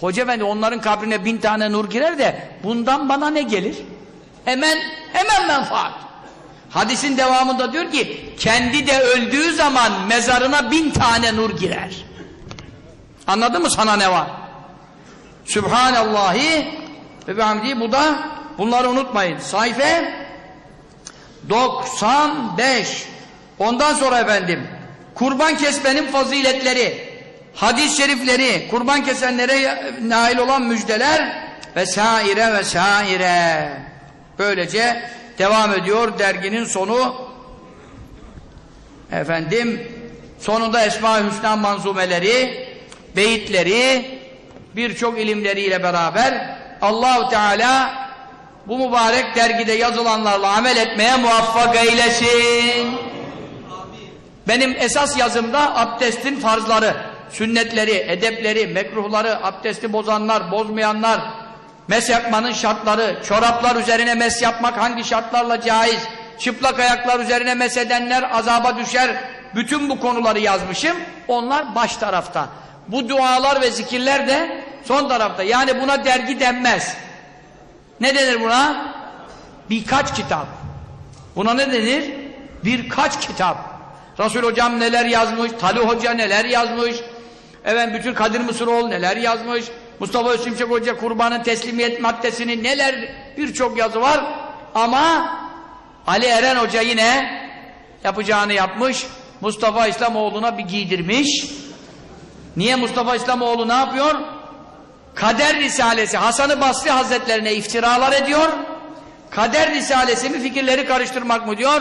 Hoca efendi onların kabrine bin tane nur girer de bundan bana ne gelir? Hemen hemen menfaat. Hadisin devamında diyor ki kendi de öldüğü zaman mezarına bin tane nur girer. Anladın mı sana ne var? Sübhanallahi ve bihamdihi bu da bunları unutmayın. Sayfa 95 Ondan sonra efendim kurban kesmenin faziletleri hadis-i şerifleri kurban kesenlere nail olan müjdeler vesaire vesaire. Böylece devam ediyor derginin sonu. Efendim sonunda Esma-i Hüsna manzumeleri beyitleri birçok ilimleriyle beraber Allahu Teala bu mübarek dergide yazılanlarla amel etmeye muvaffak eylesin. Benim esas yazımda abdestin farzları, sünnetleri, edepleri, mekruhları, abdesti bozanlar, bozmayanlar, mes yapmanın şartları, çoraplar üzerine mes yapmak hangi şartlarla caiz, çıplak ayaklar üzerine mes edenler azaba düşer, bütün bu konuları yazmışım. Onlar baş tarafta. Bu dualar ve zikirler de son tarafta. Yani buna dergi denmez. Ne denir buna? Birkaç kitap. Buna ne denir? Birkaç kitap. Resul hocam neler yazmış, Talih hoca neler yazmış, evet bütün Kadir Mısıroğlu neler yazmış, Mustafa Özsimşek hoca kurbanın teslimiyet maddesini neler birçok yazı var ama Ali Eren hoca yine yapacağını yapmış, Mustafa İslamoğlu'na bir giydirmiş. Niye Mustafa İslamoğlu ne yapıyor? Kader Risalesi Hasan-ı Basri Hazretlerine iftiralar ediyor. Kader Risalesi mi fikirleri karıştırmak mı diyor.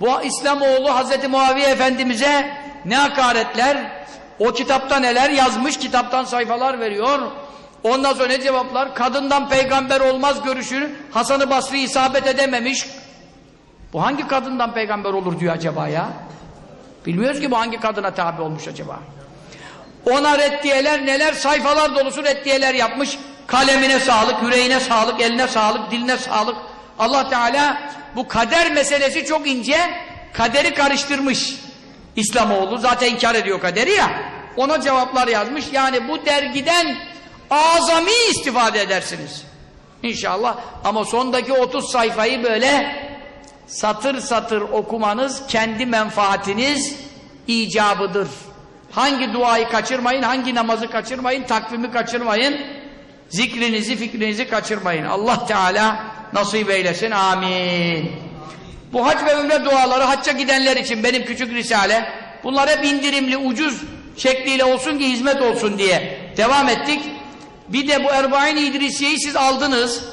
Bu İslamoğlu Hazreti Muaviye Efendimiz'e ne hakaretler, o kitapta neler yazmış, kitaptan sayfalar veriyor. Ondan sonra ne cevaplar? Kadından peygamber olmaz görüşünü Hasan-ı Basri isabet edememiş. Bu hangi kadından peygamber olur diyor acaba ya? Bilmiyoruz ki bu hangi kadına tabi olmuş acaba? Ona reddiyeler neler sayfalar dolusu reddiyeler yapmış. Kalemine sağlık, yüreğine sağlık, eline sağlık, diline sağlık. Allah Teala bu kader meselesi çok ince. Kaderi karıştırmış. İslamoğlu zaten inkar ediyor kaderi ya. Ona cevaplar yazmış. Yani bu dergiden azami istifade edersiniz. İnşallah. Ama sondaki 30 sayfayı böyle satır satır okumanız kendi menfaatiniz icabıdır. Hangi duayı kaçırmayın, hangi namazı kaçırmayın, takvimi kaçırmayın, zikrinizi, fikrinizi kaçırmayın. Allah Teala nasip eylesin. Amin. Bu hac ve ümre duaları hacca gidenler için benim küçük risale, bunlar hep indirimli, ucuz şekliyle olsun ki hizmet olsun diye devam ettik. Bir de bu Erbain İdrisiye'yi siz aldınız.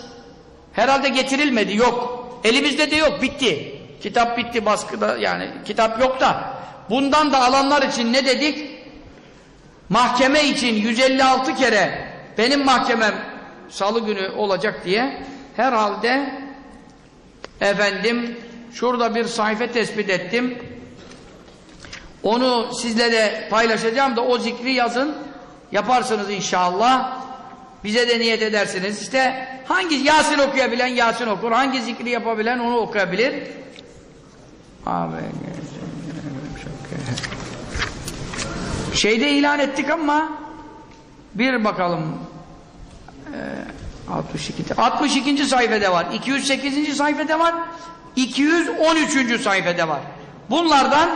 Herhalde getirilmedi, yok. Elimizde de yok, bitti. Kitap bitti baskıda, yani kitap yok da. Bundan da alanlar için ne dedik? Mahkeme için 156 kere benim mahkemem salı günü olacak diye herhalde efendim şurada bir sayfa tespit ettim. Onu sizle paylaşacağım da o zikri yazın. Yaparsınız inşallah. Bize de niyet edersiniz. İşte hangi Yasin okuyabilen Yasin okur. Hangi zikri yapabilen onu okuyabilir. Amin. Şeyde ilan ettik ama bir bakalım ee, 62. 62. sayfada var. 208. sayfada var. 213. sayfada var. Bunlardan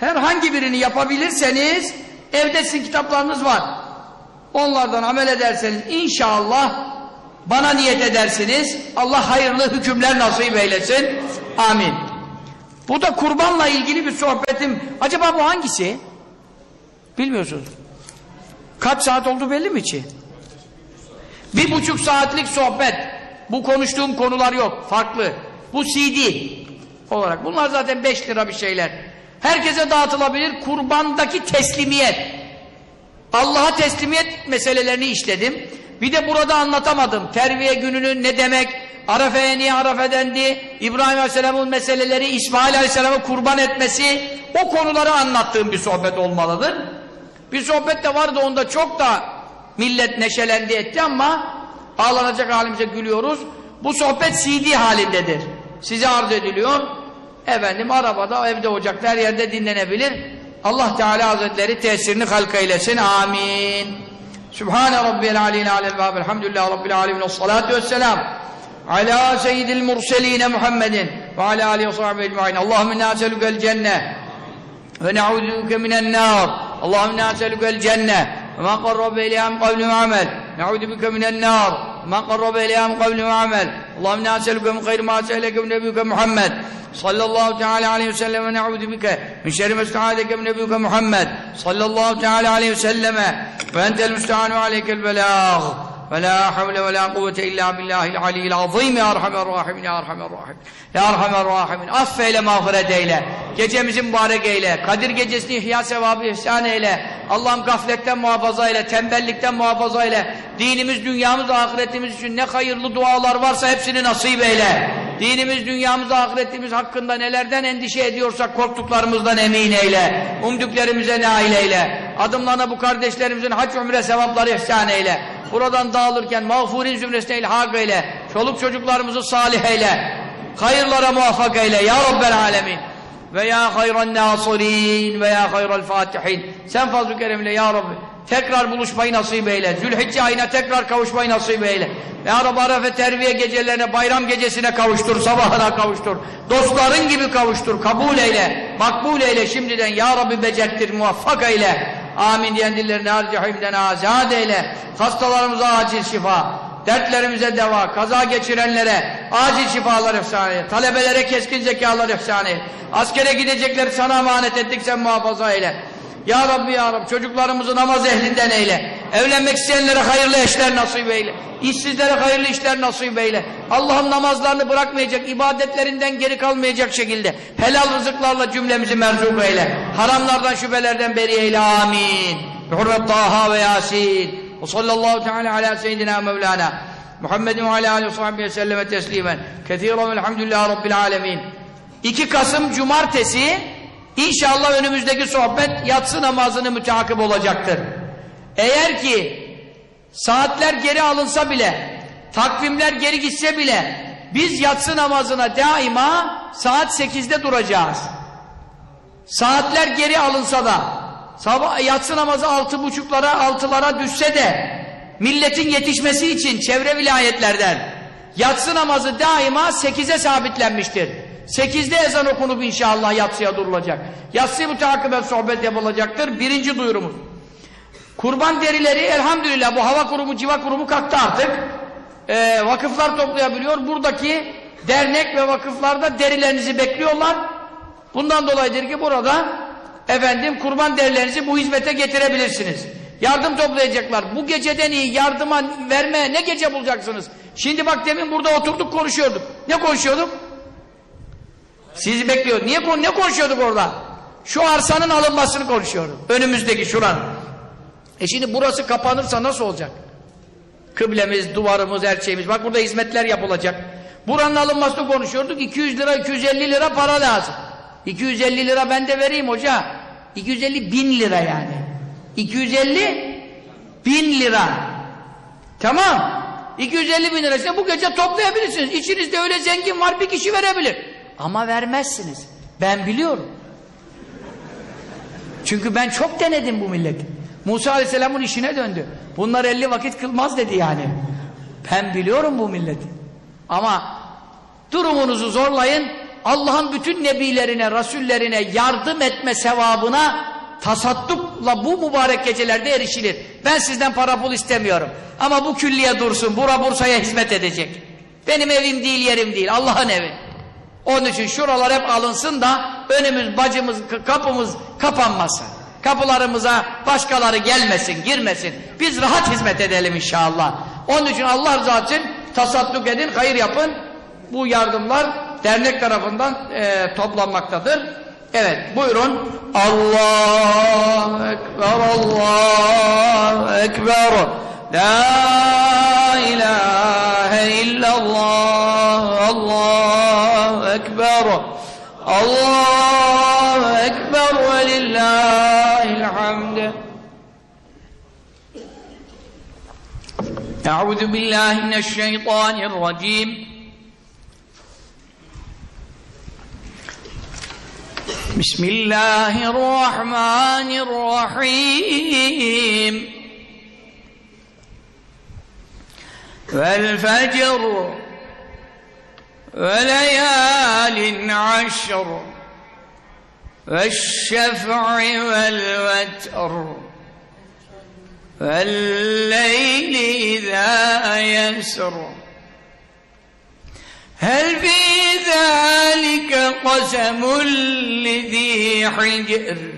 herhangi birini yapabilirseniz evde sizin kitaplarınız var. Onlardan amel ederseniz inşallah bana niyet edersiniz. Allah hayırlı hükümler nasip eylesin. Amin. Bu da kurbanla ilgili bir sohbetim. Acaba bu hangisi? Bilmiyorsunuz. Kaç saat oldu belli mi ki? Bir buçuk saatlik sohbet. Bu konuştuğum konular yok. Farklı. Bu CD olarak. Bunlar zaten beş lira bir şeyler. Herkese dağıtılabilir. Kurbandaki teslimiyet. Allah'a teslimiyet meselelerini işledim. Bir de burada anlatamadım. Terviye gününün ne demek? Arafe'ye niye Arafe dendi? İbrahim Aleyhisselam'ın meseleleri, İsmail Aleyhisselam'ı kurban etmesi o konuları anlattığım bir sohbet olmalıdır. Bir sohbet de vardı onda çok da millet neşelendi etti ama ağlanacak halimize gülüyoruz. Bu sohbet CD halindedir. Size arz ediliyor. Efendim arabada, evde, ocakta her yerde dinlenebilir. Allah Teala Hazretleri tesirini halka eylesin. Amin. Sübhane Rabbiyel Aliyyil Alem ve Elhamdülillah Rabbil Alemin salatu vesselam. Ala seyyidil murseline Muhammedin ve ala alihi ve sahbihi ecmaîn. Allahumme nâselükel cenne ve ne'ûdûke minen nâr. Allahümme nâselükel cenne وما قرب إليها من قول وعمل. نعوذ بك من النار وما قرب إليها من قول وعمل. اللهم نسألك من خير ما سألك من نبيك محمد. صلى الله تعالى عليه وسلم. ونعوذ بك من شر ما استعاذك من نبيك محمد. صلى الله تعالى عليه وسلم. وأنت المستعان وعليك البلاغ. ve la havle ve la kuvvete illa billahil aliyyil azim ya arhamer rahimin ya arhamer rahimin ya arhamer rahimin affeyle mağfiret eyle gecemizi mübarek eyle Kadir gecesini ihya sevabı ihsan eyle Allah'ım gafletten muhafaza eyle tembellikten muhafaza eyle dinimiz dünyamız ahiretimiz için ne hayırlı dualar varsa hepsini nasip eyle Dinimiz, dünyamız, ahiretimiz hakkında nelerden endişe ediyorsak korktuklarımızdan emin eyle. Umduklarımıza nail eyle. Adımlarına bu kardeşlerimizin hac umre sevapları ihsan eyle buradan dağılırken mağfurin zümresine ilhak eyle. Çoluk çocuklarımızı salih eyle. Hayırlara muvaffak eyle ya Rabbel alemin. Ve ya hayran nasirin ve ya hayral fatihin. Sen fazl-ı keremle ya Rabbi tekrar buluşmayı nasip eyle. Zülhicce ayına tekrar kavuşmayı nasip eyle. Ya Rabbi Arefe terbiye gecelerine bayram gecesine kavuştur sabahına kavuştur. Dostların gibi kavuştur kabul eyle makbul eyle. Şimdiden ya Rabbi becerttir muvaffak eyle amin diyen dillerini harcahimden azad eyle. Hastalarımıza acil şifa dertlerimize deva, kaza geçirenlere acil şifalar ihsan eyle, talebelere keskin zekalar ihsan eyle, askere gidecekleri sana emanet ettik sen muhafaza eyle. Ya Rabbi ya Rabbi çocuklarımızı namaz ehlinden eyle, Evlenmek isteyenlere hayırlı eşler nasip eyle. İşsizlere hayırlı işler nasip eyle. Allah'ım namazlarını bırakmayacak, ibadetlerinden geri kalmayacak şekilde helal rızıklarla cümlemizi merzuk eyle. Haramlardan, şüphelerden beri eyle. Amin. Hurret Taha ve Yasin. Ve sallallahu teala ala seyyidina Mevlana. Muhammedin ve ala aleyhi ve sahibi ve selleme teslimen. Kethiren velhamdülillahi rabbil alemin. 2 Kasım Cumartesi İnşallah önümüzdeki sohbet yatsı namazını müteakip olacaktır. Eğer ki saatler geri alınsa bile takvimler geri gitse bile biz yatsı namazına daima saat 8'de duracağız. Saatler geri alınsa da sabah yatsı namazı altı buçuklara altılara düşse de milletin yetişmesi için çevre vilayetlerden yatsı namazı daima sekize sabitlenmiştir. Sekizde ezan okunup inşallah yatsıya durulacak. Yatsıya müteakiben sohbet yapılacaktır. Birinci duyurumuz. Kurban derileri elhamdülillah bu hava kurumu, civa kurumu kalktı artık. Ee, vakıflar toplayabiliyor. Buradaki dernek ve vakıflarda derilerinizi bekliyorlar. Bundan dolayıdır ki burada efendim kurban derilerinizi bu hizmete getirebilirsiniz. Yardım toplayacaklar. Bu geceden iyi yardıma vermeye ne gece bulacaksınız? Şimdi bak demin burada oturduk konuşuyorduk. Ne konuşuyorduk? Sizi bekliyor. Niye ne konuşuyorduk orada? Şu arsanın alınmasını konuşuyorduk. Önümüzdeki şuranın. E şimdi burası kapanırsa nasıl olacak? Kıblemiz, duvarımız, her şeyimiz. Bak burada hizmetler yapılacak. Buranın alınmasını konuşuyorduk. 200 lira, 250 lira para lazım. 250 lira ben de vereyim hoca. 250 bin lira yani. 250 bin lira. Tamam. 250 bin lira ise bu gece toplayabilirsiniz. İçinizde öyle zengin var bir kişi verebilir. Ama vermezsiniz. Ben biliyorum. Çünkü ben çok denedim bu milleti. Musa Aleyhisselam'ın işine döndü. Bunlar 50 vakit kılmaz dedi yani. Ben biliyorum bu milleti. Ama durumunuzu zorlayın. Allah'ın bütün nebilerine, rasullerine yardım etme sevabına tasaddukla bu mübarek gecelerde erişilir. Ben sizden para pul istemiyorum. Ama bu külliye dursun, bura Bursa'ya hizmet edecek. Benim evim değil, yerim değil, Allah'ın evi. Onun için şuralar hep alınsın da önümüz, bacımız, kapımız kapanmasın. Kapılarımıza başkaları gelmesin, girmesin. Biz rahat hizmet edelim inşallah. Onun için Allah rızası için tasadduk edin, hayır yapın. Bu yardımlar dernek tarafından e, toplanmaktadır. Evet, buyurun. Allahu Ekber, Allahu Ekber. La ilahe illallah, Allahu Ekber. Ekber ve lillahil hamd. أعوذ بالله من الشيطان الرجيم بسم الله الرحمن الرحيم والفجر وليال عشر والشفع والوتر والليل إذا يسر. هل في ذلك قسم لذي حجر؟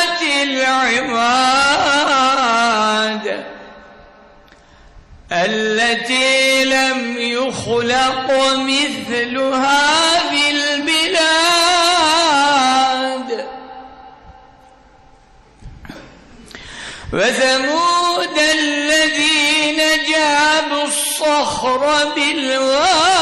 العماد التي لم يخلق مثلها في البلاد وثمود الذين جابوا الصخر بالواد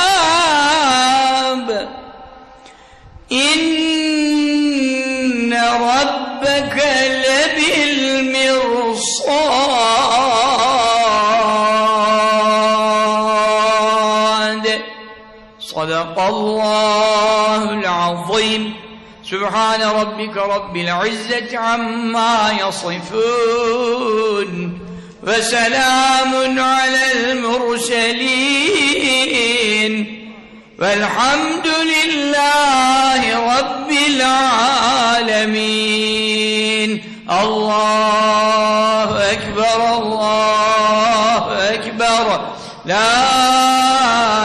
إن ربك لبالمرصاد. صدق الله العظيم. سبحان ربك رب العزة عما يصفون. وسلام على المرسلين. والحمد لله رب العالمين. الله أكبر الله أكبر. لا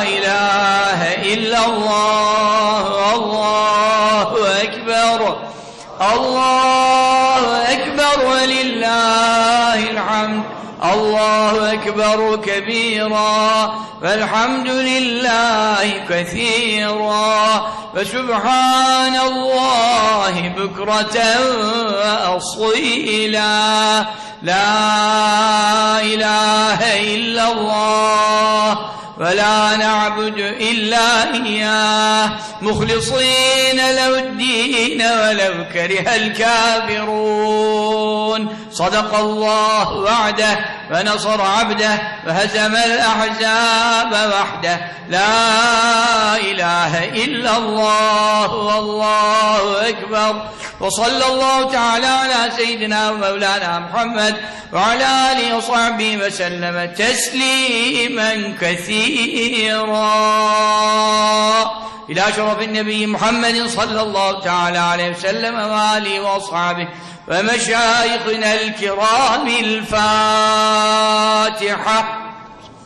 إله إلا الله الله أكبر الله أكبر ولله الحمد الله أكبر كبيرا والحمد لله كثيرا. فسبحان الله بكرة وأصيلا. لا إله إلا الله ولا نعبد إلا إياه. مخلصين له الدين ولو كره الكافرون. صدق الله وعده ونصر عبده وهزم الأحزاب وحده. لا إله إلا الله والله أكبر. وصلى الله تعالى على سيدنا ومولانا محمد وعلى آله وصحبه وسلم تسليما كثيرا. إلى شرف النبي محمد صلى الله تعالى عليه وسلم وآله وأصحابه. ومشايخنا الكرام الفاتحة